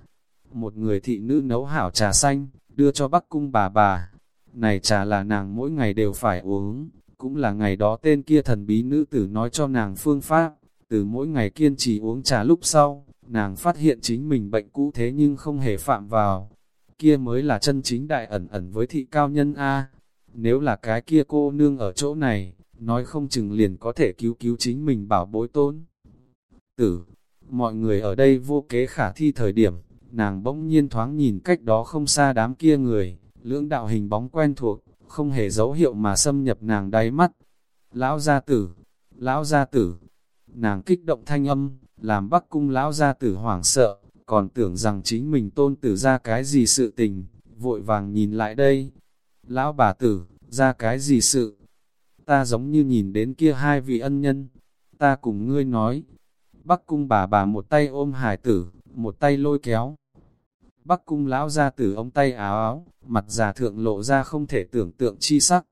Speaker 1: một người thị nữ nấu hảo trà xanh, đưa cho bắc cung bà bà. Này trà là nàng mỗi ngày đều phải uống, cũng là ngày đó tên kia thần bí nữ tử nói cho nàng phương pháp, từ mỗi ngày kiên trì uống trà lúc sau, nàng phát hiện chính mình bệnh cũ thế nhưng không hề phạm vào. Kia mới là chân chính đại ẩn ẩn với thị cao nhân A. Nếu là cái kia cô nương ở chỗ này, nói không chừng liền có thể cứu cứu chính mình bảo bối tôn. Tử, mọi người ở đây vô kế khả thi thời điểm, nàng bỗng nhiên thoáng nhìn cách đó không xa đám kia người, lưỡng đạo hình bóng quen thuộc, không hề dấu hiệu mà xâm nhập nàng đáy mắt. Lão gia tử, lão gia tử, nàng kích động thanh âm, làm bắc cung lão gia tử hoảng sợ, còn tưởng rằng chính mình tôn tử ra cái gì sự tình, vội vàng nhìn lại đây. Lão bà tử, ra cái gì sự? Ta giống như nhìn đến kia hai vị ân nhân, ta cùng ngươi nói. Bắc cung bà bà một tay ôm hải tử, một tay lôi kéo. Bắc cung lão ra từ ông tay áo áo, mặt già thượng lộ ra không thể tưởng tượng chi sắc.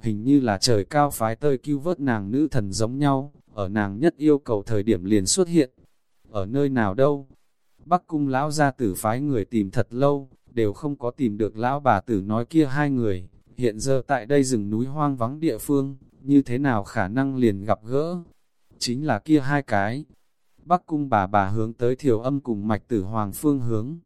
Speaker 1: Hình như là trời cao phái tơi cứu vớt nàng nữ thần giống nhau, ở nàng nhất yêu cầu thời điểm liền xuất hiện. Ở nơi nào đâu? Bắc cung lão ra tử phái người tìm thật lâu, đều không có tìm được lão bà tử nói kia hai người. Hiện giờ tại đây rừng núi hoang vắng địa phương, như thế nào khả năng liền gặp gỡ? Chính là kia hai cái, Bắc cung bà bà hướng tới thiểu âm cùng mạch tử hoàng phương hướng.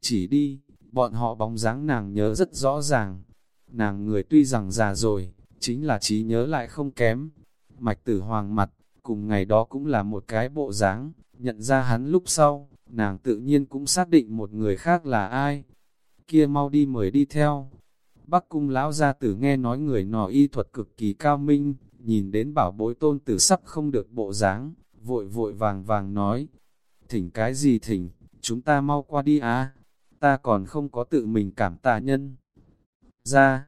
Speaker 1: Chỉ đi, bọn họ bóng dáng nàng nhớ rất rõ ràng. Nàng người tuy rằng già rồi, chính là trí nhớ lại không kém. Mạch tử hoàng mặt, cùng ngày đó cũng là một cái bộ dáng, nhận ra hắn lúc sau, nàng tự nhiên cũng xác định một người khác là ai. Kia mau đi mời đi theo. Bắc cung lão gia tử nghe nói người nọ y thuật cực kỳ cao minh, nhìn đến bảo bối tôn tử sắp không được bộ dáng, vội vội vàng vàng nói, thỉnh cái gì thỉnh, chúng ta mau qua đi á, ta còn không có tự mình cảm tạ nhân. Ra,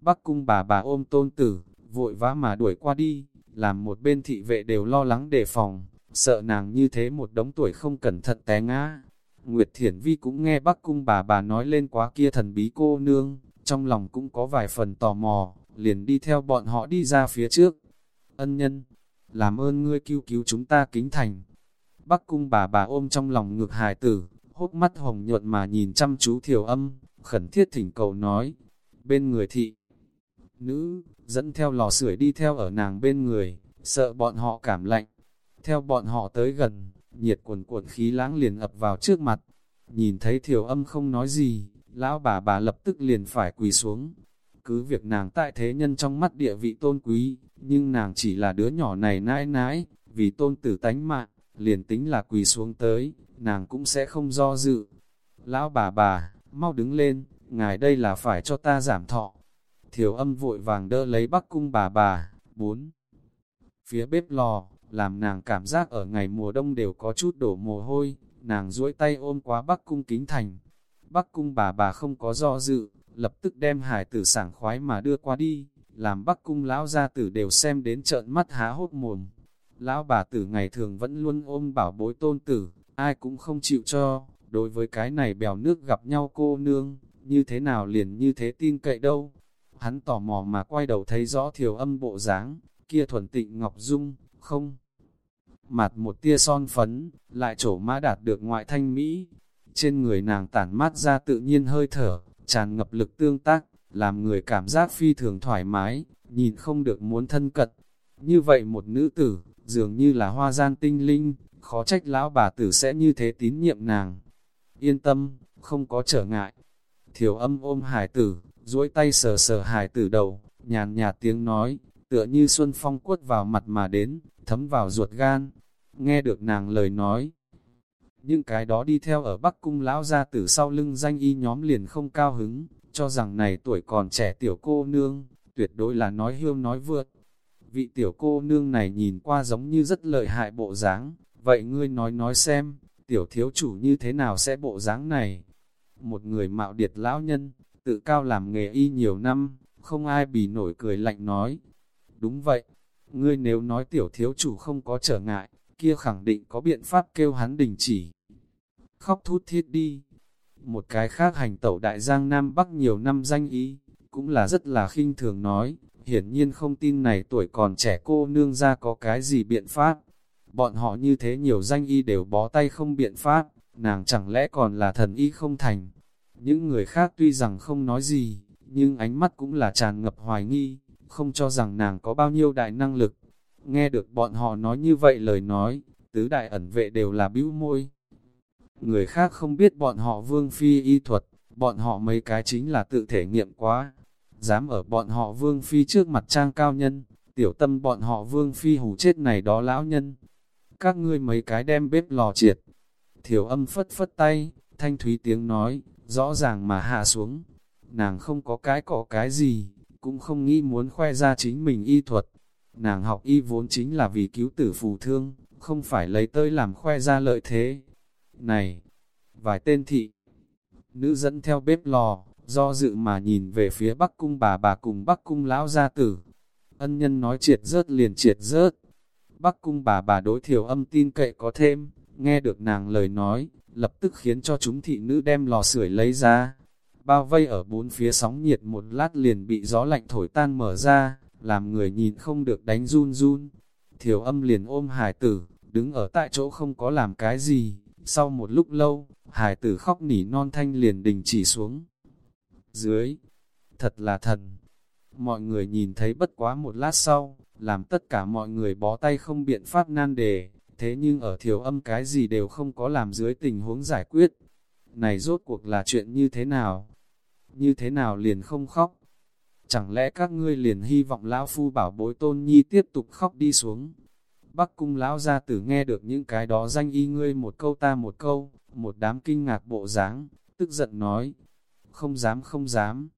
Speaker 1: bắc cung bà bà ôm tôn tử, vội vã mà đuổi qua đi, làm một bên thị vệ đều lo lắng đề phòng, sợ nàng như thế một đống tuổi không cẩn thận té ngã. Nguyệt Thiển Vi cũng nghe bắc cung bà bà nói lên quá kia thần bí cô nương, trong lòng cũng có vài phần tò mò, liền đi theo bọn họ đi ra phía trước. Ân nhân, làm ơn ngươi cứu cứu chúng ta kính thành. Bắc cung bà bà ôm trong lòng ngược hài tử, hốc mắt hồng nhuận mà nhìn chăm chú thiểu âm, khẩn thiết thỉnh cầu nói, bên người thị. Nữ, dẫn theo lò sưởi đi theo ở nàng bên người, sợ bọn họ cảm lạnh. Theo bọn họ tới gần, nhiệt cuồn cuộn khí lãng liền ập vào trước mặt. Nhìn thấy thiểu âm không nói gì, lão bà bà lập tức liền phải quỳ xuống. Cứ việc nàng tại thế nhân trong mắt địa vị tôn quý, nhưng nàng chỉ là đứa nhỏ này nãi nãi, vì tôn tử tánh mạng, liền tính là quỳ xuống tới, nàng cũng sẽ không do dự. Lão bà bà, mau đứng lên, ngài đây là phải cho ta giảm thọ. Thiểu âm vội vàng đỡ lấy bắc cung bà bà, bốn. Phía bếp lò, làm nàng cảm giác ở ngày mùa đông đều có chút đổ mồ hôi, nàng duỗi tay ôm quá bắc cung kính thành. Bắc cung bà bà không có do dự, lập tức đem hải tử sảng khoái mà đưa qua đi làm bắc cung lão gia tử đều xem đến trợn mắt há hốt mồm. Lão bà tử ngày thường vẫn luôn ôm bảo bối tôn tử, ai cũng không chịu cho, đối với cái này bèo nước gặp nhau cô nương, như thế nào liền như thế tin cậy đâu. Hắn tò mò mà quay đầu thấy rõ thiểu âm bộ dáng, kia thuần tịnh ngọc dung, không. Mặt một tia son phấn, lại trổ mã đạt được ngoại thanh Mỹ. Trên người nàng tản mát ra tự nhiên hơi thở, tràn ngập lực tương tác, làm người cảm giác phi thường thoải mái, nhìn không được muốn thân cận. Như vậy một nữ tử, dường như là hoa gian tinh linh, khó trách lão bà tử sẽ như thế tín nhiệm nàng. Yên tâm, không có trở ngại. Thiểu âm ôm hải tử, duỗi tay sờ sờ hải tử đầu, nhàn nhạt tiếng nói, tựa như xuân phong quất vào mặt mà đến, thấm vào ruột gan. Nghe được nàng lời nói, những cái đó đi theo ở Bắc Cung lão ra tử sau lưng danh y nhóm liền không cao hứng, cho rằng này tuổi còn trẻ tiểu cô nương, tuyệt đối là nói hiêu nói vượt. Vị tiểu cô nương này nhìn qua giống như rất lợi hại bộ dáng, vậy ngươi nói nói xem, tiểu thiếu chủ như thế nào sẽ bộ dáng này? Một người mạo điệt lão nhân, tự cao làm nghề y nhiều năm, không ai bì nổi cười lạnh nói. Đúng vậy, ngươi nếu nói tiểu thiếu chủ không có trở ngại, kia khẳng định có biện pháp kêu hắn đình chỉ. Khóc thút thiết đi, một cái khác hành tẩu đại giang Nam Bắc nhiều năm danh ý, cũng là rất là khinh thường nói, hiển nhiên không tin này tuổi còn trẻ cô nương ra có cái gì biện pháp. Bọn họ như thế nhiều danh y đều bó tay không biện pháp, nàng chẳng lẽ còn là thần y không thành. Những người khác tuy rằng không nói gì, nhưng ánh mắt cũng là tràn ngập hoài nghi, không cho rằng nàng có bao nhiêu đại năng lực. Nghe được bọn họ nói như vậy lời nói, tứ đại ẩn vệ đều là bĩu môi. Người khác không biết bọn họ vương phi y thuật, bọn họ mấy cái chính là tự thể nghiệm quá. Dám ở bọn họ vương phi trước mặt trang cao nhân, tiểu tâm bọn họ vương phi hủ chết này đó lão nhân. Các ngươi mấy cái đem bếp lò triệt. Thiểu âm phất phất tay, thanh thúy tiếng nói, rõ ràng mà hạ xuống. Nàng không có cái cỏ cái gì, cũng không nghĩ muốn khoe ra chính mình y thuật. Nàng học y vốn chính là vì cứu tử phù thương, không phải lấy tới làm khoe ra lợi thế. Này, vài tên thị, nữ dẫn theo bếp lò, do dự mà nhìn về phía bắc cung bà bà cùng bắc cung lão gia tử. Ân nhân nói triệt rớt liền triệt rớt. Bắc cung bà bà đối thiểu âm tin cậy có thêm, nghe được nàng lời nói, lập tức khiến cho chúng thị nữ đem lò sưởi lấy ra. Bao vây ở bốn phía sóng nhiệt một lát liền bị gió lạnh thổi tan mở ra, làm người nhìn không được đánh run run. Thiểu âm liền ôm hải tử, đứng ở tại chỗ không có làm cái gì. Sau một lúc lâu, hải tử khóc nỉ non thanh liền đình chỉ xuống. Dưới, thật là thần. Mọi người nhìn thấy bất quá một lát sau, làm tất cả mọi người bó tay không biện pháp nan đề, thế nhưng ở thiểu âm cái gì đều không có làm dưới tình huống giải quyết. Này rốt cuộc là chuyện như thế nào? Như thế nào liền không khóc? Chẳng lẽ các ngươi liền hy vọng lão phu bảo bối tôn nhi tiếp tục khóc đi xuống? Bắc cung lão gia tử nghe được những cái đó danh y ngươi một câu ta một câu, một đám kinh ngạc bộ dáng, tức giận nói, không dám không dám.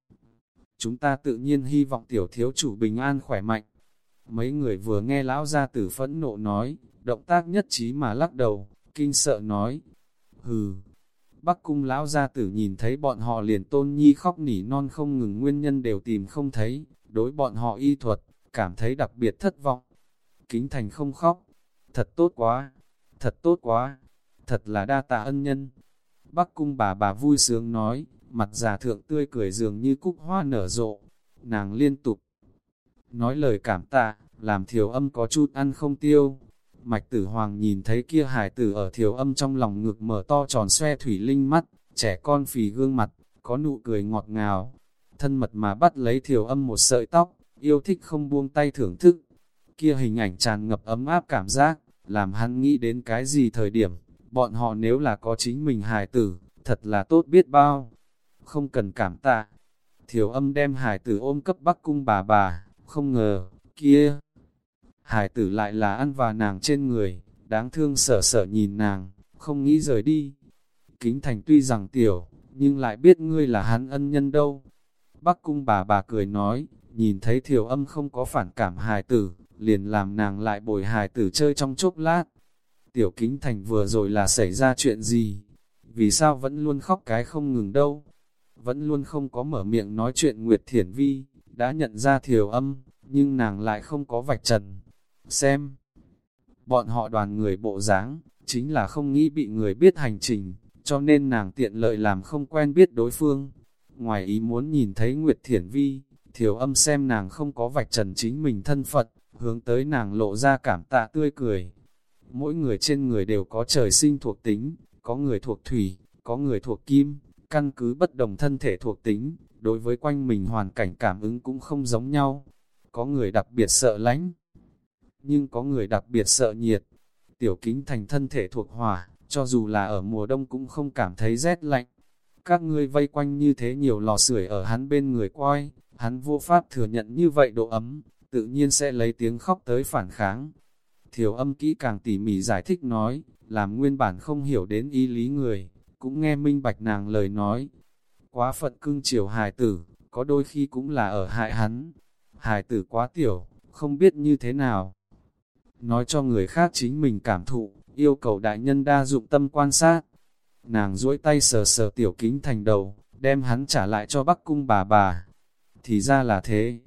Speaker 1: Chúng ta tự nhiên hy vọng tiểu thiếu chủ bình an khỏe mạnh. Mấy người vừa nghe lão gia tử phẫn nộ nói, động tác nhất trí mà lắc đầu, kinh sợ nói, hừ. Bắc cung lão gia tử nhìn thấy bọn họ liền tôn nhi khóc nỉ non không ngừng nguyên nhân đều tìm không thấy, đối bọn họ y thuật, cảm thấy đặc biệt thất vọng. Kính thành không khóc, thật tốt quá, thật tốt quá, thật là đa tạ ân nhân. Bắc cung bà bà vui sướng nói, mặt già thượng tươi cười dường như cúc hoa nở rộ, nàng liên tục nói lời cảm tạ, làm thiểu âm có chút ăn không tiêu. Mạch tử hoàng nhìn thấy kia hải tử ở thiểu âm trong lòng ngực mở to tròn xoe thủy linh mắt, trẻ con phì gương mặt, có nụ cười ngọt ngào. Thân mật mà bắt lấy thiểu âm một sợi tóc, yêu thích không buông tay thưởng thức. Kia hình ảnh tràn ngập ấm áp cảm giác, làm hắn nghĩ đến cái gì thời điểm, bọn họ nếu là có chính mình hài tử, thật là tốt biết bao. Không cần cảm tạ. Thiểu âm đem hài tử ôm cấp bắc cung bà bà, không ngờ, kia. Hải tử lại là ăn và nàng trên người, đáng thương sở sở nhìn nàng, không nghĩ rời đi. Kính thành tuy rằng tiểu, nhưng lại biết ngươi là hắn ân nhân đâu. Bắc cung bà bà cười nói, nhìn thấy thiểu âm không có phản cảm hài tử, liền làm nàng lại bồi hài tử chơi trong chốc lát. Tiểu kính thành vừa rồi là xảy ra chuyện gì? Vì sao vẫn luôn khóc cái không ngừng đâu? Vẫn luôn không có mở miệng nói chuyện Nguyệt Thiển Vi, đã nhận ra thiểu âm, nhưng nàng lại không có vạch trần. Xem, bọn họ đoàn người bộ dáng chính là không nghĩ bị người biết hành trình, cho nên nàng tiện lợi làm không quen biết đối phương. Ngoài ý muốn nhìn thấy Nguyệt Thiển Vi, thiểu âm xem nàng không có vạch trần chính mình thân Phật, hướng tới nàng lộ ra cảm tạ tươi cười. Mỗi người trên người đều có trời sinh thuộc tính, có người thuộc thủy, có người thuộc kim, căn cứ bất đồng thân thể thuộc tính, đối với quanh mình hoàn cảnh cảm ứng cũng không giống nhau. Có người đặc biệt sợ lánh, nhưng có người đặc biệt sợ nhiệt. Tiểu kính thành thân thể thuộc hỏa, cho dù là ở mùa đông cũng không cảm thấy rét lạnh. Các ngươi vây quanh như thế nhiều lò sưởi ở hắn bên người quay, hắn vô pháp thừa nhận như vậy độ ấm, tự nhiên sẽ lấy tiếng khóc tới phản kháng. Thiểu âm kỹ càng tỉ mỉ giải thích nói, làm nguyên bản không hiểu đến ý lý người, cũng nghe minh bạch nàng lời nói. Quá phận cưng chiều hài tử, có đôi khi cũng là ở hại hắn. Hài tử quá tiểu, không biết như thế nào. Nói cho người khác chính mình cảm thụ, yêu cầu đại nhân đa dụng tâm quan sát. Nàng duỗi tay sờ sờ tiểu kính thành đầu, đem hắn trả lại cho bắc cung bà bà. Thì ra là thế.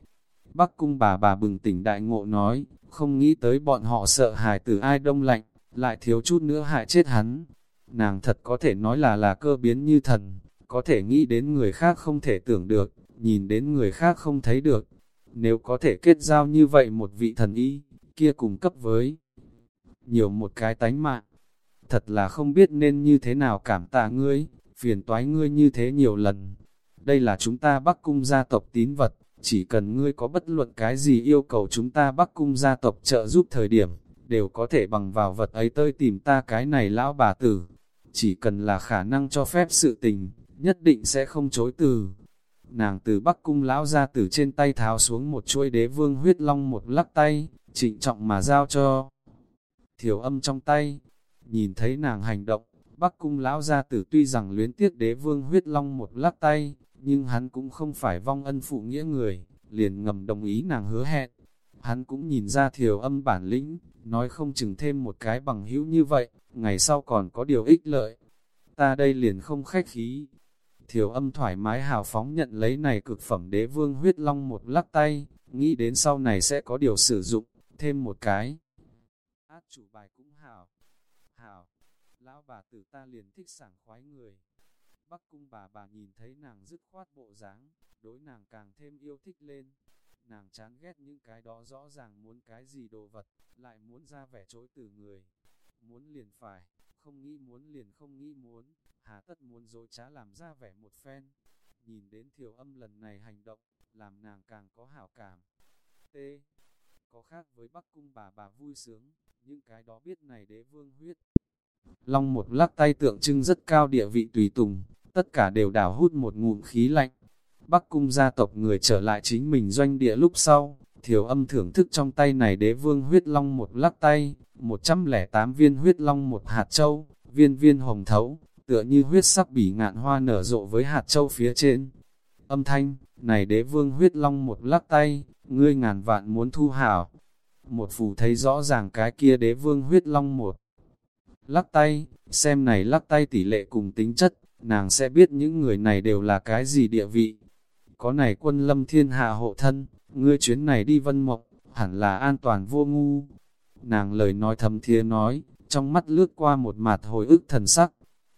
Speaker 1: Bắc cung bà bà bừng tỉnh đại ngộ nói, không nghĩ tới bọn họ sợ hài tử ai đông lạnh, lại thiếu chút nữa hại chết hắn. Nàng thật có thể nói là là cơ biến như thần, có thể nghĩ đến người khác không thể tưởng được, nhìn đến người khác không thấy được. Nếu có thể kết giao như vậy một vị thần y, kia cùng cấp với nhiều một cái tánh mạng. Thật là không biết nên như thế nào cảm tạ ngươi, phiền toái ngươi như thế nhiều lần. Đây là chúng ta Bắc Cung gia tộc tín vật, chỉ cần ngươi có bất luận cái gì yêu cầu chúng ta Bắc Cung gia tộc trợ giúp thời điểm, đều có thể bằng vào vật ấy tới tìm ta cái này lão bà tử. Chỉ cần là khả năng cho phép sự tình, nhất định sẽ không chối từ. Nàng từ Bắc Cung lão ra từ trên tay tháo xuống một chuôi đế vương huyết long một lắc tay, trịnh trọng mà giao cho. Thiểu âm trong tay, nhìn thấy nàng hành động, Bắc Cung lão gia tử tuy rằng luyến tiếc đế vương huyết long một lắc tay, nhưng hắn cũng không phải vong ân phụ nghĩa người, liền ngầm đồng ý nàng hứa hẹn. Hắn cũng nhìn ra thiểu âm bản lĩnh, nói không chừng thêm một cái bằng hữu như vậy, ngày sau còn có điều ích lợi. Ta đây liền không khách khí. Thiểu âm thoải mái hào phóng nhận lấy này cực phẩm đế vương huyết long một lắc tay, nghĩ đến sau này sẽ có điều sử dụng, thêm một cái. Át chủ bài cũng hảo. Hảo, lão bà tử ta liền thích sảng khoái người. Bắc cung bà bà nhìn thấy nàng dứt khoát bộ dáng, đối nàng càng thêm yêu thích lên. Nàng chán ghét những cái đó rõ ràng muốn cái gì đồ vật, lại muốn ra vẻ chối từ người. Muốn liền phải, không nghĩ muốn liền không nghĩ muốn, hà tất muốn dối trá làm ra vẻ một phen. Nhìn đến thiểu âm lần này hành động, làm nàng càng có hảo cảm. T. Có khác với Bắc Cung bà bà vui sướng, những cái đó biết này đế vương huyết. Long một lắc tay tượng trưng rất cao địa vị tùy tùng, tất cả đều đảo hút một ngụm khí lạnh. Bắc cung gia tộc người trở lại chính mình doanh địa lúc sau, thiểu âm thưởng thức trong tay này đế vương huyết long một lắc tay, 108 viên huyết long một hạt châu, viên viên hồng thấu, tựa như huyết sắc bỉ ngạn hoa nở rộ với hạt châu phía trên. Âm thanh, này đế vương huyết long một lắc tay, ngươi ngàn vạn muốn thu hảo. Một phù thấy rõ ràng cái kia đế vương huyết long một. Lắc tay, xem này lắc tay tỷ lệ cùng tính chất, nàng sẽ biết những người này đều là cái gì địa vị. Có này quân lâm thiên hạ hộ thân, ngươi chuyến này đi vân mộc, hẳn là an toàn vô ngu. Nàng lời nói thầm thía nói, trong mắt lướt qua một mạt hồi ức thần sắc.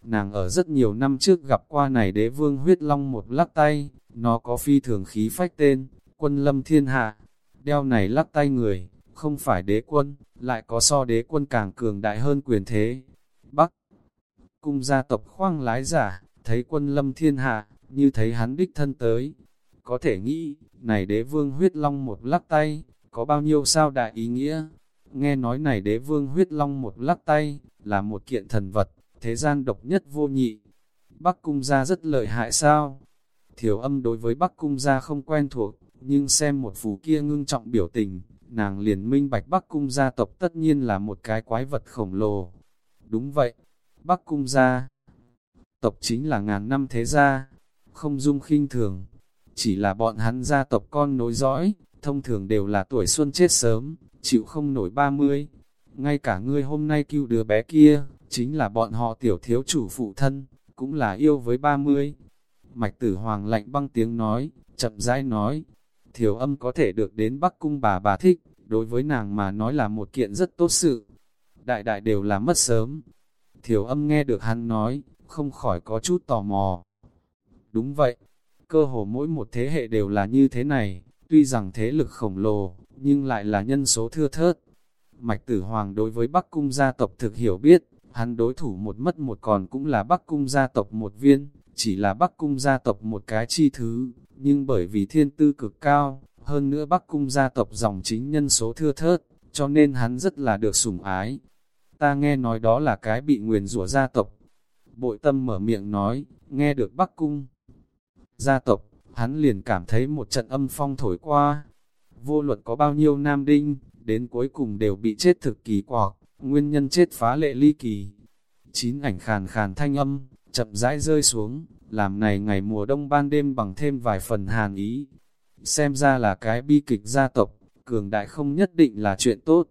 Speaker 1: Nàng ở rất nhiều năm trước gặp qua này đế vương huyết long một lắc tay, nó có phi thường khí phách tên, quân lâm thiên hạ. Đeo này lắc tay người, không phải đế quân, lại có so đế quân càng cường đại hơn quyền thế. Bắc cung gia tộc khoang lái giả, thấy quân lâm thiên hạ, như thấy hắn đích thân tới. Có thể nghĩ, này đế vương huyết long một lắc tay, có bao nhiêu sao đại ý nghĩa. Nghe nói này đế vương huyết long một lắc tay, là một kiện thần vật, thế gian độc nhất vô nhị. Bắc cung gia rất lợi hại sao? Thiểu âm đối với Bắc cung gia không quen thuộc, nhưng xem một phù kia ngưng trọng biểu tình, nàng liền minh bạch Bắc cung gia tộc tất nhiên là một cái quái vật khổng lồ. Đúng vậy, Bắc cung gia tộc chính là ngàn năm thế gia, không dung khinh thường, chỉ là bọn hắn gia tộc con nối dõi, thông thường đều là tuổi xuân chết sớm, chịu không nổi ba mươi. Ngay cả ngươi hôm nay cứu đứa bé kia, chính là bọn họ tiểu thiếu chủ phụ thân, cũng là yêu với ba mươi. Mạch tử hoàng lạnh băng tiếng nói, chậm rãi nói, thiểu âm có thể được đến Bắc Cung bà bà thích, đối với nàng mà nói là một kiện rất tốt sự. Đại đại đều là mất sớm. Thiểu âm nghe được hắn nói, không khỏi có chút tò mò. Đúng vậy, cơ hồ mỗi một thế hệ đều là như thế này, tuy rằng thế lực khổng lồ, nhưng lại là nhân số thưa thớt. Mạch tử hoàng đối với Bắc Cung gia tộc thực hiểu biết, hắn đối thủ một mất một còn cũng là Bắc Cung gia tộc một viên, chỉ là Bắc Cung gia tộc một cái chi thứ, nhưng bởi vì thiên tư cực cao, hơn nữa Bắc Cung gia tộc dòng chính nhân số thưa thớt, cho nên hắn rất là được sủng ái. Ta nghe nói đó là cái bị nguyền rủa gia tộc. Bội tâm mở miệng nói, nghe được Bắc Cung gia tộc, hắn liền cảm thấy một trận âm phong thổi qua. Vô luận có bao nhiêu nam đinh, đến cuối cùng đều bị chết thực kỳ quạc, nguyên nhân chết phá lệ ly kỳ. Chín ảnh khàn khàn thanh âm, chậm rãi rơi xuống, làm này ngày mùa đông ban đêm bằng thêm vài phần hàn ý. Xem ra là cái bi kịch gia tộc, cường đại không nhất định là chuyện tốt.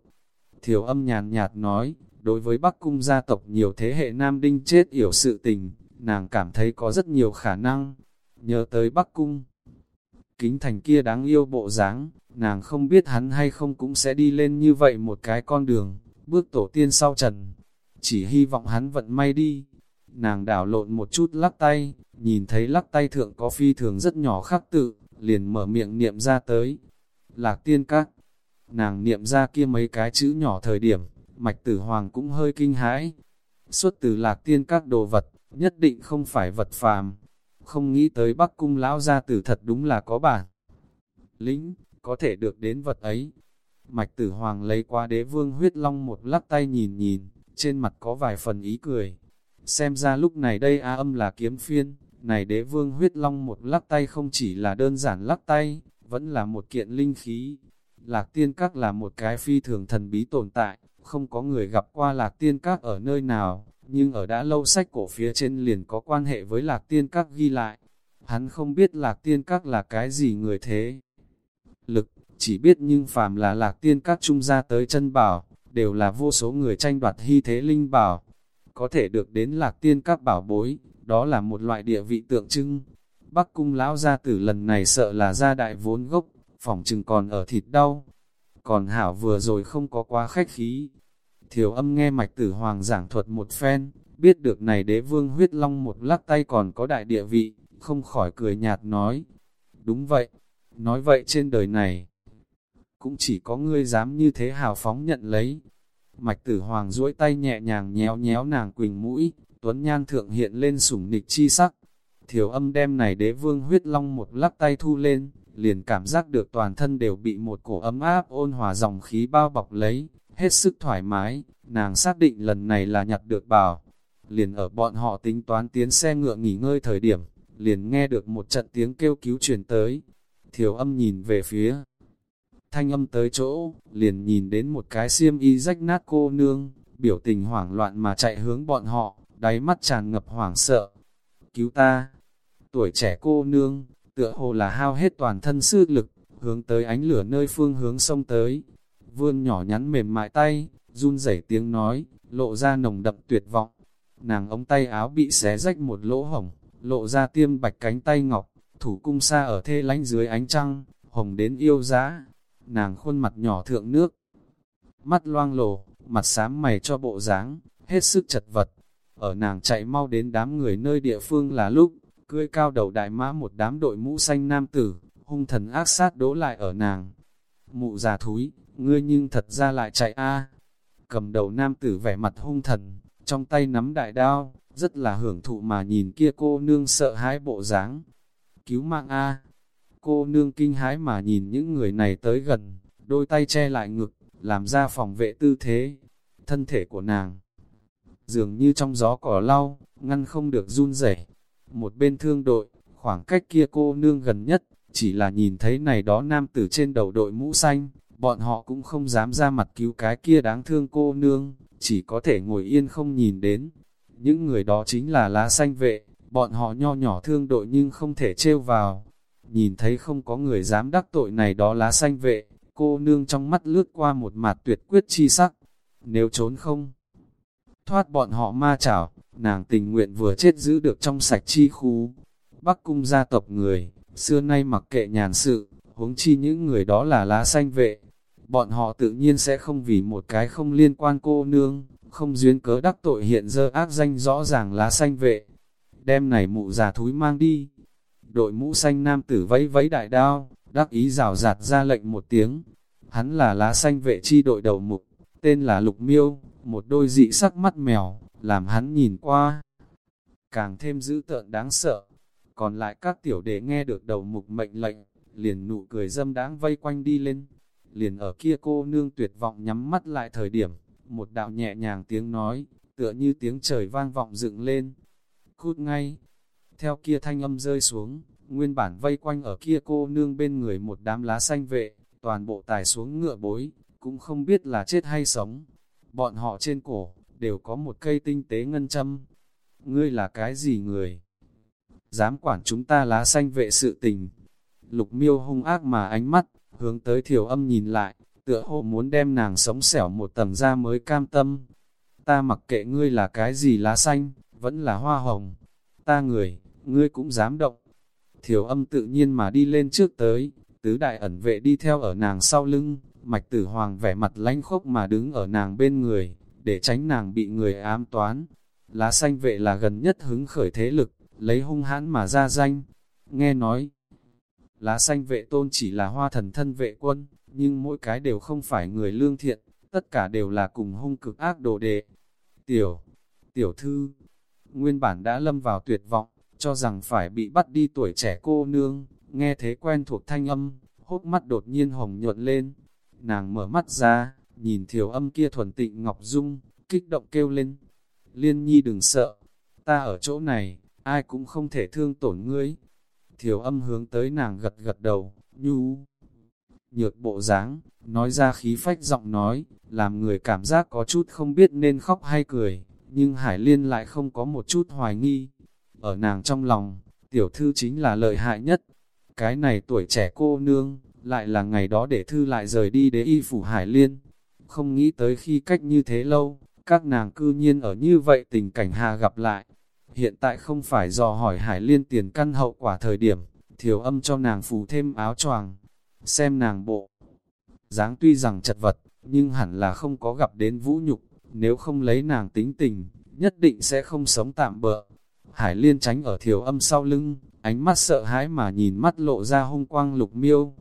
Speaker 1: Thiểu âm nhàn nhạt nói, đối với Bắc Cung gia tộc nhiều thế hệ nam đinh chết yểu sự tình, nàng cảm thấy có rất nhiều khả năng. Nhớ tới Bắc Cung, kính thành kia đáng yêu bộ dáng, nàng không biết hắn hay không cũng sẽ đi lên như vậy một cái con đường, bước tổ tiên sau trần. Chỉ hy vọng hắn vận may đi. Nàng đảo lộn một chút lắc tay, nhìn thấy lắc tay thượng có phi thường rất nhỏ khắc tự, liền mở miệng niệm ra tới. Lạc tiên các, nàng niệm ra kia mấy cái chữ nhỏ thời điểm, mạch tử hoàng cũng hơi kinh hãi. Xuất từ lạc tiên các đồ vật, nhất định không phải vật phàm. Không nghĩ tới Bắc Cung lão gia tử thật đúng là có bản. Lĩnh, có thể được đến vật ấy. Mạch tử hoàng lấy qua đế vương huyết long một lắc tay nhìn nhìn, trên mặt có vài phần ý cười. Xem ra lúc này đây A âm là kiếm phiên, này đế vương huyết long một lắc tay không chỉ là đơn giản lắc tay, vẫn là một kiện linh khí. Lạc tiên các là một cái phi thường thần bí tồn tại, không có người gặp qua lạc tiên các ở nơi nào, nhưng ở đã lâu sách cổ phía trên liền có quan hệ với lạc tiên các ghi lại. Hắn không biết lạc tiên các là cái gì người thế. Lực, chỉ biết nhưng phàm là lạc tiên các trung gia tới chân bảo, đều là vô số người tranh đoạt hy thế linh bảo. Có thể được đến lạc tiên các bảo bối, đó là một loại địa vị tượng trưng. Bắc cung lão gia tử lần này sợ là gia đại vốn gốc, phỏng chừng còn ở thịt đau. Còn hảo vừa rồi không có quá khách khí. Thiểu âm nghe mạch tử hoàng giảng thuật một phen, biết được này đế vương huyết long một lắc tay còn có đại địa vị, không khỏi cười nhạt nói. Đúng vậy, nói vậy trên đời này, cũng chỉ có ngươi dám như thế hào phóng nhận lấy. Mạch tử hoàng duỗi tay nhẹ nhàng nhéo nhéo nàng quỳnh mũi, tuấn nhan thượng hiện lên sủng nịch chi sắc. Thiểu âm đem này đế vương huyết long một lắc tay thu lên, liền cảm giác được toàn thân đều bị một cổ ấm áp ôn hòa dòng khí bao bọc lấy, hết sức thoải mái, nàng xác định lần này là nhặt được bảo. Liền ở bọn họ tính toán tiến xe ngựa nghỉ ngơi thời điểm, liền nghe được một trận tiếng kêu cứu truyền tới. Thiểu âm nhìn về phía thanh âm tới chỗ, liền nhìn đến một cái xiêm y rách nát cô nương, biểu tình hoảng loạn mà chạy hướng bọn họ, đáy mắt tràn ngập hoảng sợ. Cứu ta! Tuổi trẻ cô nương, tựa hồ là hao hết toàn thân sức lực, hướng tới ánh lửa nơi phương hướng sông tới. Vươn nhỏ nhắn mềm mại tay, run rẩy tiếng nói, lộ ra nồng đậm tuyệt vọng. Nàng ống tay áo bị xé rách một lỗ hổng, lộ ra tiêm bạch cánh tay ngọc, thủ cung xa ở thê lánh dưới ánh trăng, hồng đến yêu giá. Nàng khuôn mặt nhỏ thượng nước, mắt loang lổ, mặt xám mày cho bộ dáng, hết sức chật vật. Ở nàng chạy mau đến đám người nơi địa phương là lúc, cưỡi cao đầu đại mã một đám đội mũ xanh nam tử, hung thần ác sát đố lại ở nàng. Mụ già thúi, ngươi nhưng thật ra lại chạy a Cầm đầu nam tử vẻ mặt hung thần, trong tay nắm đại đao, rất là hưởng thụ mà nhìn kia cô nương sợ hãi bộ dáng. Cứu mạng a Cô nương kinh hãi mà nhìn những người này tới gần, đôi tay che lại ngực, làm ra phòng vệ tư thế. Thân thể của nàng, dường như trong gió cỏ lau, ngăn không được run rẩy một bên thương đội, khoảng cách kia cô nương gần nhất, chỉ là nhìn thấy này đó nam tử trên đầu đội mũ xanh, bọn họ cũng không dám ra mặt cứu cái kia đáng thương cô nương, chỉ có thể ngồi yên không nhìn đến. Những người đó chính là lá xanh vệ, bọn họ nho nhỏ thương đội nhưng không thể trêu vào. Nhìn thấy không có người dám đắc tội này đó lá xanh vệ, cô nương trong mắt lướt qua một mặt tuyệt quyết chi sắc. Nếu trốn không, thoát bọn họ ma chảo, nàng tình nguyện vừa chết giữ được trong sạch chi khu. Bắc cung gia tộc người, xưa nay mặc kệ nhàn sự, huống chi những người đó là lá xanh vệ. Bọn họ tự nhiên sẽ không vì một cái không liên quan cô nương, không duyên cớ đắc tội hiện giờ ác danh rõ ràng lá xanh vệ. Đem này mụ già thúi mang đi. Đội mũ xanh nam tử vẫy vẫy đại đao, đắc ý rào rạt ra lệnh một tiếng. Hắn là lá xanh vệ chi đội đầu mục, tên là Lục Miêu, một đôi dị sắc mắt mèo, làm hắn nhìn qua. Càng thêm dữ tợn đáng sợ. Còn lại các tiểu đệ nghe được đầu mục mệnh lệnh, liền nụ cười dâm đáng vây quanh đi lên. Liền ở kia cô nương tuyệt vọng nhắm mắt lại thời điểm, một đạo nhẹ nhàng tiếng nói, tựa như tiếng trời vang vọng dựng lên. Cút ngay, theo kia thanh âm rơi xuống, nguyên bản vây quanh ở kia cô nương bên người một đám lá xanh vệ, toàn bộ tài xuống ngựa bối, cũng không biết là chết hay sống. Bọn họ trên cổ, đều có một cây tinh tế ngân châm. Ngươi là cái gì người? Dám quản chúng ta lá xanh vệ sự tình. Lục miêu hung ác mà ánh mắt, hướng tới thiểu âm nhìn lại, tựa hồ muốn đem nàng sống xẻo một tầng ra mới cam tâm. Ta mặc kệ ngươi là cái gì lá xanh, vẫn là hoa hồng. Ta người, ngươi cũng dám động. Thiểu âm tự nhiên mà đi lên trước tới, tứ đại ẩn vệ đi theo ở nàng sau lưng, mạch tử hoàng vẻ mặt lánh khốc mà đứng ở nàng bên người, để tránh nàng bị người ám toán. Lá xanh vệ là gần nhất hứng khởi thế lực, lấy hung hãn mà ra danh. Nghe nói, lá xanh vệ tôn chỉ là hoa thần thân vệ quân, nhưng mỗi cái đều không phải người lương thiện, tất cả đều là cùng hung cực ác đồ đệ. Tiểu, tiểu thư, nguyên bản đã lâm vào tuyệt vọng, cho rằng phải bị bắt đi tuổi trẻ cô nương, nghe thế quen thuộc thanh âm, hốt mắt đột nhiên hồng nhuận lên. Nàng mở mắt ra, nhìn thiểu âm kia thuần tịnh ngọc dung, kích động kêu lên. Liên nhi đừng sợ, ta ở chỗ này, ai cũng không thể thương tổn ngươi. Thiểu âm hướng tới nàng gật gật đầu, nhu. Nhược bộ dáng nói ra khí phách giọng nói, làm người cảm giác có chút không biết nên khóc hay cười, nhưng Hải Liên lại không có một chút hoài nghi. Ở nàng trong lòng, tiểu thư chính là lợi hại nhất. Cái này tuổi trẻ cô nương, lại là ngày đó để thư lại rời đi đế y phủ Hải Liên. Không nghĩ tới khi cách như thế lâu, các nàng cư nhiên ở như vậy tình cảnh hà gặp lại. Hiện tại không phải dò hỏi Hải Liên tiền căn hậu quả thời điểm, thiếu âm cho nàng phủ thêm áo choàng, xem nàng bộ. dáng tuy rằng chật vật, nhưng hẳn là không có gặp đến vũ nhục, nếu không lấy nàng tính tình, nhất định sẽ không sống tạm bỡ. Hải liên tránh ở thiểu âm sau lưng, ánh mắt sợ hãi mà nhìn mắt lộ ra hung quang lục miêu.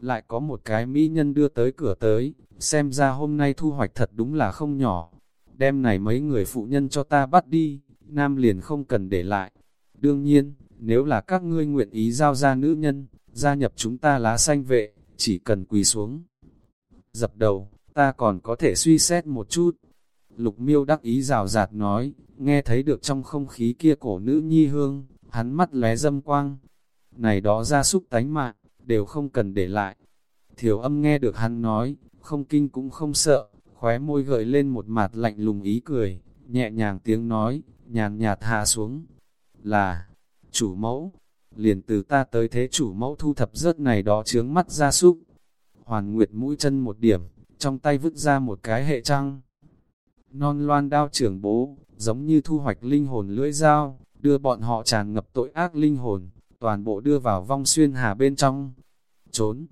Speaker 1: Lại có một cái mỹ nhân đưa tới cửa tới, xem ra hôm nay thu hoạch thật đúng là không nhỏ. Đem này mấy người phụ nhân cho ta bắt đi, nam liền không cần để lại. Đương nhiên, nếu là các ngươi nguyện ý giao ra nữ nhân, gia nhập chúng ta lá xanh vệ, chỉ cần quỳ xuống. Dập đầu, ta còn có thể suy xét một chút. Lục miêu đắc ý rào rạt nói, nghe thấy được trong không khí kia cổ nữ nhi hương, hắn mắt lóe dâm quang. Này đó ra súc tánh mạng, đều không cần để lại. Thiểu âm nghe được hắn nói, không kinh cũng không sợ, khóe môi gợi lên một mặt lạnh lùng ý cười, nhẹ nhàng tiếng nói, nhàn nhạt hạ xuống. Là, chủ mẫu, liền từ ta tới thế chủ mẫu thu thập rớt này đó chướng mắt ra súc. Hoàn Nguyệt mũi chân một điểm, trong tay vứt ra một cái hệ trăng. Non loan đao trưởng bố, giống như thu hoạch linh hồn lưỡi dao, đưa bọn họ tràn ngập tội ác linh hồn, toàn bộ đưa vào vong xuyên hà bên trong. Trốn!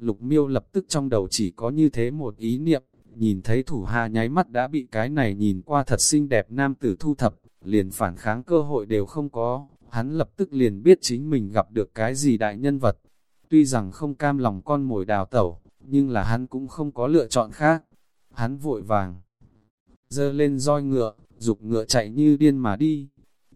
Speaker 1: Lục miêu lập tức trong đầu chỉ có như thế một ý niệm, nhìn thấy thủ hà nháy mắt đã bị cái này nhìn qua thật xinh đẹp nam tử thu thập, liền phản kháng cơ hội đều không có, hắn lập tức liền biết chính mình gặp được cái gì đại nhân vật. Tuy rằng không cam lòng con mồi đào tẩu, nhưng là hắn cũng không có lựa chọn khác. Hắn vội vàng, dơ lên roi ngựa, dục ngựa chạy như điên mà đi.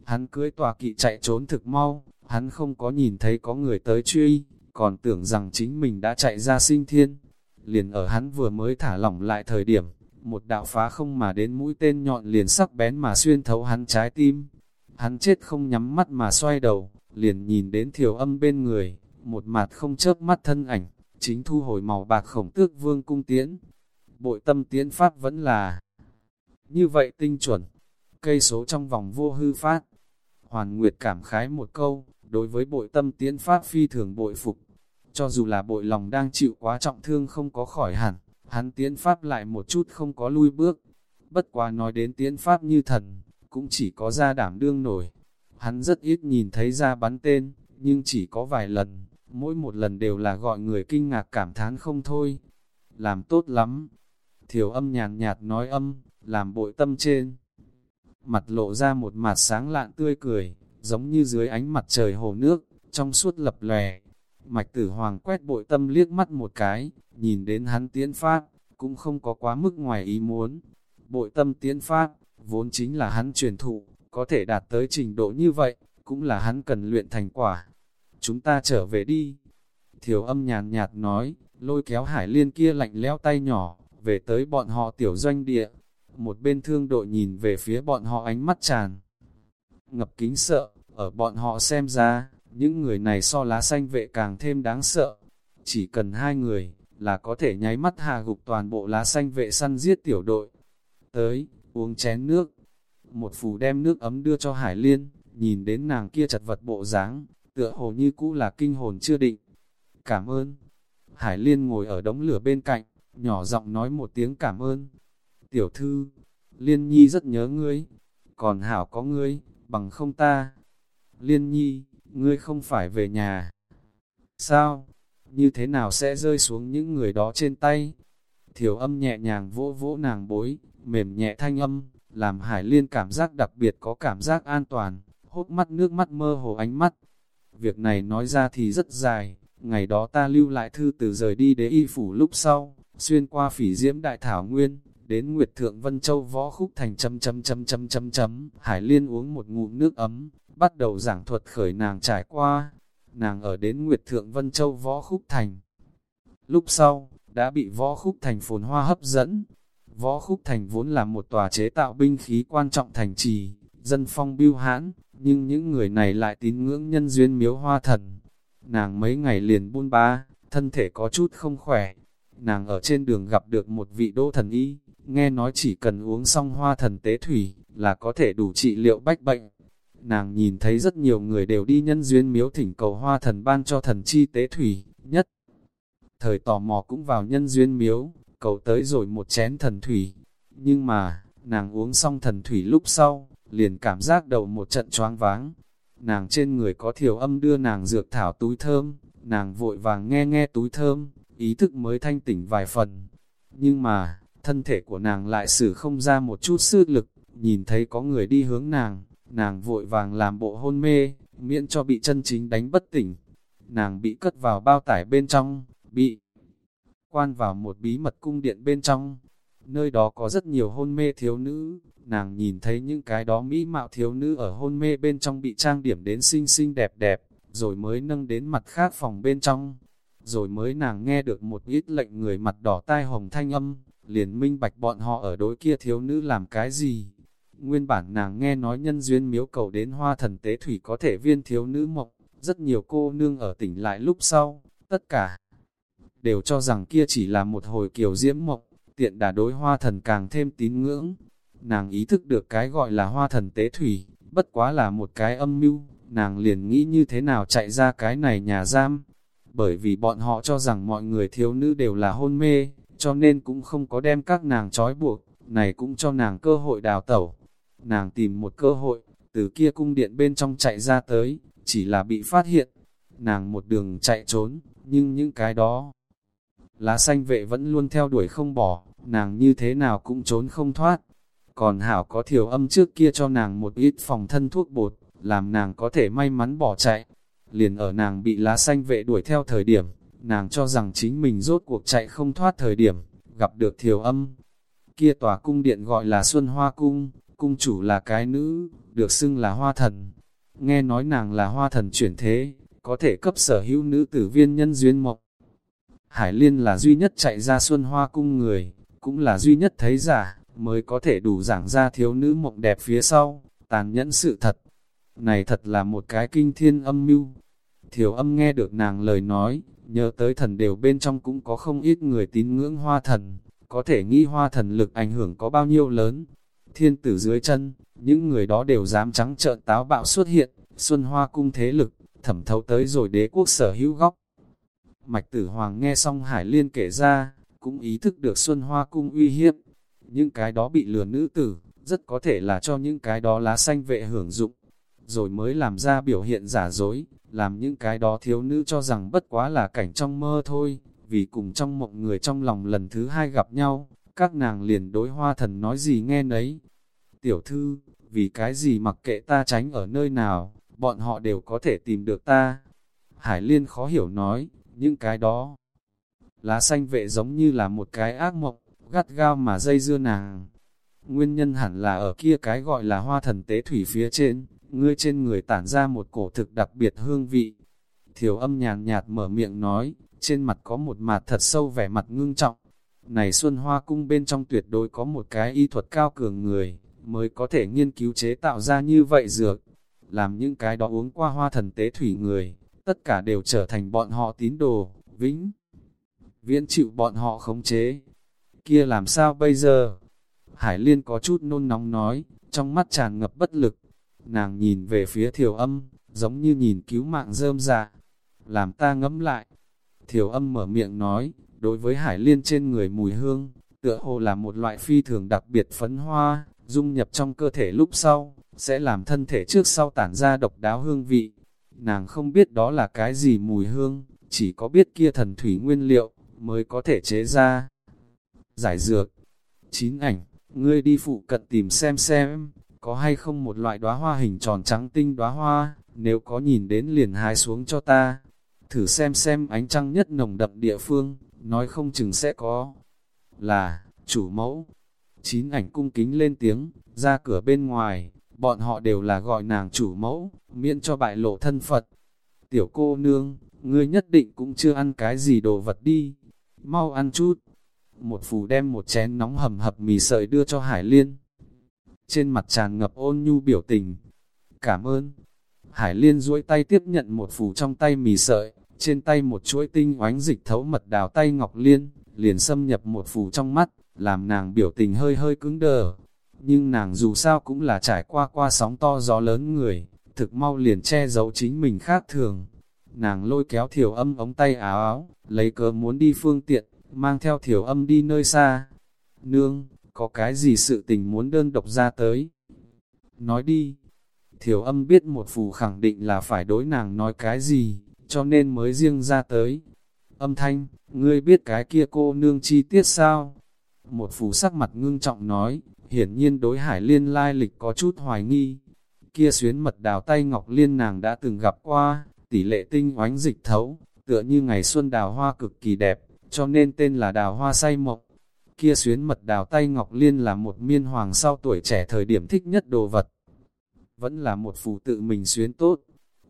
Speaker 1: Hắn cưới tòa kỵ chạy trốn thực mau, hắn không có nhìn thấy có người tới truy, còn tưởng rằng chính mình đã chạy ra sinh thiên. Liền ở hắn vừa mới thả lỏng lại thời điểm, một đạo phá không mà đến mũi tên nhọn liền sắc bén mà xuyên thấu hắn trái tim. Hắn chết không nhắm mắt mà xoay đầu, liền nhìn đến thiểu âm bên người, một mặt không chớp mắt thân ảnh, chính thu hồi màu bạc khổng tước vương cung tiễn. Bội tâm tiễn pháp vẫn là như vậy tinh chuẩn, cây số trong vòng vô hư phát. Hoàn Nguyệt cảm khái một câu, đối với bội tâm tiễn pháp phi thường bội phục. Cho dù là bội lòng đang chịu quá trọng thương không có khỏi hẳn, hắn tiến pháp lại một chút không có lui bước. Bất quá nói đến tiến pháp như thần, cũng chỉ có ra đảm đương nổi. Hắn rất ít nhìn thấy ra bắn tên, nhưng chỉ có vài lần, mỗi một lần đều là gọi người kinh ngạc cảm thán không thôi. Làm tốt lắm. Thiểu âm nhàn nhạt nói âm, làm bội tâm trên. Mặt lộ ra một mặt sáng lạn tươi cười, giống như dưới ánh mặt trời hồ nước, trong suốt lập lòe. Mạch tử hoàng quét bội tâm liếc mắt một cái, nhìn đến hắn tiến phát, cũng không có quá mức ngoài ý muốn. Bội tâm tiến phát, vốn chính là hắn truyền thụ, có thể đạt tới trình độ như vậy, cũng là hắn cần luyện thành quả. Chúng ta trở về đi. Thiểu âm nhàn nhạt nói, lôi kéo hải liên kia lạnh leo tay nhỏ, về tới bọn họ tiểu doanh địa. Một bên thương đội nhìn về phía bọn họ ánh mắt tràn. Ngập kính sợ, ở bọn họ xem ra, những người này so lá xanh vệ càng thêm đáng sợ. Chỉ cần hai người, là có thể nháy mắt hà gục toàn bộ lá xanh vệ săn giết tiểu đội. Tới, uống chén nước. Một phù đem nước ấm đưa cho Hải Liên, nhìn đến nàng kia chật vật bộ dáng, tựa hồ như cũ là kinh hồn chưa định. Cảm ơn. Hải Liên ngồi ở đống lửa bên cạnh, nhỏ giọng nói một tiếng cảm ơn. Tiểu thư, Liên Nhi rất nhớ ngươi, còn Hảo có ngươi, bằng không ta. Liên Nhi, ngươi không phải về nhà. Sao? Như thế nào sẽ rơi xuống những người đó trên tay? Thiểu âm nhẹ nhàng vỗ vỗ nàng bối, mềm nhẹ thanh âm, làm Hải Liên cảm giác đặc biệt có cảm giác an toàn, hốt mắt nước mắt mơ hồ ánh mắt. Việc này nói ra thì rất dài, Ngày đó ta lưu lại thư từ rời đi đế y phủ lúc sau, xuyên qua phỉ diễm đại thảo nguyên, đến Nguyệt Thượng Vân Châu võ khúc thành chấm chấm chấm chấm chấm chấm, Hải Liên uống một ngụm nước ấm, bắt đầu giảng thuật khởi nàng trải qua. Nàng ở đến Nguyệt Thượng Vân Châu võ khúc thành. Lúc sau, đã bị võ khúc thành phồn hoa hấp dẫn. Võ khúc thành vốn là một tòa chế tạo binh khí quan trọng thành trì, dân phong biêu hãn, nhưng những người này lại tín ngưỡng nhân duyên miếu hoa thần. Nàng mấy ngày liền buôn ba, thân thể có chút không khỏe. Nàng ở trên đường gặp được một vị đô thần y, nghe nói chỉ cần uống xong hoa thần tế thủy, là có thể đủ trị liệu bách bệnh. Nàng nhìn thấy rất nhiều người đều đi nhân duyên miếu thỉnh cầu hoa thần ban cho thần chi tế thủy, nhất. Thời tò mò cũng vào nhân duyên miếu, cầu tới rồi một chén thần thủy. Nhưng mà, nàng uống xong thần thủy lúc sau, liền cảm giác đầu một trận choáng váng. Nàng trên người có thiểu âm đưa nàng dược thảo túi thơm, nàng vội vàng nghe nghe túi thơm, ý thức mới thanh tỉnh vài phần. Nhưng mà, thân thể của nàng lại xử không ra một chút sức lực, nhìn thấy có người đi hướng nàng, nàng vội vàng làm bộ hôn mê, miễn cho bị chân chính đánh bất tỉnh. Nàng bị cất vào bao tải bên trong, bị quan vào một bí mật cung điện bên trong. Nơi đó có rất nhiều hôn mê thiếu nữ, nàng nhìn thấy những cái đó mỹ mạo thiếu nữ ở hôn mê bên trong bị trang điểm đến xinh xinh đẹp đẹp, rồi mới nâng đến mặt khác phòng bên trong. Rồi mới nàng nghe được một ít lệnh người mặt đỏ tai hồng thanh âm, liền minh bạch bọn họ ở đối kia thiếu nữ làm cái gì. Nguyên bản nàng nghe nói nhân duyên miếu cầu đến hoa thần tế thủy có thể viên thiếu nữ mộng, rất nhiều cô nương ở tỉnh lại lúc sau, tất cả đều cho rằng kia chỉ là một hồi kiều diễm mộng, tiện đà đối hoa thần càng thêm tín ngưỡng. Nàng ý thức được cái gọi là hoa thần tế thủy, bất quá là một cái âm mưu, nàng liền nghĩ như thế nào chạy ra cái này nhà giam. Bởi vì bọn họ cho rằng mọi người thiếu nữ đều là hôn mê, cho nên cũng không có đem các nàng trói buộc, này cũng cho nàng cơ hội đào tẩu. Nàng tìm một cơ hội, từ kia cung điện bên trong chạy ra tới, chỉ là bị phát hiện. Nàng một đường chạy trốn, nhưng những cái đó, lá xanh vệ vẫn luôn theo đuổi không bỏ, nàng như thế nào cũng trốn không thoát. Còn Hảo có thiểu âm trước kia cho nàng một ít phòng thân thuốc bột, làm nàng có thể may mắn bỏ chạy. Liền ở nàng bị lá xanh vệ đuổi theo thời điểm, nàng cho rằng chính mình rốt cuộc chạy không thoát thời điểm, gặp được thiểu âm. Kia tòa cung điện gọi là Xuân Hoa Cung, cung chủ là cái nữ, được xưng là hoa thần. Nghe nói nàng là hoa thần chuyển thế, có thể cấp sở hữu nữ tử viên nhân duyên mộc. Hải Liên là duy nhất chạy ra Xuân Hoa Cung người, cũng là duy nhất thấy giả, mới có thể đủ giảng ra thiếu nữ mộng đẹp phía sau, tàn nhẫn sự thật. Này thật là một cái kinh thiên âm mưu. thiếu âm nghe được nàng lời nói, nhớ tới thần đều bên trong cũng có không ít người tín ngưỡng hoa thần, có thể nghĩ hoa thần lực ảnh hưởng có bao nhiêu lớn. Thiên tử dưới chân, những người đó đều dám trắng trợn táo bạo xuất hiện, xuân hoa cung thế lực, thẩm thấu tới rồi đế quốc sở hữu góc. Mạch tử hoàng nghe xong Hải Liên kể ra, cũng ý thức được Xuân Hoa cung uy hiếp. Những cái đó bị lừa nữ tử, rất có thể là cho những cái đó lá xanh vệ hưởng dụng, rồi mới làm ra biểu hiện giả dối, làm những cái đó thiếu nữ cho rằng bất quá là cảnh trong mơ thôi, vì cùng trong mộng người trong lòng lần thứ hai gặp nhau, các nàng liền đối hoa thần nói gì nghe nấy. Tiểu thư, vì cái gì mặc kệ ta tránh ở nơi nào, bọn họ đều có thể tìm được ta. Hải Liên khó hiểu nói, những cái đó. Lá xanh vệ giống như là một cái ác mộng, gắt gao mà dây dưa nàng. Nguyên nhân hẳn là ở kia cái gọi là hoa thần tế thủy phía trên, ngươi trên người tản ra một cổ thực đặc biệt hương vị. Thiểu âm nhàn nhạt mở miệng nói, trên mặt có một mặt thật sâu vẻ mặt ngưng trọng. Này Xuân Hoa Cung bên trong tuyệt đối có một cái y thuật cao cường người, mới có thể nghiên cứu chế tạo ra như vậy dược. Làm những cái đó uống qua hoa thần tế thủy người, tất cả đều trở thành bọn họ tín đồ, vĩnh. Viễn chịu bọn họ khống chế. Kia làm sao bây giờ? Hải Liên có chút nôn nóng nói, trong mắt tràn ngập bất lực. Nàng nhìn về phía thiểu âm, giống như nhìn cứu mạng rơm dạ. Làm ta ngẫm lại. Thiểu âm mở miệng nói, đối với Hải Liên trên người mùi hương, tựa hồ là một loại phi thường đặc biệt phấn hoa, dung nhập trong cơ thể lúc sau, sẽ làm thân thể trước sau tản ra độc đáo hương vị. Nàng không biết đó là cái gì mùi hương, chỉ có biết kia thần thủy nguyên liệu, mới có thể chế ra. Giải dược Chín ảnh, ngươi đi phụ cận tìm xem xem, có hay không một loại đóa hoa hình tròn trắng tinh đóa hoa, nếu có nhìn đến liền hái xuống cho ta. thử xem xem ánh trăng nhất nồng đậm địa phương, nói không chừng sẽ có. Là, chủ mẫu. Chín ảnh cung kính lên tiếng, ra cửa bên ngoài, bọn họ đều là gọi nàng chủ mẫu, miễn cho bại lộ thân Phật. Tiểu cô nương, ngươi nhất định cũng chưa ăn cái gì đồ vật đi, mau ăn chút. Một phù đem một chén nóng hầm hập mì sợi đưa cho Hải Liên. Trên mặt tràn ngập ôn nhu biểu tình. Cảm ơn. Hải Liên duỗi tay tiếp nhận một phù trong tay mì sợi, trên tay một chuỗi tinh oánh dịch thấu mật đào tay Ngọc Liên, liền xâm nhập một phù trong mắt, làm nàng biểu tình hơi hơi cứng đờ. Nhưng nàng dù sao cũng là trải qua qua sóng to gió lớn người, thực mau liền che giấu chính mình khác thường. Nàng lôi kéo thiểu âm ống tay áo áo, lấy cớ muốn đi phương tiện, mang theo thiểu âm đi nơi xa. Nương, có cái gì sự tình muốn đơn độc ra tới? Nói đi. Thiểu âm biết một phù khẳng định là phải đối nàng nói cái gì, cho nên mới riêng ra tới. Âm thanh, ngươi biết cái kia cô nương chi tiết sao? Một phù sắc mặt ngưng trọng nói, hiển nhiên đối hải liên lai lịch có chút hoài nghi. Kia xuyến mật đào tay ngọc liên nàng đã từng gặp qua, tỷ lệ tinh oánh dịch thấu, tựa như ngày xuân đào hoa cực kỳ đẹp, cho nên tên là đào hoa say mộng. Kia xuyến mật đào tay ngọc liên là một miên hoàng sau tuổi trẻ thời điểm thích nhất đồ vật. Vẫn là một phù tự mình xuyến tốt,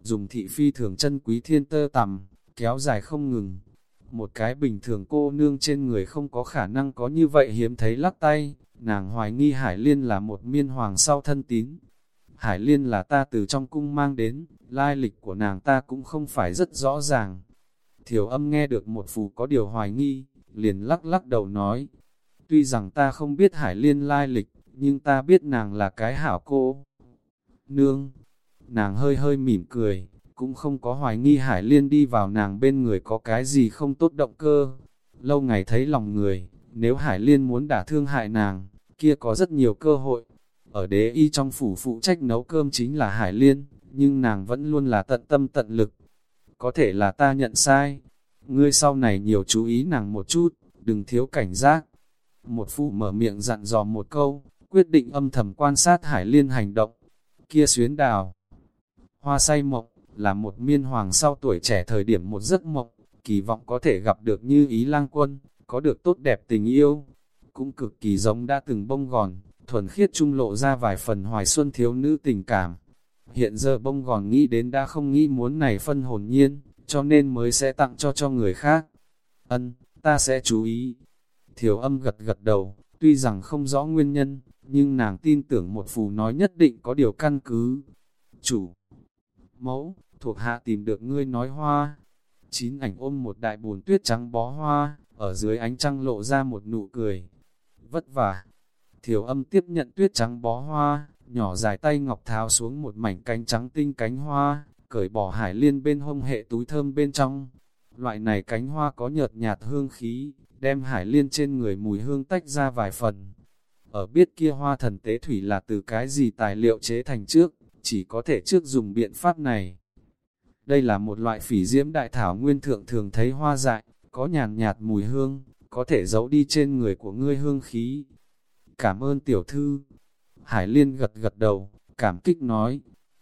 Speaker 1: dùng thị phi thường chân quý thiên tơ tầm, kéo dài không ngừng. Một cái bình thường cô nương trên người không có khả năng có như vậy hiếm thấy lắc tay, nàng hoài nghi Hải Liên là một miên hoàng sau thân tín. Hải Liên là ta từ trong cung mang đến, lai lịch của nàng ta cũng không phải rất rõ ràng. Thiểu âm nghe được một phù có điều hoài nghi, liền lắc lắc đầu nói, tuy rằng ta không biết Hải Liên lai lịch, nhưng ta biết nàng là cái hảo cô. Nương, nàng hơi hơi mỉm cười, cũng không có hoài nghi Hải Liên đi vào nàng bên người có cái gì không tốt động cơ. Lâu ngày thấy lòng người, nếu Hải Liên muốn đả thương hại nàng, kia có rất nhiều cơ hội. Ở đế y trong phủ phụ trách nấu cơm chính là Hải Liên, nhưng nàng vẫn luôn là tận tâm tận lực. Có thể là ta nhận sai, ngươi sau này nhiều chú ý nàng một chút, đừng thiếu cảnh giác. Một phụ mở miệng dặn dò một câu, quyết định âm thầm quan sát Hải Liên hành động. Kia xuyến đào, hoa say mộng, là một miên hoàng sau tuổi trẻ thời điểm một giấc mộng, kỳ vọng có thể gặp được như ý lang quân, có được tốt đẹp tình yêu. Cũng cực kỳ giống đã từng bông gòn, thuần khiết trung lộ ra vài phần hoài xuân thiếu nữ tình cảm. Hiện giờ bông gòn nghĩ đến đã không nghĩ muốn này phân hồn nhiên, cho nên mới sẽ tặng cho cho người khác. Ân, ta sẽ chú ý. Thiểu âm gật gật đầu, tuy rằng không rõ nguyên nhân, nhưng nàng tin tưởng một phù nói nhất định có điều căn cứ. Chủ, mẫu, thuộc hạ tìm được ngươi nói hoa. Chín ảnh ôm một đại bùn tuyết trắng bó hoa, ở dưới ánh trăng lộ ra một nụ cười. Vất vả. Thiểu âm tiếp nhận tuyết trắng bó hoa, nhỏ dài tay ngọc tháo xuống một mảnh cánh trắng tinh cánh hoa, cởi bỏ hải liên bên hông hệ túi thơm bên trong. Loại này cánh hoa có nhợt nhạt hương khí, đem hải liên trên người mùi hương tách ra vài phần. Ở biết kia hoa thần tế thủy là từ cái gì tài liệu chế thành trước, chỉ có thể trước dùng biện pháp này. Đây là một loại phỉ diễm đại thảo nguyên thượng thường thấy hoa dại, có nhàn nhạt mùi hương, có thể giấu đi trên người của ngươi hương khí. Cảm ơn tiểu thư. Hải Liên gật gật đầu, cảm kích nói,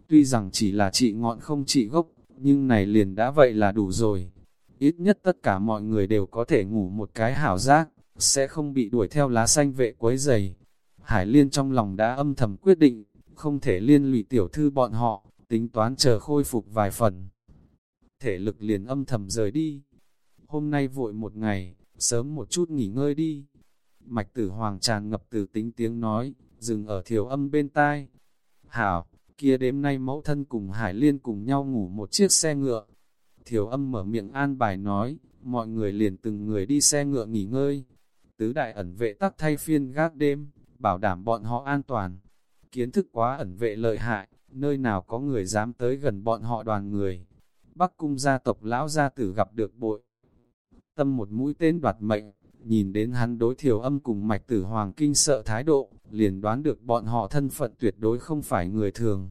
Speaker 1: tuy rằng chỉ là trị ngọn không trị gốc, nhưng này liền đã vậy là đủ rồi. Ít nhất tất cả mọi người đều có thể ngủ một cái hảo giác, sẽ không bị đuổi theo lá xanh vệ quấy giày. Hải Liên trong lòng đã âm thầm quyết định, không thể liên lụy tiểu thư bọn họ, tính toán chờ khôi phục vài phần. Thể lực liền âm thầm rời đi. Hôm nay vội một ngày, sớm một chút nghỉ ngơi đi. Mạch tử hoàng tràn ngập từ tính tiếng nói, dừng ở thiểu âm bên tai. Hảo, kia đêm nay mẫu thân cùng Hải Liên cùng nhau ngủ một chiếc xe ngựa. Thiểu âm mở miệng an bài nói, mọi người liền từng người đi xe ngựa nghỉ ngơi. Tứ đại ẩn vệ tắc thay phiên gác đêm, bảo đảm bọn họ an toàn. Kiến thức quá ẩn vệ lợi hại, nơi nào có người dám tới gần bọn họ đoàn người. Bắc cung gia tộc lão gia tử gặp được bội. Tâm một mũi tên đoạt mệnh, nhìn đến hắn đối thiểu âm cùng mạch tử hoàng kinh sợ thái độ, liền đoán được bọn họ thân phận tuyệt đối không phải người thường.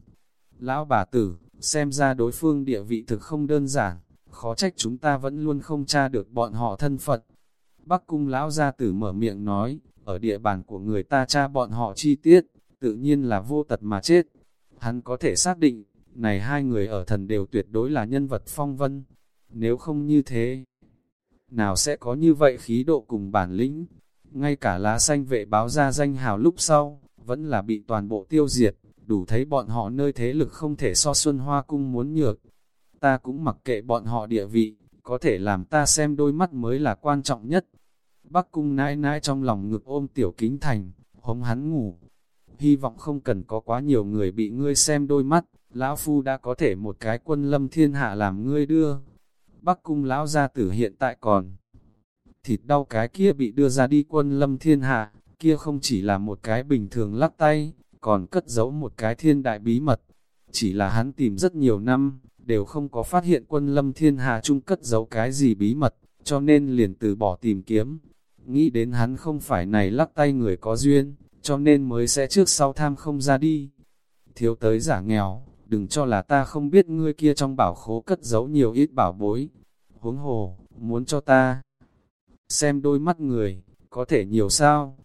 Speaker 1: Lão bà tử, xem ra đối phương địa vị thực không đơn giản, khó trách chúng ta vẫn luôn không tra được bọn họ thân phận. Bắc cung lão gia tử mở miệng nói, ở địa bàn của người ta tra bọn họ chi tiết, tự nhiên là vô tật mà chết. Hắn có thể xác định, này hai người ở thần đều tuyệt đối là nhân vật phong vân. nếu không như thế, nào sẽ có như vậy khí độ cùng bản lĩnh, ngay cả lá xanh vệ báo ra danh hào lúc sau, vẫn là bị toàn bộ tiêu diệt, đủ thấy bọn họ nơi thế lực không thể so Xuân Hoa Cung muốn nhược. Ta cũng mặc kệ bọn họ địa vị, có thể làm ta xem đôi mắt mới là quan trọng nhất. Bắc Cung nãi nãi trong lòng ngực ôm tiểu kính thành, hống hắn ngủ. Hy vọng không cần có quá nhiều người bị ngươi xem đôi mắt, lão phu đã có thể một cái quân lâm thiên hạ làm ngươi đưa. Bắc Cung lão gia tử hiện tại còn thịt đau cái kia bị đưa ra đi quân lâm thiên hạ, kia không chỉ là một cái bình thường lắc tay, còn cất giấu một cái thiên đại bí mật. Chỉ là hắn tìm rất nhiều năm, đều không có phát hiện quân lâm thiên hạ chung cất giấu cái gì bí mật, cho nên liền từ bỏ tìm kiếm. Nghĩ đến hắn không phải này lắc tay người có duyên, cho nên mới sẽ trước sau tham không ra đi. Thiếu tới giả nghèo, đừng cho là ta không biết ngươi kia trong bảo khố cất giấu nhiều ít bảo bối. Huống hồ, muốn cho ta xem đôi mắt người, có thể nhiều sao?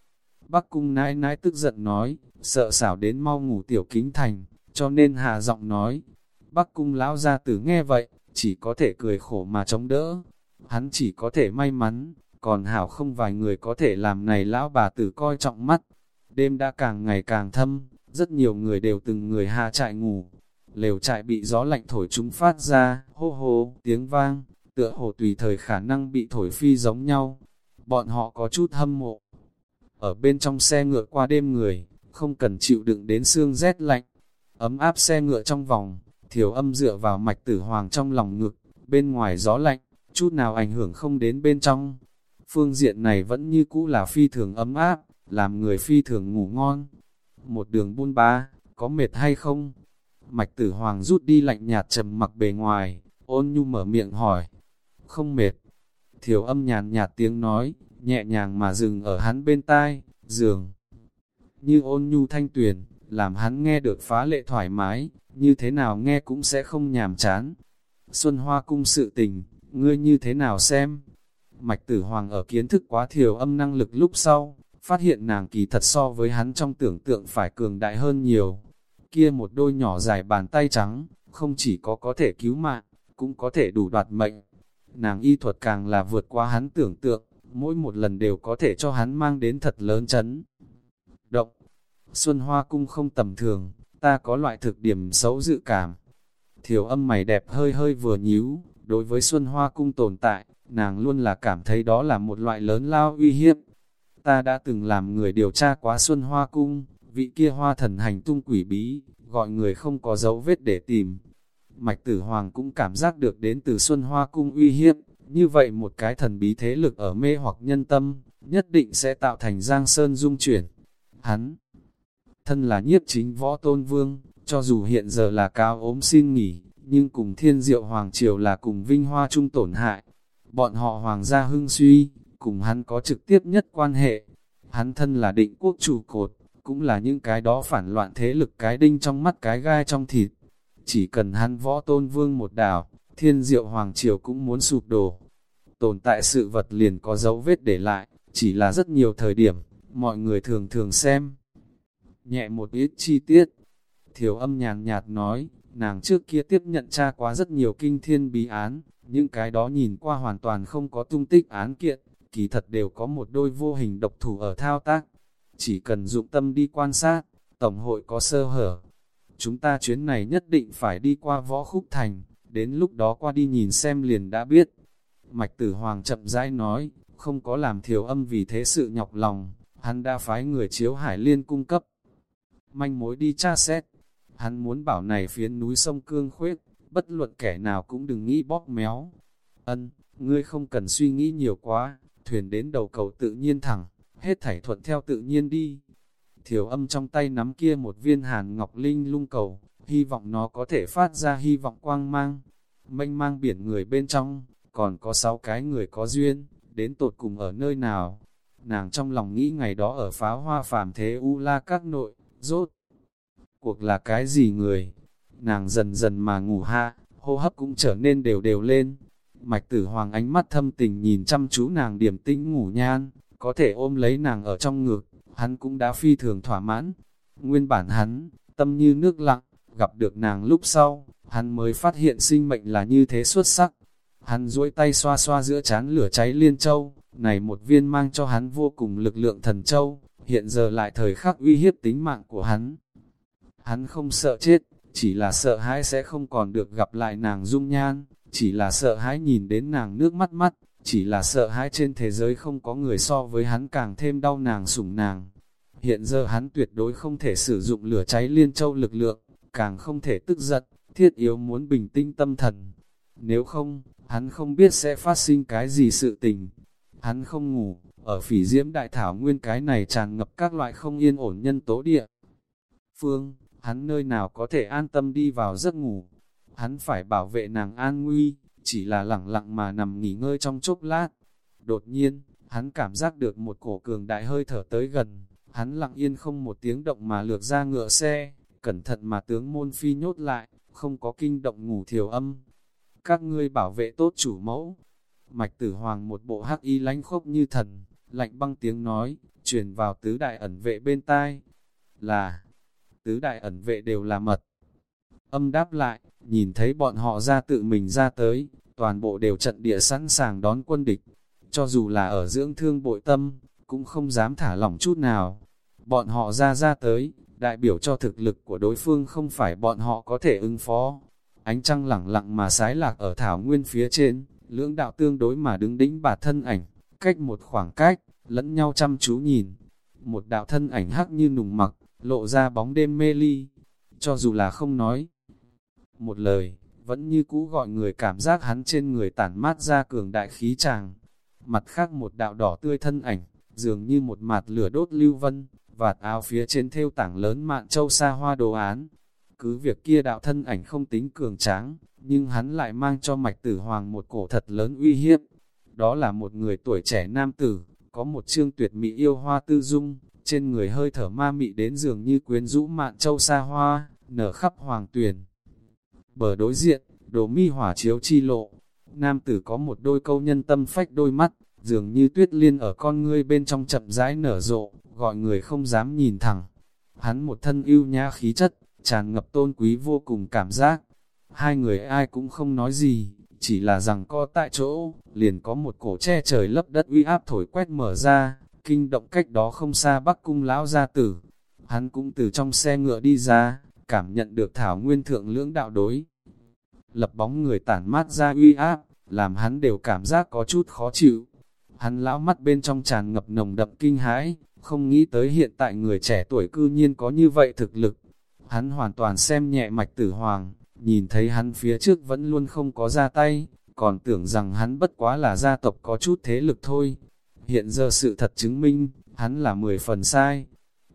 Speaker 1: Bắc cung nãi nãi tức giận nói, sợ xảo đến mau ngủ tiểu kính thành, cho nên hà giọng nói. Bắc cung lão gia tử nghe vậy, chỉ có thể cười khổ mà chống đỡ. Hắn chỉ có thể may mắn, còn hảo không vài người có thể làm này lão bà tử coi trọng mắt. Đêm đã càng ngày càng thâm, rất nhiều người đều từng người hạ trại ngủ. Lều trại bị gió lạnh thổi chúng phát ra, hô hô, tiếng vang, tựa hồ tùy thời khả năng bị thổi phi giống nhau. Bọn họ có chút hâm mộ. Ở bên trong xe ngựa qua đêm người, không cần chịu đựng đến xương rét lạnh. Ấm áp xe ngựa trong vòng, thiểu âm dựa vào mạch tử hoàng trong lòng ngực, bên ngoài gió lạnh, chút nào ảnh hưởng không đến bên trong. Phương diện này vẫn như cũ là phi thường ấm áp, làm người phi thường ngủ ngon. Một đường buôn ba, có mệt hay không? Mạch tử hoàng rút đi lạnh nhạt trầm mặc bề ngoài, ôn nhu mở miệng hỏi. Không mệt. Thiểu âm nhàn nhạt tiếng nói, nhẹ nhàng mà dừng ở hắn bên tai, giường. Như ôn nhu thanh tuyền, làm hắn nghe được phá lệ thoải mái, như thế nào nghe cũng sẽ không nhàm chán. Xuân Hoa cung sự tình, ngươi như thế nào xem? Mạch tử hoàng ở kiến thức quá thiểu âm năng lực lúc sau, phát hiện nàng kỳ thật so với hắn trong tưởng tượng phải cường đại hơn nhiều. Kia một đôi nhỏ dài bàn tay trắng, không chỉ có có thể cứu mạng, cũng có thể đủ đoạt mệnh. Nàng y thuật càng là vượt qua hắn tưởng tượng, mỗi một lần đều có thể cho hắn mang đến thật lớn chấn. Động, Xuân Hoa Cung không tầm thường, ta có loại thực điểm xấu dự cảm. Thiểu âm mày đẹp hơi hơi vừa nhíu, đối với Xuân Hoa Cung tồn tại, nàng luôn là cảm thấy đó là một loại lớn lao uy hiếp. Ta đã từng làm người điều tra quá Xuân Hoa Cung, vị kia hoa thần hành tung quỷ bí, gọi người không có dấu vết để tìm. Mạch Tử Hoàng cũng cảm giác được đến từ Xuân Hoa Cung uy hiếp, như vậy một cái thần bí thế lực ở mê hoặc nhân tâm, nhất định sẽ tạo thành giang sơn dung chuyển. Hắn, thân là nhiếp chính võ tôn vương, cho dù hiện giờ là cao ốm xin nghỉ, nhưng cùng thiên diệu hoàng triều là cùng vinh hoa chung tổn hại. Bọn họ hoàng gia hưng suy, cùng hắn có trực tiếp nhất quan hệ. Hắn thân là định quốc chủ cột, cũng là những cái đó phản loạn thế lực cái đinh trong mắt cái gai trong thịt. Chỉ cần hắn võ tôn vương một đảo, thiên diệu hoàng triều cũng muốn sụp đổ. Tồn tại sự vật liền có dấu vết để lại, chỉ là rất nhiều thời điểm, mọi người thường thường xem. Nhẹ một ít chi tiết, thiểu âm nhàn nhạt nói, nàng trước kia tiếp nhận tra quá rất nhiều kinh thiên bí án, những cái đó nhìn qua hoàn toàn không có tung tích án kiện, kỳ thật đều có một đôi vô hình độc thủ ở thao tác. Chỉ cần dụng tâm đi quan sát, Tổng hội có sơ hở. Chúng ta chuyến này nhất định phải đi qua võ khúc thành, đến lúc đó qua đi nhìn xem liền đã biết. Mạch tử hoàng chậm rãi nói, không có làm thiểu âm vì thế sự nhọc lòng, hắn đã phái người chiếu hải liên cung cấp. Manh mối đi tra xét, hắn muốn bảo này phiến núi sông cương khuyết, bất luận kẻ nào cũng đừng nghĩ bóp méo. Ân, ngươi không cần suy nghĩ nhiều quá, thuyền đến đầu cầu tự nhiên thẳng, hết thảy thuận theo tự nhiên đi. Thiểu âm trong tay nắm kia một viên hàn ngọc linh lung cầu, hy vọng nó có thể phát ra hy vọng quang mang. Mênh mang biển người bên trong, còn có sáu cái người có duyên, đến tột cùng ở nơi nào. Nàng trong lòng nghĩ ngày đó ở pháo hoa phàm thế U La các nội, rốt. Cuộc là cái gì người? Nàng dần dần mà ngủ ha, hô hấp cũng trở nên đều đều lên. Mạch tử hoàng ánh mắt thâm tình nhìn chăm chú nàng điểm tĩnh ngủ nhan, có thể ôm lấy nàng ở trong ngực, hắn cũng đã phi thường thỏa mãn. Nguyên bản hắn, tâm như nước lặng, gặp được nàng lúc sau, hắn mới phát hiện sinh mệnh là như thế xuất sắc. Hắn duỗi tay xoa xoa giữa chán lửa cháy liên châu, này một viên mang cho hắn vô cùng lực lượng thần châu, hiện giờ lại thời khắc uy hiếp tính mạng của hắn. Hắn không sợ chết, chỉ là sợ hãi sẽ không còn được gặp lại nàng dung nhan, chỉ là sợ hãi nhìn đến nàng nước mắt mắt, chỉ là sợ hãi trên thế giới không có người so với hắn càng thêm đau nàng sủng nàng. Hiện giờ hắn tuyệt đối không thể sử dụng lửa cháy liên châu lực lượng, càng không thể tức giận, thiết yếu muốn bình tĩnh tâm thần. Nếu không, hắn không biết sẽ phát sinh cái gì sự tình. Hắn không ngủ, ở phỉ diễm đại thảo nguyên cái này tràn ngập các loại không yên ổn nhân tố địa. Phương, hắn nơi nào có thể an tâm đi vào giấc ngủ. Hắn phải bảo vệ nàng an nguy, chỉ là lẳng lặng mà nằm nghỉ ngơi trong chốc lát. Đột nhiên, hắn cảm giác được một cổ cường đại hơi thở tới gần, hắn lặng yên không một tiếng động mà lược ra ngựa xe, cẩn thận mà tướng môn phi nhốt lại, không có kinh động ngủ thiểu âm. Các ngươi bảo vệ tốt chủ mẫu. Mạch tử hoàng một bộ hắc y lánh khốc như thần, lạnh băng tiếng nói, truyền vào tứ đại ẩn vệ bên tai. Là, tứ đại ẩn vệ đều là mật. Âm đáp lại, nhìn thấy bọn họ ra tự mình ra tới, toàn bộ đều trận địa sẵn sàng đón quân địch. Cho dù là ở dưỡng thương bội tâm, cũng không dám thả lỏng chút nào. Bọn họ ra ra tới, đại biểu cho thực lực của đối phương không phải bọn họ có thể ứng phó. Ánh trăng lẳng lặng mà sái lạc ở thảo nguyên phía trên, lưỡng đạo tương đối mà đứng đĩnh bà thân ảnh, cách một khoảng cách, lẫn nhau chăm chú nhìn. Một đạo thân ảnh hắc như nùng mặc, lộ ra bóng đêm mê ly. Cho dù là không nói một lời, vẫn như cũ gọi người cảm giác hắn trên người tản mát ra cường đại khí tràng. Mặt khác một đạo đỏ tươi thân ảnh, dường như một mặt lửa đốt lưu vân, vạt áo phía trên thêu tảng lớn mạn châu xa hoa đồ án. Cứ việc kia đạo thân ảnh không tính cường tráng, nhưng hắn lại mang cho mạch tử hoàng một cổ thật lớn uy hiếp. Đó là một người tuổi trẻ nam tử, có một chương tuyệt mỹ yêu hoa tư dung, trên người hơi thở ma mị đến dường như quyến rũ mạn châu xa hoa, nở khắp hoàng tuyền. Bờ đối diện, đồ mi hỏa chiếu chi lộ, nam tử có một đôi câu nhân tâm phách đôi mắt, dường như tuyết liên ở con ngươi bên trong chậm rãi nở rộ, gọi người không dám nhìn thẳng. Hắn một thân ưu nhã khí chất, tràn ngập tôn quý vô cùng cảm giác. Hai người ai cũng không nói gì, chỉ là rằng co tại chỗ, liền có một cổ che trời lấp đất uy áp thổi quét mở ra, kinh động cách đó không xa bắc cung lão gia tử. Hắn cũng từ trong xe ngựa đi ra, cảm nhận được thảo nguyên thượng lưỡng đạo đối. Lập bóng người tản mát ra uy áp, làm hắn đều cảm giác có chút khó chịu. Hắn lão mắt bên trong tràn ngập nồng đậm kinh hãi, không nghĩ tới hiện tại người trẻ tuổi cư nhiên có như vậy thực lực. Hắn hoàn toàn xem nhẹ mạch tử hoàng, nhìn thấy hắn phía trước vẫn luôn không có ra tay, còn tưởng rằng hắn bất quá là gia tộc có chút thế lực thôi. Hiện giờ sự thật chứng minh, hắn là mười phần sai.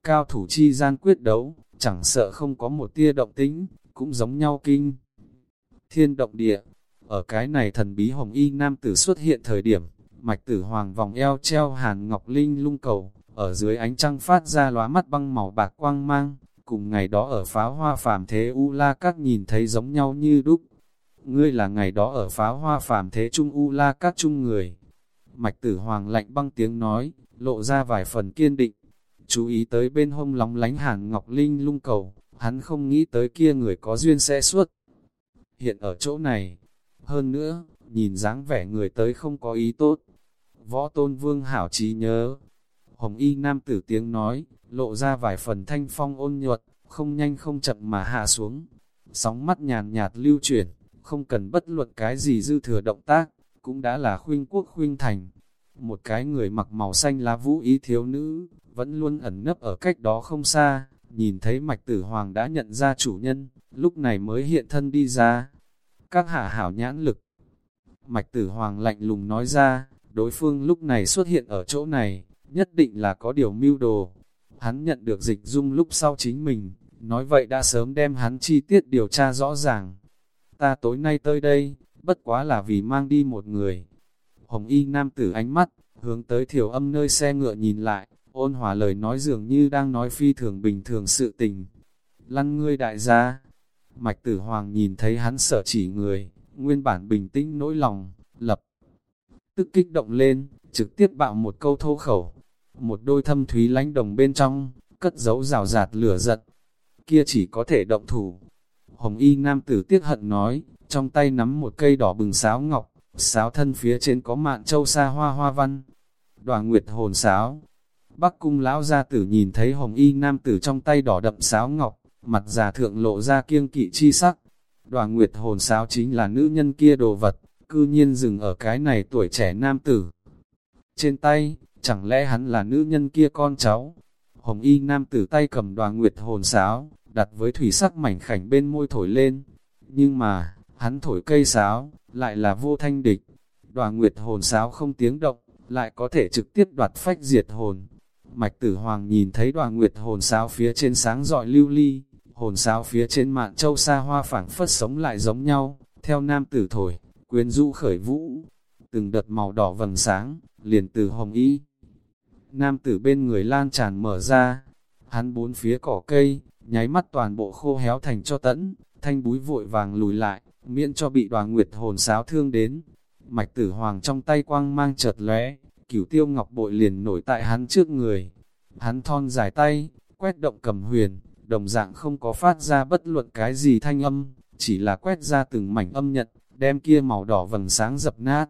Speaker 1: Cao thủ chi gian quyết đấu, chẳng sợ không có một tia động tính, cũng giống nhau kinh. Thiên động địa, ở cái này thần bí hồng y nam tử xuất hiện thời điểm, mạch tử hoàng vòng eo treo hàn ngọc linh lung cầu, ở dưới ánh trăng phát ra lóa mắt băng màu bạc quang mang, cùng ngày đó ở pháo hoa phàm thế U La Các nhìn thấy giống nhau như đúc. Ngươi là ngày đó ở pháo hoa phàm thế Trung U La Các Trung người. Mạch tử hoàng lạnh băng tiếng nói, lộ ra vài phần kiên định. Chú ý tới bên hông lóng lánh hàn ngọc linh lung cầu, hắn không nghĩ tới kia người có duyên sẽ xuất Hiện ở chỗ này, hơn nữa, nhìn dáng vẻ người tới không có ý tốt. Võ tôn vương hảo trí nhớ, Hồng y nam tử tiếng nói, lộ ra vài phần thanh phong ôn nhuận, không nhanh không chậm mà hạ xuống. Sóng mắt nhàn nhạt lưu chuyển, không cần bất luận cái gì dư thừa động tác, cũng đã là khuynh quốc khuynh thành. Một cái người mặc màu xanh lá vũ ý thiếu nữ, vẫn luôn ẩn nấp ở cách đó không xa, nhìn thấy mạch tử hoàng đã nhận ra chủ nhân, lúc này mới hiện thân đi ra. Các hạ hảo nhãn lực. Mạch tử hoàng lạnh lùng nói ra, đối phương lúc này xuất hiện ở chỗ này, nhất định là có điều mưu đồ. Hắn nhận được dịch dung lúc sau chính mình, nói vậy đã sớm đem hắn chi tiết điều tra rõ ràng. Ta tối nay tới đây, bất quá là vì mang đi một người. Hồng y nam tử ánh mắt, hướng tới thiểu âm nơi xe ngựa nhìn lại, ôn hòa lời nói dường như đang nói phi thường bình thường sự tình. Lăn ngươi đại gia, mạch tử hoàng nhìn thấy hắn sợ chỉ người, nguyên bản bình tĩnh nỗi lòng, lập. Tức kích động lên, trực tiếp bạo một câu thô khẩu, một đôi thâm thúy lánh đồng bên trong, cất giấu rào rạt lửa giật Kia chỉ có thể động thủ. Hồng y nam tử tiếc hận nói, trong tay nắm một cây đỏ bừng sáo ngọc, sáo thân phía trên có mạn châu sa hoa hoa văn. Đoàn nguyệt hồn sáo, Bắc cung lão gia tử nhìn thấy hồng y nam tử trong tay đỏ đậm sáo ngọc, mặt già thượng lộ ra kiêng kỵ chi sắc. Đoàn nguyệt hồn sáo chính là nữ nhân kia đồ vật, cư nhiên dừng ở cái này tuổi trẻ nam tử. Trên tay, chẳng lẽ hắn là nữ nhân kia con cháu? Hồng y nam tử tay cầm đoàn nguyệt hồn sáo, đặt với thủy sắc mảnh khảnh bên môi thổi lên. Nhưng mà, hắn thổi cây sáo, lại là vô thanh địch. Đoàn nguyệt hồn sáo không tiếng động, lại có thể trực tiếp đoạt phách diệt hồn. Mạch tử hoàng nhìn thấy đoàn nguyệt hồn sáo phía trên sáng dọi lưu ly, hồn sáo phía trên mạn châu xa hoa phảng phất sống lại giống nhau, theo nam tử thổi, quyến rũ khởi vũ, từng đợt màu đỏ vầng sáng, liền từ hồng y. Nam tử bên người lan tràn mở ra, hắn bốn phía cỏ cây, nháy mắt toàn bộ khô héo thành cho tẫn, thanh búi vội vàng lùi lại, miễn cho bị đoàn nguyệt hồn sáo thương đến. Mạch tử hoàng trong tay quang mang chợt lóe, cửu tiêu ngọc bội liền nổi tại hắn trước người. Hắn thon dài tay, quét động cầm huyền, đồng dạng không có phát ra bất luận cái gì thanh âm, chỉ là quét ra từng mảnh âm nhận, đem kia màu đỏ vầng sáng dập nát.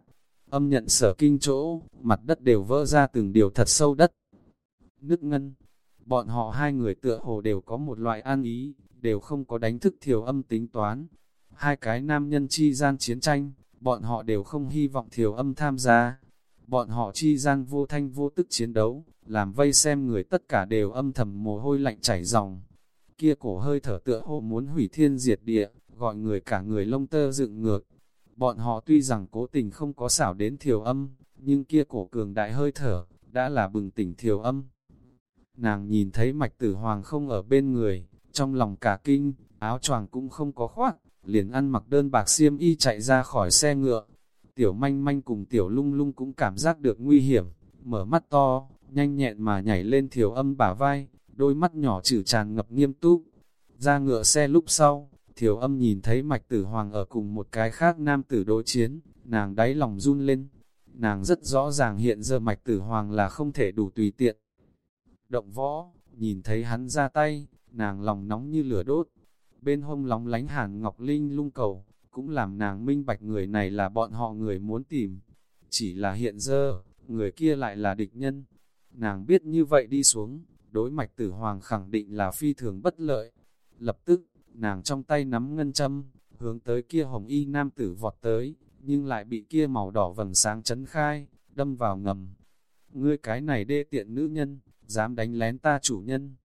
Speaker 1: Âm nhận sở kinh chỗ, mặt đất đều vỡ ra từng điều thật sâu đất. Nước ngân, bọn họ hai người tựa hồ đều có một loại an ý, đều không có đánh thức thiểu âm tính toán. Hai cái nam nhân chi gian chiến tranh, bọn họ đều không hy vọng thiểu âm tham gia. Bọn họ chi gian vô thanh vô tức chiến đấu, làm vây xem người tất cả đều âm thầm mồ hôi lạnh chảy dòng. Kia cổ hơi thở tựa hồ muốn hủy thiên diệt địa, gọi người cả người lông tơ dựng ngược. Bọn họ tuy rằng cố tình không có xảo đến thiểu âm, nhưng kia cổ cường đại hơi thở, đã là bừng tỉnh thiểu âm. Nàng nhìn thấy mạch tử hoàng không ở bên người, trong lòng cả kinh, áo choàng cũng không có khoác, liền ăn mặc đơn bạc xiêm y chạy ra khỏi xe ngựa. Tiểu manh manh cùng tiểu lung lung cũng cảm giác được nguy hiểm, mở mắt to, nhanh nhẹn mà nhảy lên thiểu âm bả vai, đôi mắt nhỏ chữ tràn ngập nghiêm túc. Ra ngựa xe lúc sau, thiểu âm nhìn thấy mạch tử hoàng ở cùng một cái khác nam tử đối chiến, nàng đáy lòng run lên. Nàng rất rõ ràng hiện giờ mạch tử hoàng là không thể đủ tùy tiện. Động võ, nhìn thấy hắn ra tay, nàng lòng nóng như lửa đốt. Bên hông lóng lánh hàn ngọc linh lung cầu, cũng làm nàng minh bạch người này là bọn họ người muốn tìm. Chỉ là hiện giờ, người kia lại là địch nhân. Nàng biết như vậy đi xuống, đối mạch tử hoàng khẳng định là phi thường bất lợi. Lập tức, nàng trong tay nắm ngân châm, hướng tới kia hồng y nam tử vọt tới, nhưng lại bị kia màu đỏ vầng sáng chấn khai, đâm vào ngầm. Ngươi cái này đê tiện nữ nhân, dám đánh lén ta chủ nhân.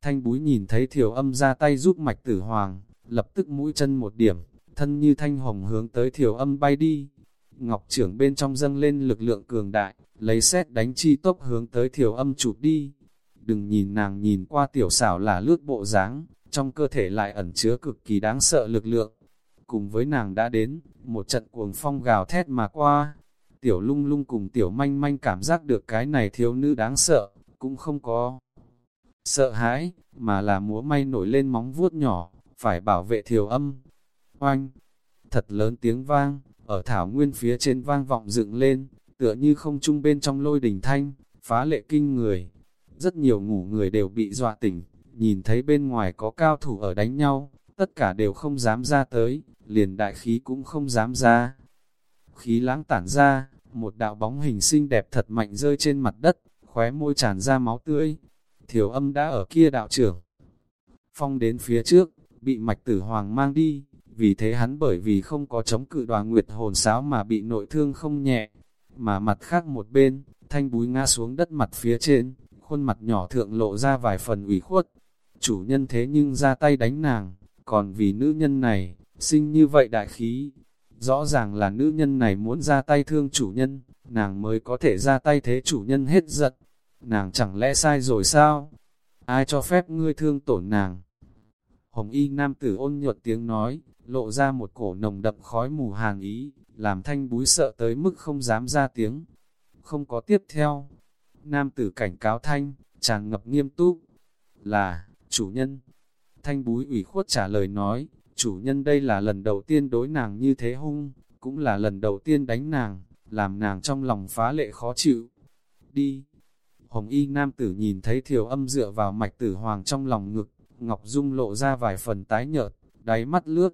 Speaker 1: Thanh búi nhìn thấy thiểu âm ra tay giúp mạch tử hoàng, lập tức mũi chân một điểm, thân như thanh hồng hướng tới thiểu âm bay đi. Ngọc trưởng bên trong dâng lên lực lượng cường đại, lấy xét đánh chi tốc hướng tới thiểu âm chụp đi. Đừng nhìn nàng nhìn qua tiểu xảo là lướt bộ dáng, trong cơ thể lại ẩn chứa cực kỳ đáng sợ lực lượng. Cùng với nàng đã đến, một trận cuồng phong gào thét mà qua. Tiểu lung lung cùng tiểu manh manh cảm giác được cái này thiếu nữ đáng sợ, cũng không có sợ hãi, mà là múa may nổi lên móng vuốt nhỏ, phải bảo vệ thiểu âm. Oanh! Thật lớn tiếng vang, ở thảo nguyên phía trên vang vọng dựng lên, tựa như không trung bên trong lôi đỉnh thanh, phá lệ kinh người. Rất nhiều ngủ người đều bị dọa tỉnh, nhìn thấy bên ngoài có cao thủ ở đánh nhau, tất cả đều không dám ra tới, liền đại khí cũng không dám ra. Khí lãng tản ra, một đạo bóng hình xinh đẹp thật mạnh rơi trên mặt đất, khóe môi tràn ra máu tươi. Thiểu âm đã ở kia đạo trưởng. Phong đến phía trước, bị mạch tử hoàng mang đi, vì thế hắn bởi vì không có chống cự đoàn nguyệt hồn sáo mà bị nội thương không nhẹ, mà mặt khác một bên, thanh búi ngã xuống đất mặt phía trên, khuôn mặt nhỏ thượng lộ ra vài phần ủy khuất. Chủ nhân thế nhưng ra tay đánh nàng, còn vì nữ nhân này, sinh như vậy đại khí. Rõ ràng là nữ nhân này muốn ra tay thương chủ nhân, nàng mới có thể ra tay thế chủ nhân hết giận. Nàng chẳng lẽ sai rồi sao? Ai cho phép ngươi thương tổn nàng? Hồng y nam tử ôn nhuận tiếng nói, lộ ra một cổ nồng đậm khói mù hàn ý, làm thanh búi sợ tới mức không dám ra tiếng. Không có tiếp theo. Nam tử cảnh cáo thanh, chàng ngập nghiêm túc. Là, chủ nhân. Thanh búi ủy khuất trả lời nói, chủ nhân đây là lần đầu tiên đối nàng như thế hung, cũng là lần đầu tiên đánh nàng, làm nàng trong lòng phá lệ khó chịu. Đi. Hồng y nam tử nhìn thấy thiểu âm dựa vào mạch tử hoàng trong lòng ngực, Ngọc Dung lộ ra vài phần tái nhợt, đáy mắt lướt.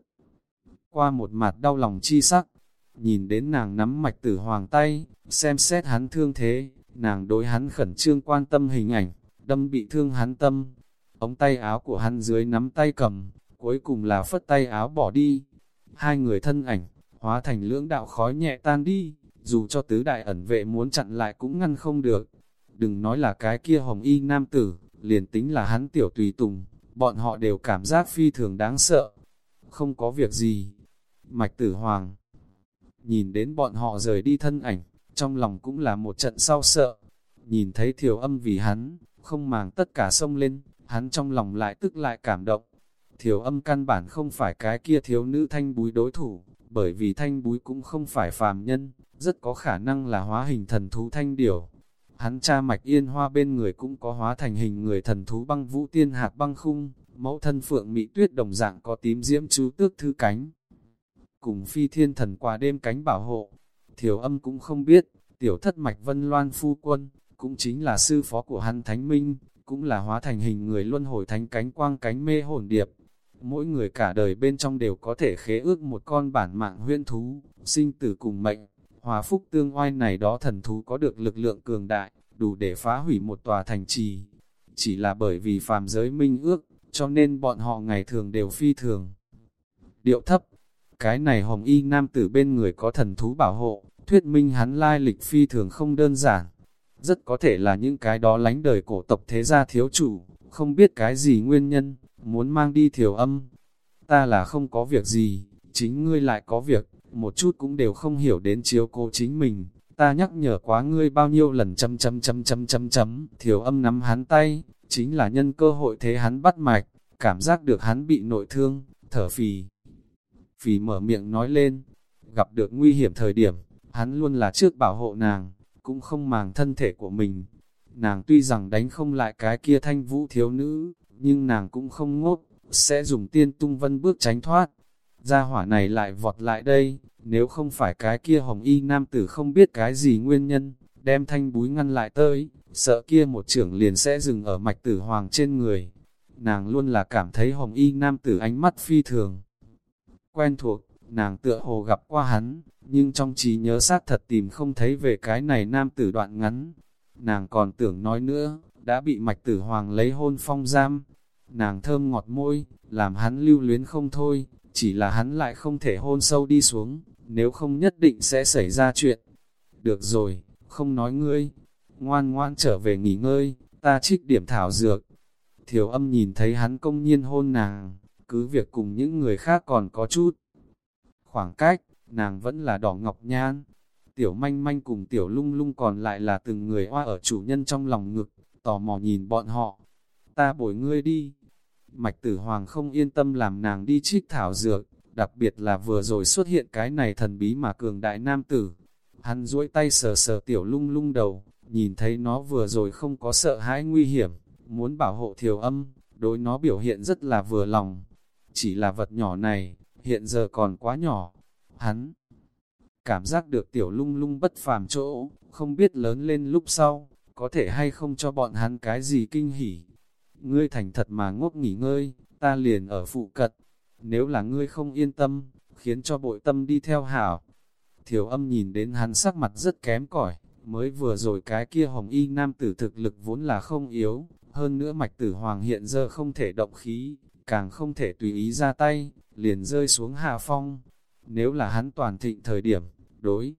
Speaker 1: Qua một mặt đau lòng chi sắc, Nhìn đến nàng nắm mạch tử hoàng tay, xem xét hắn thương thế, nàng đối hắn khẩn trương quan tâm hình ảnh, đâm bị thương hắn tâm. Ống tay áo của hắn dưới nắm tay cầm, cuối cùng là phất tay áo bỏ đi. Hai người thân ảnh, hóa thành lưỡng đạo khói nhẹ tan đi, dù cho tứ đại ẩn vệ muốn chặn lại cũng ngăn không được. Đừng nói là cái kia hồng y nam tử, liền tính là hắn tiểu tùy tùng, bọn họ đều cảm giác phi thường đáng sợ. Không có việc gì. Mạch tử hoàng, nhìn đến bọn họ rời đi thân ảnh, trong lòng cũng là một trận sau sợ. Nhìn thấy thiểu âm vì hắn, không màng tất cả sông lên, hắn trong lòng lại tức lại cảm động. Thiểu âm căn bản không phải cái kia thiếu nữ thanh búi đối thủ, bởi vì thanh búi cũng không phải phàm nhân, rất có khả năng là hóa hình thần thú thanh điểu. Hắn cha mạch yên hoa bên người cũng có hóa thành hình người thần thú băng vũ tiên hạt băng khung, mẫu thân phượng mỹ tuyết đồng dạng có tím diễm chú tước thư cánh. Cùng phi thiên thần qua đêm cánh bảo hộ, thiểu âm cũng không biết, tiểu thất mạch vân loan phu quân, cũng chính là sư phó của hắn thánh minh, cũng là hóa thành hình người luân hồi thánh cánh quang cánh mê hồn điệp. Mỗi người cả đời bên trong đều có thể khế ước một con bản mạng huyên thú, sinh tử cùng mệnh, hòa phúc tương oai này đó thần thú có được lực lượng cường đại, đủ để phá hủy một tòa thành trì. Chỉ là bởi vì phàm giới minh ước, cho nên bọn họ ngày thường đều phi thường. Điệu thấp, cái này hồng y nam tử bên người có thần thú bảo hộ, thuyết minh hắn lai lịch phi thường không đơn giản. Rất có thể là những cái đó lánh đời cổ tộc thế gia thiếu chủ, không biết cái gì nguyên nhân, muốn mang đi thiểu âm. Ta là không có việc gì, chính ngươi lại có việc, một chút cũng đều không hiểu đến chiếu cố chính mình. Ta nhắc nhở quá ngươi bao nhiêu lần chấm chấm chấm chấm chấm chấm, thiểu âm nắm hắn tay, chính là nhân cơ hội thế hắn bắt mạch, cảm giác được hắn bị nội thương, thở phì. Phì mở miệng nói lên, gặp được nguy hiểm thời điểm, hắn luôn là trước bảo hộ nàng, cũng không màng thân thể của mình. Nàng tuy rằng đánh không lại cái kia thanh vũ thiếu nữ, nhưng nàng cũng không ngốc, sẽ dùng tiên tung vân bước tránh thoát. Gia hỏa này lại vọt lại đây, nếu không phải cái kia hồng y nam tử không biết cái gì nguyên nhân, đem thanh búi ngăn lại tới, sợ kia một trưởng liền sẽ dừng ở mạch tử hoàng trên người. Nàng luôn là cảm thấy hồng y nam tử ánh mắt phi thường. Quen thuộc, nàng tựa hồ gặp qua hắn, nhưng trong trí nhớ sát thật tìm không thấy về cái này nam tử đoạn ngắn. Nàng còn tưởng nói nữa, đã bị mạch tử hoàng lấy hôn phong giam. Nàng thơm ngọt môi, làm hắn lưu luyến không thôi, chỉ là hắn lại không thể hôn sâu đi xuống, nếu không nhất định sẽ xảy ra chuyện. Được rồi, không nói ngươi, ngoan ngoan trở về nghỉ ngơi, ta trích điểm thảo dược. Thiểu âm nhìn thấy hắn công nhiên hôn nàng, cứ việc cùng những người khác còn có chút. Khoảng cách, nàng vẫn là đỏ ngọc nhan. Tiểu manh manh cùng tiểu lung lung còn lại là từng người hoa ở chủ nhân trong lòng ngực, tò mò nhìn bọn họ. Ta bồi ngươi đi. Mạch tử hoàng không yên tâm làm nàng đi trích thảo dược, đặc biệt là vừa rồi xuất hiện cái này thần bí mà cường đại nam tử. Hắn duỗi tay sờ sờ tiểu lung lung đầu, nhìn thấy nó vừa rồi không có sợ hãi nguy hiểm, muốn bảo hộ thiểu âm, đối nó biểu hiện rất là vừa lòng. Chỉ là vật nhỏ này, hiện giờ còn quá nhỏ, Hắn cảm giác được tiểu lung lung bất phàm chỗ, không biết lớn lên lúc sau, có thể hay không cho bọn hắn cái gì kinh hỉ. Ngươi thành thật mà ngốc nghỉ ngơi, ta liền ở phụ cận. Nếu là ngươi không yên tâm, khiến cho bội tâm đi theo hảo. Thiểu âm nhìn đến hắn sắc mặt rất kém cỏi mới vừa rồi cái kia hồng y nam tử thực lực vốn là không yếu, hơn nữa mạch tử hoàng hiện giờ không thể động khí, càng không thể tùy ý ra tay, liền rơi xuống hạ phong, nếu là hắn toàn thịnh thời điểm, đối.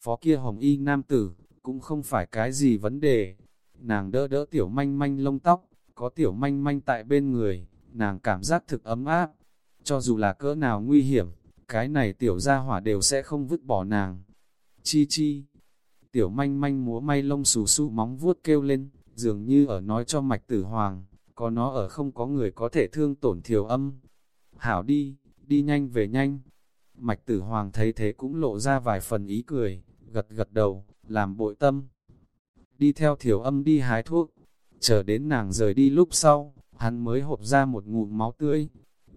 Speaker 1: Phó kia hồng y nam tử, cũng không phải cái gì vấn đề. Nàng đỡ đỡ tiểu manh manh lông tóc, có tiểu manh manh tại bên người, nàng cảm giác thực ấm áp. Cho dù là cỡ nào nguy hiểm, cái này tiểu gia hỏa đều sẽ không vứt bỏ nàng. Chi chi, tiểu manh manh múa may lông xù xù móng vuốt kêu lên, dường như ở nói cho mạch tử hoàng, có nó ở không có người có thể thương tổn thiểu âm. Hảo đi, đi nhanh về nhanh, Mạch tử hoàng thấy thế cũng lộ ra vài phần ý cười, gật gật đầu, làm bội tâm. Đi theo thiểu âm đi hái thuốc, chờ đến nàng rời đi lúc sau, hắn mới hộp ra một ngụm máu tươi,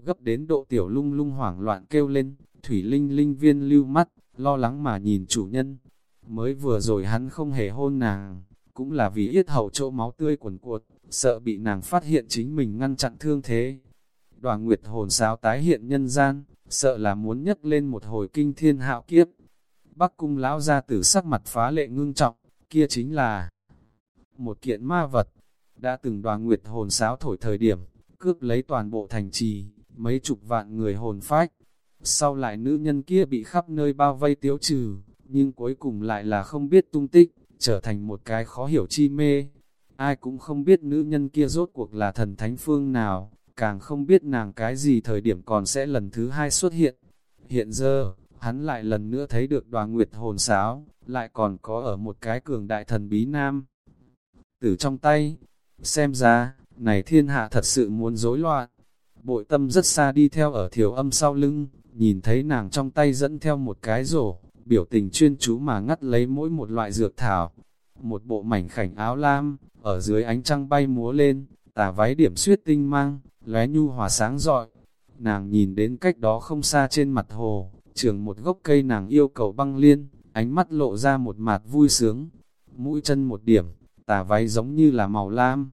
Speaker 1: gấp đến độ tiểu lung lung hoảng loạn kêu lên, thủy linh linh viên lưu mắt, lo lắng mà nhìn chủ nhân. Mới vừa rồi hắn không hề hôn nàng, cũng là vì yết hậu chỗ máu tươi quần cuột, sợ bị nàng phát hiện chính mình ngăn chặn thương thế. Đoàn nguyệt hồn sáo tái hiện nhân gian, sợ là muốn nhấc lên một hồi kinh thiên hạo kiếp. Bắc cung lão ra tử sắc mặt phá lệ ngưng trọng, kia chính là một kiện ma vật, đã từng đoàn nguyệt hồn sáo thổi thời điểm, cướp lấy toàn bộ thành trì, mấy chục vạn người hồn phách. Sau lại nữ nhân kia bị khắp nơi bao vây tiếu trừ, nhưng cuối cùng lại là không biết tung tích, trở thành một cái khó hiểu chi mê. Ai cũng không biết nữ nhân kia rốt cuộc là thần thánh phương nào, càng không biết nàng cái gì thời điểm còn sẽ lần thứ hai xuất hiện. Hiện giờ, hắn lại lần nữa thấy được đoàn nguyệt hồn sáo, lại còn có ở một cái cường đại thần bí nam. Tử trong tay, xem ra, này thiên hạ thật sự muốn rối loạn. Bội tâm rất xa đi theo ở thiểu âm sau lưng, nhìn thấy nàng trong tay dẫn theo một cái rổ, biểu tình chuyên chú mà ngắt lấy mỗi một loại dược thảo. Một bộ mảnh khảnh áo lam, ở dưới ánh trăng bay múa lên, tà váy điểm suyết tinh mang, lóe nhu hòa sáng rọi. Nàng nhìn đến cách đó không xa trên mặt hồ, trường một gốc cây nàng yêu cầu băng liên, ánh mắt lộ ra một mặt vui sướng. Mũi chân một điểm, tà váy giống như là màu lam.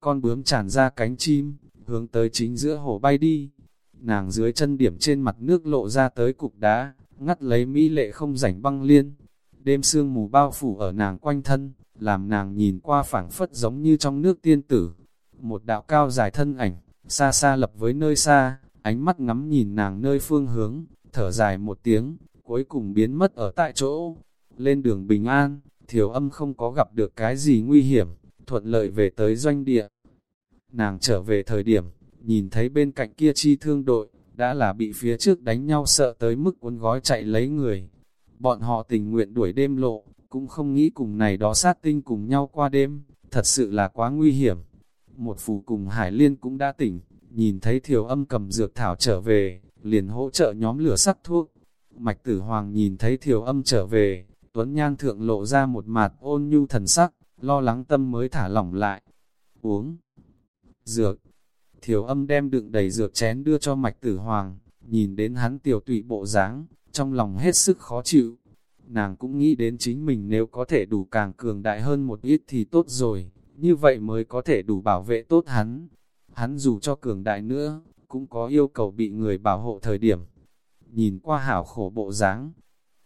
Speaker 1: Con bướm tràn ra cánh chim, hướng tới chính giữa hồ bay đi. Nàng dưới chân điểm trên mặt nước lộ ra tới cục đá, ngắt lấy mỹ lệ không rảnh băng liên. Đêm sương mù bao phủ ở nàng quanh thân, làm nàng nhìn qua phảng phất giống như trong nước tiên tử. Một đạo cao dài thân ảnh, xa xa lập với nơi xa, ánh mắt ngắm nhìn nàng nơi phương hướng, thở dài một tiếng, cuối cùng biến mất ở tại chỗ. Lên đường bình an, thiểu âm không có gặp được cái gì nguy hiểm, thuận lợi về tới doanh địa. Nàng trở về thời điểm, nhìn thấy bên cạnh kia chi thương đội, đã là bị phía trước đánh nhau sợ tới mức cuốn gói chạy lấy người. Bọn họ tình nguyện đuổi đêm lộ, cũng không nghĩ cùng này đó sát tinh cùng nhau qua đêm, thật sự là quá nguy hiểm. Một phù cùng Hải Liên cũng đã tỉnh, nhìn thấy thiểu âm cầm dược thảo trở về, liền hỗ trợ nhóm lửa sắc thuốc. Mạch tử hoàng nhìn thấy thiểu âm trở về, Tuấn Nhan thượng lộ ra một mặt ôn nhu thần sắc, lo lắng tâm mới thả lỏng lại. Uống dược. Thiểu âm đem đựng đầy dược chén đưa cho mạch tử hoàng, nhìn đến hắn tiểu tụy bộ dáng, trong lòng hết sức khó chịu. Nàng cũng nghĩ đến chính mình nếu có thể đủ càng cường đại hơn một ít thì tốt rồi, như vậy mới có thể đủ bảo vệ tốt hắn. Hắn dù cho cường đại nữa, cũng có yêu cầu bị người bảo hộ thời điểm. Nhìn qua hảo khổ bộ dáng,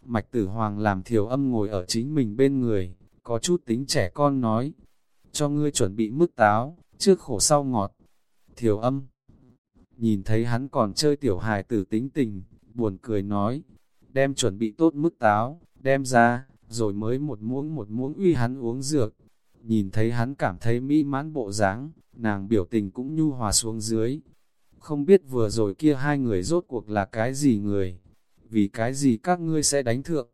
Speaker 1: Mạch Tử Hoàng làm thiểu âm ngồi ở chính mình bên người, có chút tính trẻ con nói, cho ngươi chuẩn bị mức táo, trước khổ sau ngọt. Thiểu âm, nhìn thấy hắn còn chơi tiểu hài tử tính tình, buồn cười nói, đem chuẩn bị tốt mức táo, đem ra, rồi mới một muỗng một muỗng uy hắn uống dược. Nhìn thấy hắn cảm thấy mỹ mãn bộ dáng, nàng biểu tình cũng nhu hòa xuống dưới. Không biết vừa rồi kia hai người rốt cuộc là cái gì người, vì cái gì các ngươi sẽ đánh thượng.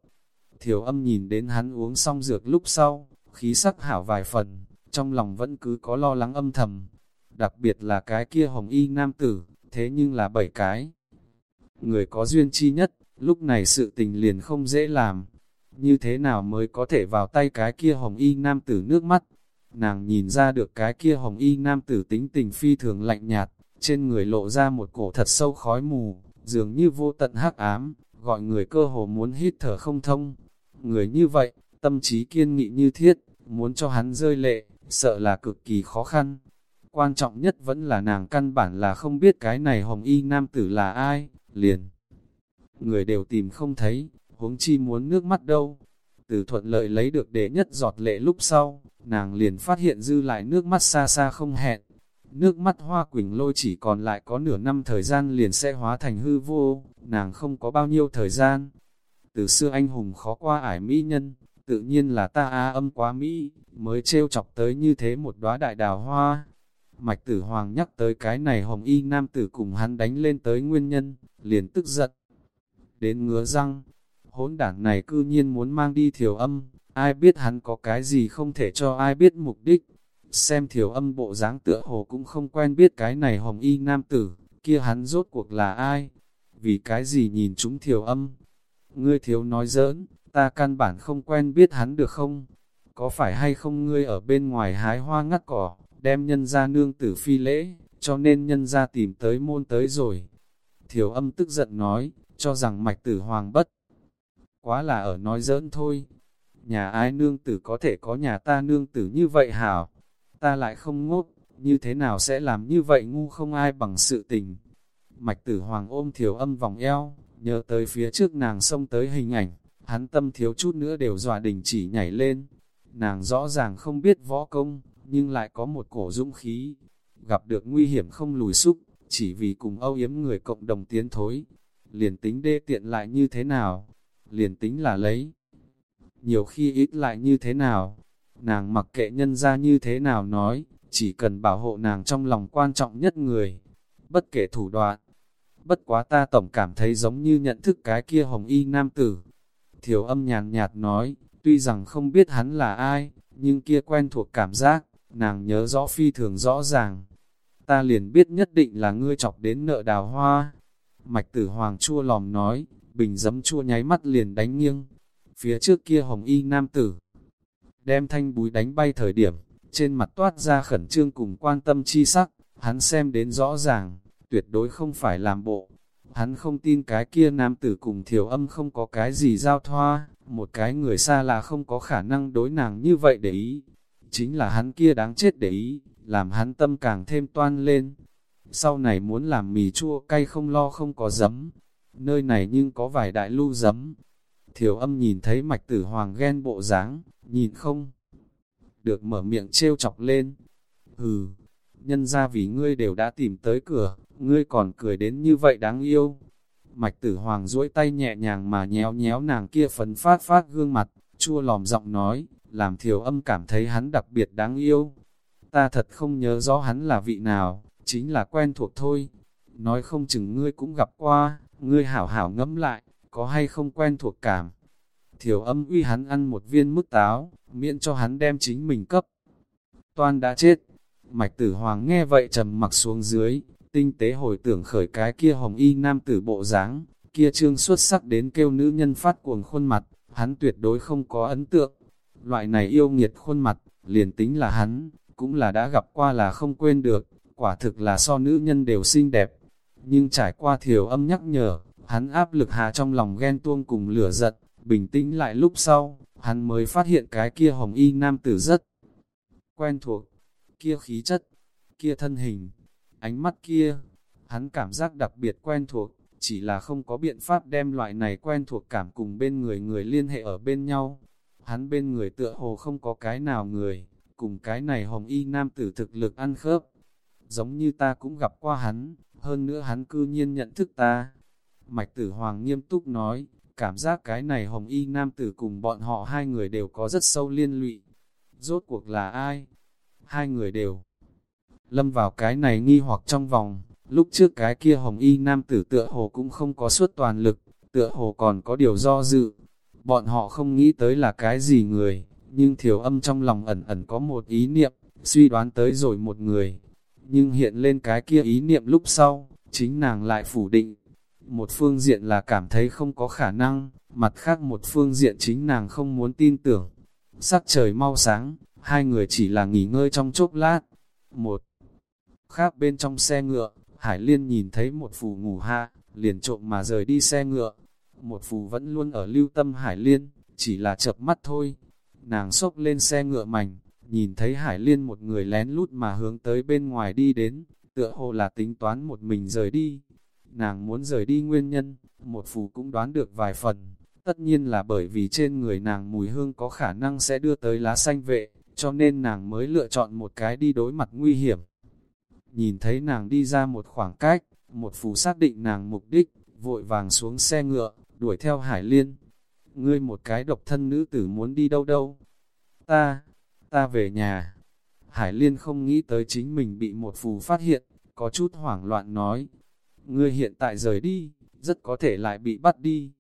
Speaker 1: Thiểu âm nhìn đến hắn uống xong dược lúc sau, khí sắc hảo vài phần, trong lòng vẫn cứ có lo lắng âm thầm. Đặc biệt là cái kia hồng y nam tử, thế nhưng là bảy cái. Người có duyên chi nhất, lúc này sự tình liền không dễ làm. Như thế nào mới có thể vào tay cái kia hồng y nam tử nước mắt? Nàng nhìn ra được cái kia hồng y nam tử tính tình phi thường lạnh nhạt, trên người lộ ra một cổ thật sâu khói mù, dường như vô tận hắc ám, gọi người cơ hồ muốn hít thở không thông. Người như vậy, tâm trí kiên nghị như thiết, muốn cho hắn rơi lệ, sợ là cực kỳ khó khăn. Quan trọng nhất vẫn là nàng căn bản là không biết cái này hồng y nam tử là ai, liền. Người đều tìm không thấy, huống chi muốn nước mắt đâu. Từ thuận lợi lấy được đệ nhất giọt lệ lúc sau, nàng liền phát hiện dư lại nước mắt xa xa không hẹn. Nước mắt hoa quỳnh lôi chỉ còn lại có nửa năm thời gian liền sẽ hóa thành hư vô, nàng không có bao nhiêu thời gian. Từ xưa anh hùng khó qua ải mỹ nhân, tự nhiên là ta a âm quá mỹ, mới trêu chọc tới như thế một đóa đại đào hoa. Mạch tử hoàng nhắc tới cái này hồng y nam tử cùng hắn đánh lên tới nguyên nhân, liền tức giận. Đến ngứa răng, hỗn đảng này cư nhiên muốn mang đi thiểu âm, ai biết hắn có cái gì không thể cho ai biết mục đích. Xem thiểu âm bộ dáng tựa hồ cũng không quen biết cái này hồng y nam tử, kia hắn rốt cuộc là ai, vì cái gì nhìn chúng thiểu âm. Ngươi thiếu nói giỡn, ta căn bản không quen biết hắn được không? Có phải hay không ngươi ở bên ngoài hái hoa ngắt cỏ, đem nhân ra nương tử phi lễ, cho nên nhân ra tìm tới môn tới rồi. Thiểu âm tức giận nói, cho rằng mạch tử hoàng bất. Quá là ở nói giỡn thôi. Nhà ai nương tử có thể có nhà ta nương tử như vậy hảo. Ta lại không ngốc, như thế nào sẽ làm như vậy ngu không ai bằng sự tình. Mạch tử hoàng ôm thiểu âm vòng eo, nhớ tới phía trước nàng xông tới hình ảnh, hắn tâm thiếu chút nữa đều dọa đình chỉ nhảy lên. Nàng rõ ràng không biết võ công, nhưng lại có một cổ dũng khí. Gặp được nguy hiểm không lùi xúc, chỉ vì cùng âu yếm người cộng đồng tiến thối. Liền tính đê tiện lại như thế nào? Liền tính là lấy. Nhiều khi ít lại như thế nào? Nàng mặc kệ nhân ra như thế nào nói, chỉ cần bảo hộ nàng trong lòng quan trọng nhất người. Bất kể thủ đoạn, bất quá ta tổng cảm thấy giống như nhận thức cái kia hồng y nam tử. Thiểu âm nhàn nhạt nói, tuy rằng không biết hắn là ai, nhưng kia quen thuộc cảm giác, nàng nhớ rõ phi thường rõ ràng. Ta liền biết nhất định là ngươi chọc đến nợ đào hoa. Mạch tử hoàng chua lòm nói, bình dấm chua nháy mắt liền đánh nghiêng. Phía trước kia hồng y nam tử, đem thanh búi đánh bay thời điểm, trên mặt toát ra khẩn trương cùng quan tâm chi sắc, hắn xem đến rõ ràng, tuyệt đối không phải làm bộ. Hắn không tin cái kia nam tử cùng thiểu âm không có cái gì giao thoa, một cái người xa là không có khả năng đối nàng như vậy để ý. Chính là hắn kia đáng chết để ý, làm hắn tâm càng thêm toan lên. Sau này muốn làm mì chua cay không lo không có giấm, nơi này nhưng có vài đại lưu giấm. Thiểu âm nhìn thấy mạch tử hoàng ghen bộ dáng nhìn không? Được mở miệng trêu chọc lên. Hừ, nhân ra vì ngươi đều đã tìm tới cửa, ngươi còn cười đến như vậy đáng yêu. Mạch tử hoàng duỗi tay nhẹ nhàng mà nhéo nhéo nàng kia phấn phát phát gương mặt, chua lòm giọng nói, làm thiểu âm cảm thấy hắn đặc biệt đáng yêu. Ta thật không nhớ rõ hắn là vị nào, chính là quen thuộc thôi. Nói không chừng ngươi cũng gặp qua, ngươi hảo hảo ngẫm lại, có hay không quen thuộc cảm. Thiểu âm uy hắn ăn một viên mức táo, miễn cho hắn đem chính mình cấp. Toan đã chết. Mạch tử hoàng nghe vậy trầm mặc xuống dưới, tinh tế hồi tưởng khởi cái kia hồng y nam tử bộ dáng, kia trương xuất sắc đến kêu nữ nhân phát cuồng khuôn mặt, hắn tuyệt đối không có ấn tượng. Loại này yêu nghiệt khuôn mặt, liền tính là hắn, cũng là đã gặp qua là không quên được, quả thực là so nữ nhân đều xinh đẹp. Nhưng trải qua thiểu âm nhắc nhở, hắn áp lực hạ trong lòng ghen tuông cùng lửa giận, bình tĩnh lại lúc sau, hắn mới phát hiện cái kia hồng y nam tử rất quen thuộc, kia khí chất, kia thân hình, ánh mắt kia, hắn cảm giác đặc biệt quen thuộc, chỉ là không có biện pháp đem loại này quen thuộc cảm cùng bên người người liên hệ ở bên nhau. Hắn bên người tựa hồ không có cái nào người, cùng cái này hồng y nam tử thực lực ăn khớp. Giống như ta cũng gặp qua hắn, hơn nữa hắn cư nhiên nhận thức ta. Mạch tử hoàng nghiêm túc nói, cảm giác cái này hồng y nam tử cùng bọn họ hai người đều có rất sâu liên lụy. Rốt cuộc là ai? Hai người đều lâm vào cái này nghi hoặc trong vòng, lúc trước cái kia hồng y nam tử tựa hồ cũng không có suốt toàn lực, tựa hồ còn có điều do dự. Bọn họ không nghĩ tới là cái gì người, nhưng thiểu âm trong lòng ẩn ẩn có một ý niệm, suy đoán tới rồi một người. Nhưng hiện lên cái kia ý niệm lúc sau, chính nàng lại phủ định. Một phương diện là cảm thấy không có khả năng, mặt khác một phương diện chính nàng không muốn tin tưởng. Sắc trời mau sáng, hai người chỉ là nghỉ ngơi trong chốc lát. Một khác bên trong xe ngựa, Hải Liên nhìn thấy một phù ngủ ha, liền trộm mà rời đi xe ngựa. Một phù vẫn luôn ở lưu tâm Hải Liên, chỉ là chập mắt thôi. Nàng sốc lên xe ngựa mảnh, nhìn thấy Hải Liên một người lén lút mà hướng tới bên ngoài đi đến, tựa hồ là tính toán một mình rời đi. Nàng muốn rời đi nguyên nhân, một phù cũng đoán được vài phần, tất nhiên là bởi vì trên người nàng mùi hương có khả năng sẽ đưa tới lá xanh vệ, cho nên nàng mới lựa chọn một cái đi đối mặt nguy hiểm. Nhìn thấy nàng đi ra một khoảng cách, một phù xác định nàng mục đích, vội vàng xuống xe ngựa, đuổi theo Hải Liên. Ngươi một cái độc thân nữ tử muốn đi đâu đâu? Ta, ta về nhà. Hải Liên không nghĩ tới chính mình bị một phù phát hiện, có chút hoảng loạn nói. Ngươi hiện tại rời đi, rất có thể lại bị bắt đi.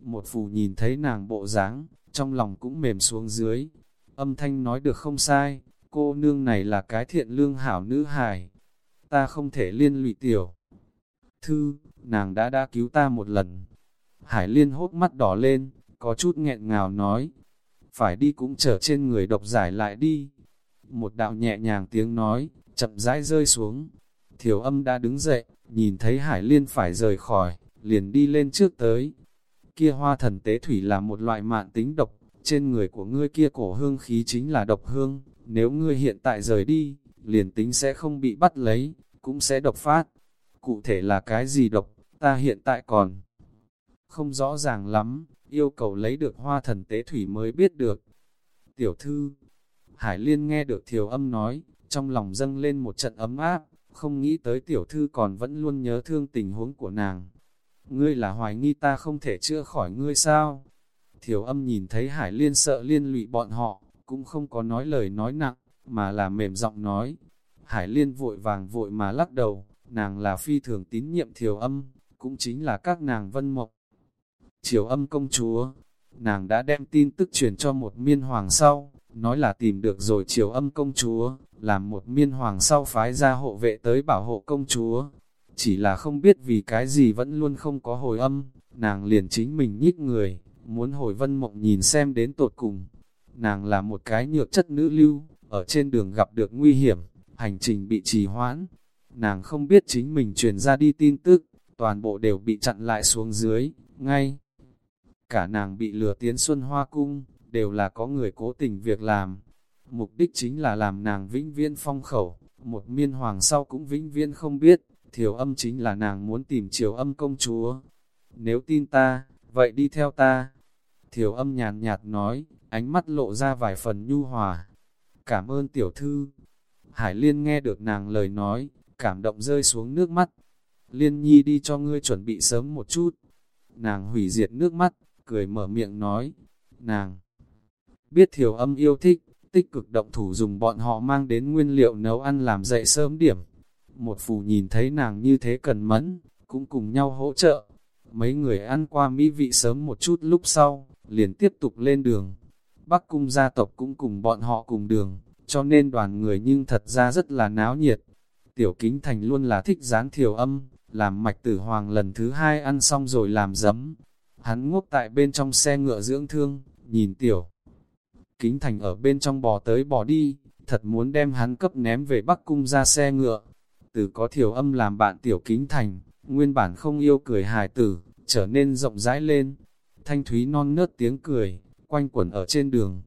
Speaker 1: Một phù nhìn thấy nàng bộ dáng, trong lòng cũng mềm xuống dưới. Âm thanh nói được không sai, cô nương này là cái thiện lương hảo nữ hài, ta không thể liên lụy tiểu. Thư, nàng đã đã cứu ta một lần. Hải liên hốt mắt đỏ lên, có chút nghẹn ngào nói. Phải đi cũng trở trên người độc giải lại đi. Một đạo nhẹ nhàng tiếng nói, chậm rãi rơi xuống. Thiểu âm đã đứng dậy, nhìn thấy hải liên phải rời khỏi, liền đi lên trước tới. Kia hoa thần tế thủy là một loại mạn tính độc, trên người của ngươi kia cổ hương khí chính là độc hương, nếu ngươi hiện tại rời đi, liền tính sẽ không bị bắt lấy, cũng sẽ độc phát. cụ thể là cái gì độc, ta hiện tại còn không rõ ràng lắm, yêu cầu lấy được hoa thần tế thủy mới biết được. Tiểu thư, Hải Liên nghe được thiều âm nói, trong lòng dâng lên một trận ấm áp, không nghĩ tới tiểu thư còn vẫn luôn nhớ thương tình huống của nàng. Ngươi là hoài nghi ta không thể chữa khỏi ngươi sao? Thiều âm nhìn thấy Hải Liên sợ liên lụy bọn họ, cũng không có nói lời nói nặng, mà là mềm giọng nói. Hải Liên vội vàng vội mà lắc đầu, nàng là phi thường tín nhiệm thiều âm, cũng chính là các nàng vân mộc. Triều âm công chúa, nàng đã đem tin tức truyền cho một miên hoàng sau, nói là tìm được rồi triều âm công chúa, làm một miên hoàng sau phái ra hộ vệ tới bảo hộ công chúa. Chỉ là không biết vì cái gì vẫn luôn không có hồi âm, nàng liền chính mình nhích người, muốn hồi vân mộng nhìn xem đến tột cùng. Nàng là một cái nhược chất nữ lưu, ở trên đường gặp được nguy hiểm, hành trình bị trì hoãn. Nàng không biết chính mình truyền ra đi tin tức, toàn bộ đều bị chặn lại xuống dưới, ngay. Cả nàng bị lừa tiến xuân hoa cung, đều là có người cố tình việc làm. Mục đích chính là làm nàng vĩnh viên phong khẩu, một miên hoàng sau cũng vĩnh viên không biết, thiểu âm chính là nàng muốn tìm triều âm công chúa. Nếu tin ta, vậy đi theo ta. Thiểu âm nhàn nhạt nói, ánh mắt lộ ra vài phần nhu hòa. Cảm ơn tiểu thư. Hải Liên nghe được nàng lời nói, cảm động rơi xuống nước mắt. Liên nhi đi cho ngươi chuẩn bị sớm một chút. Nàng hủy diệt nước mắt, cười mở miệng nói. Nàng biết thiểu âm yêu thích, tích cực động thủ dùng bọn họ mang đến nguyên liệu nấu ăn làm dậy sớm điểm. Một phù nhìn thấy nàng như thế cần mẫn, cũng cùng nhau hỗ trợ. Mấy người ăn qua mỹ vị sớm một chút lúc sau, liền tiếp tục lên đường. Bắc cung gia tộc cũng cùng bọn họ cùng đường, cho nên đoàn người nhưng thật ra rất là náo nhiệt. Tiểu Kính Thành luôn là thích dáng thiểu âm, làm mạch tử hoàng lần thứ hai ăn xong rồi làm giấm. Hắn ngốc tại bên trong xe ngựa dưỡng thương, nhìn tiểu. Kính Thành ở bên trong bò tới bò đi, thật muốn đem hắn cấp ném về Bắc Cung ra xe ngựa. Từ có thiểu âm làm bạn tiểu Kính Thành, nguyên bản không yêu cười hài tử, trở nên rộng rãi lên. Thanh thúy non nớt tiếng cười, quanh quẩn ở trên đường.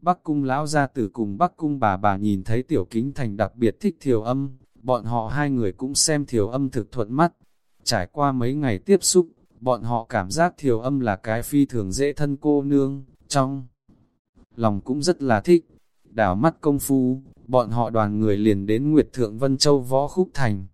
Speaker 1: Bắc Cung lão ra tử cùng Bắc Cung bà bà nhìn thấy tiểu Kính Thành đặc biệt thích thiểu âm, bọn họ hai người cũng xem thiểu âm thực thuận mắt. Trải qua mấy ngày tiếp xúc, bọn họ cảm giác thiểu âm là cái phi thường dễ thân cô nương, trong lòng cũng rất là thích. Đảo mắt công phu, bọn họ đoàn người liền đến Nguyệt Thượng Vân Châu Võ Khúc Thành.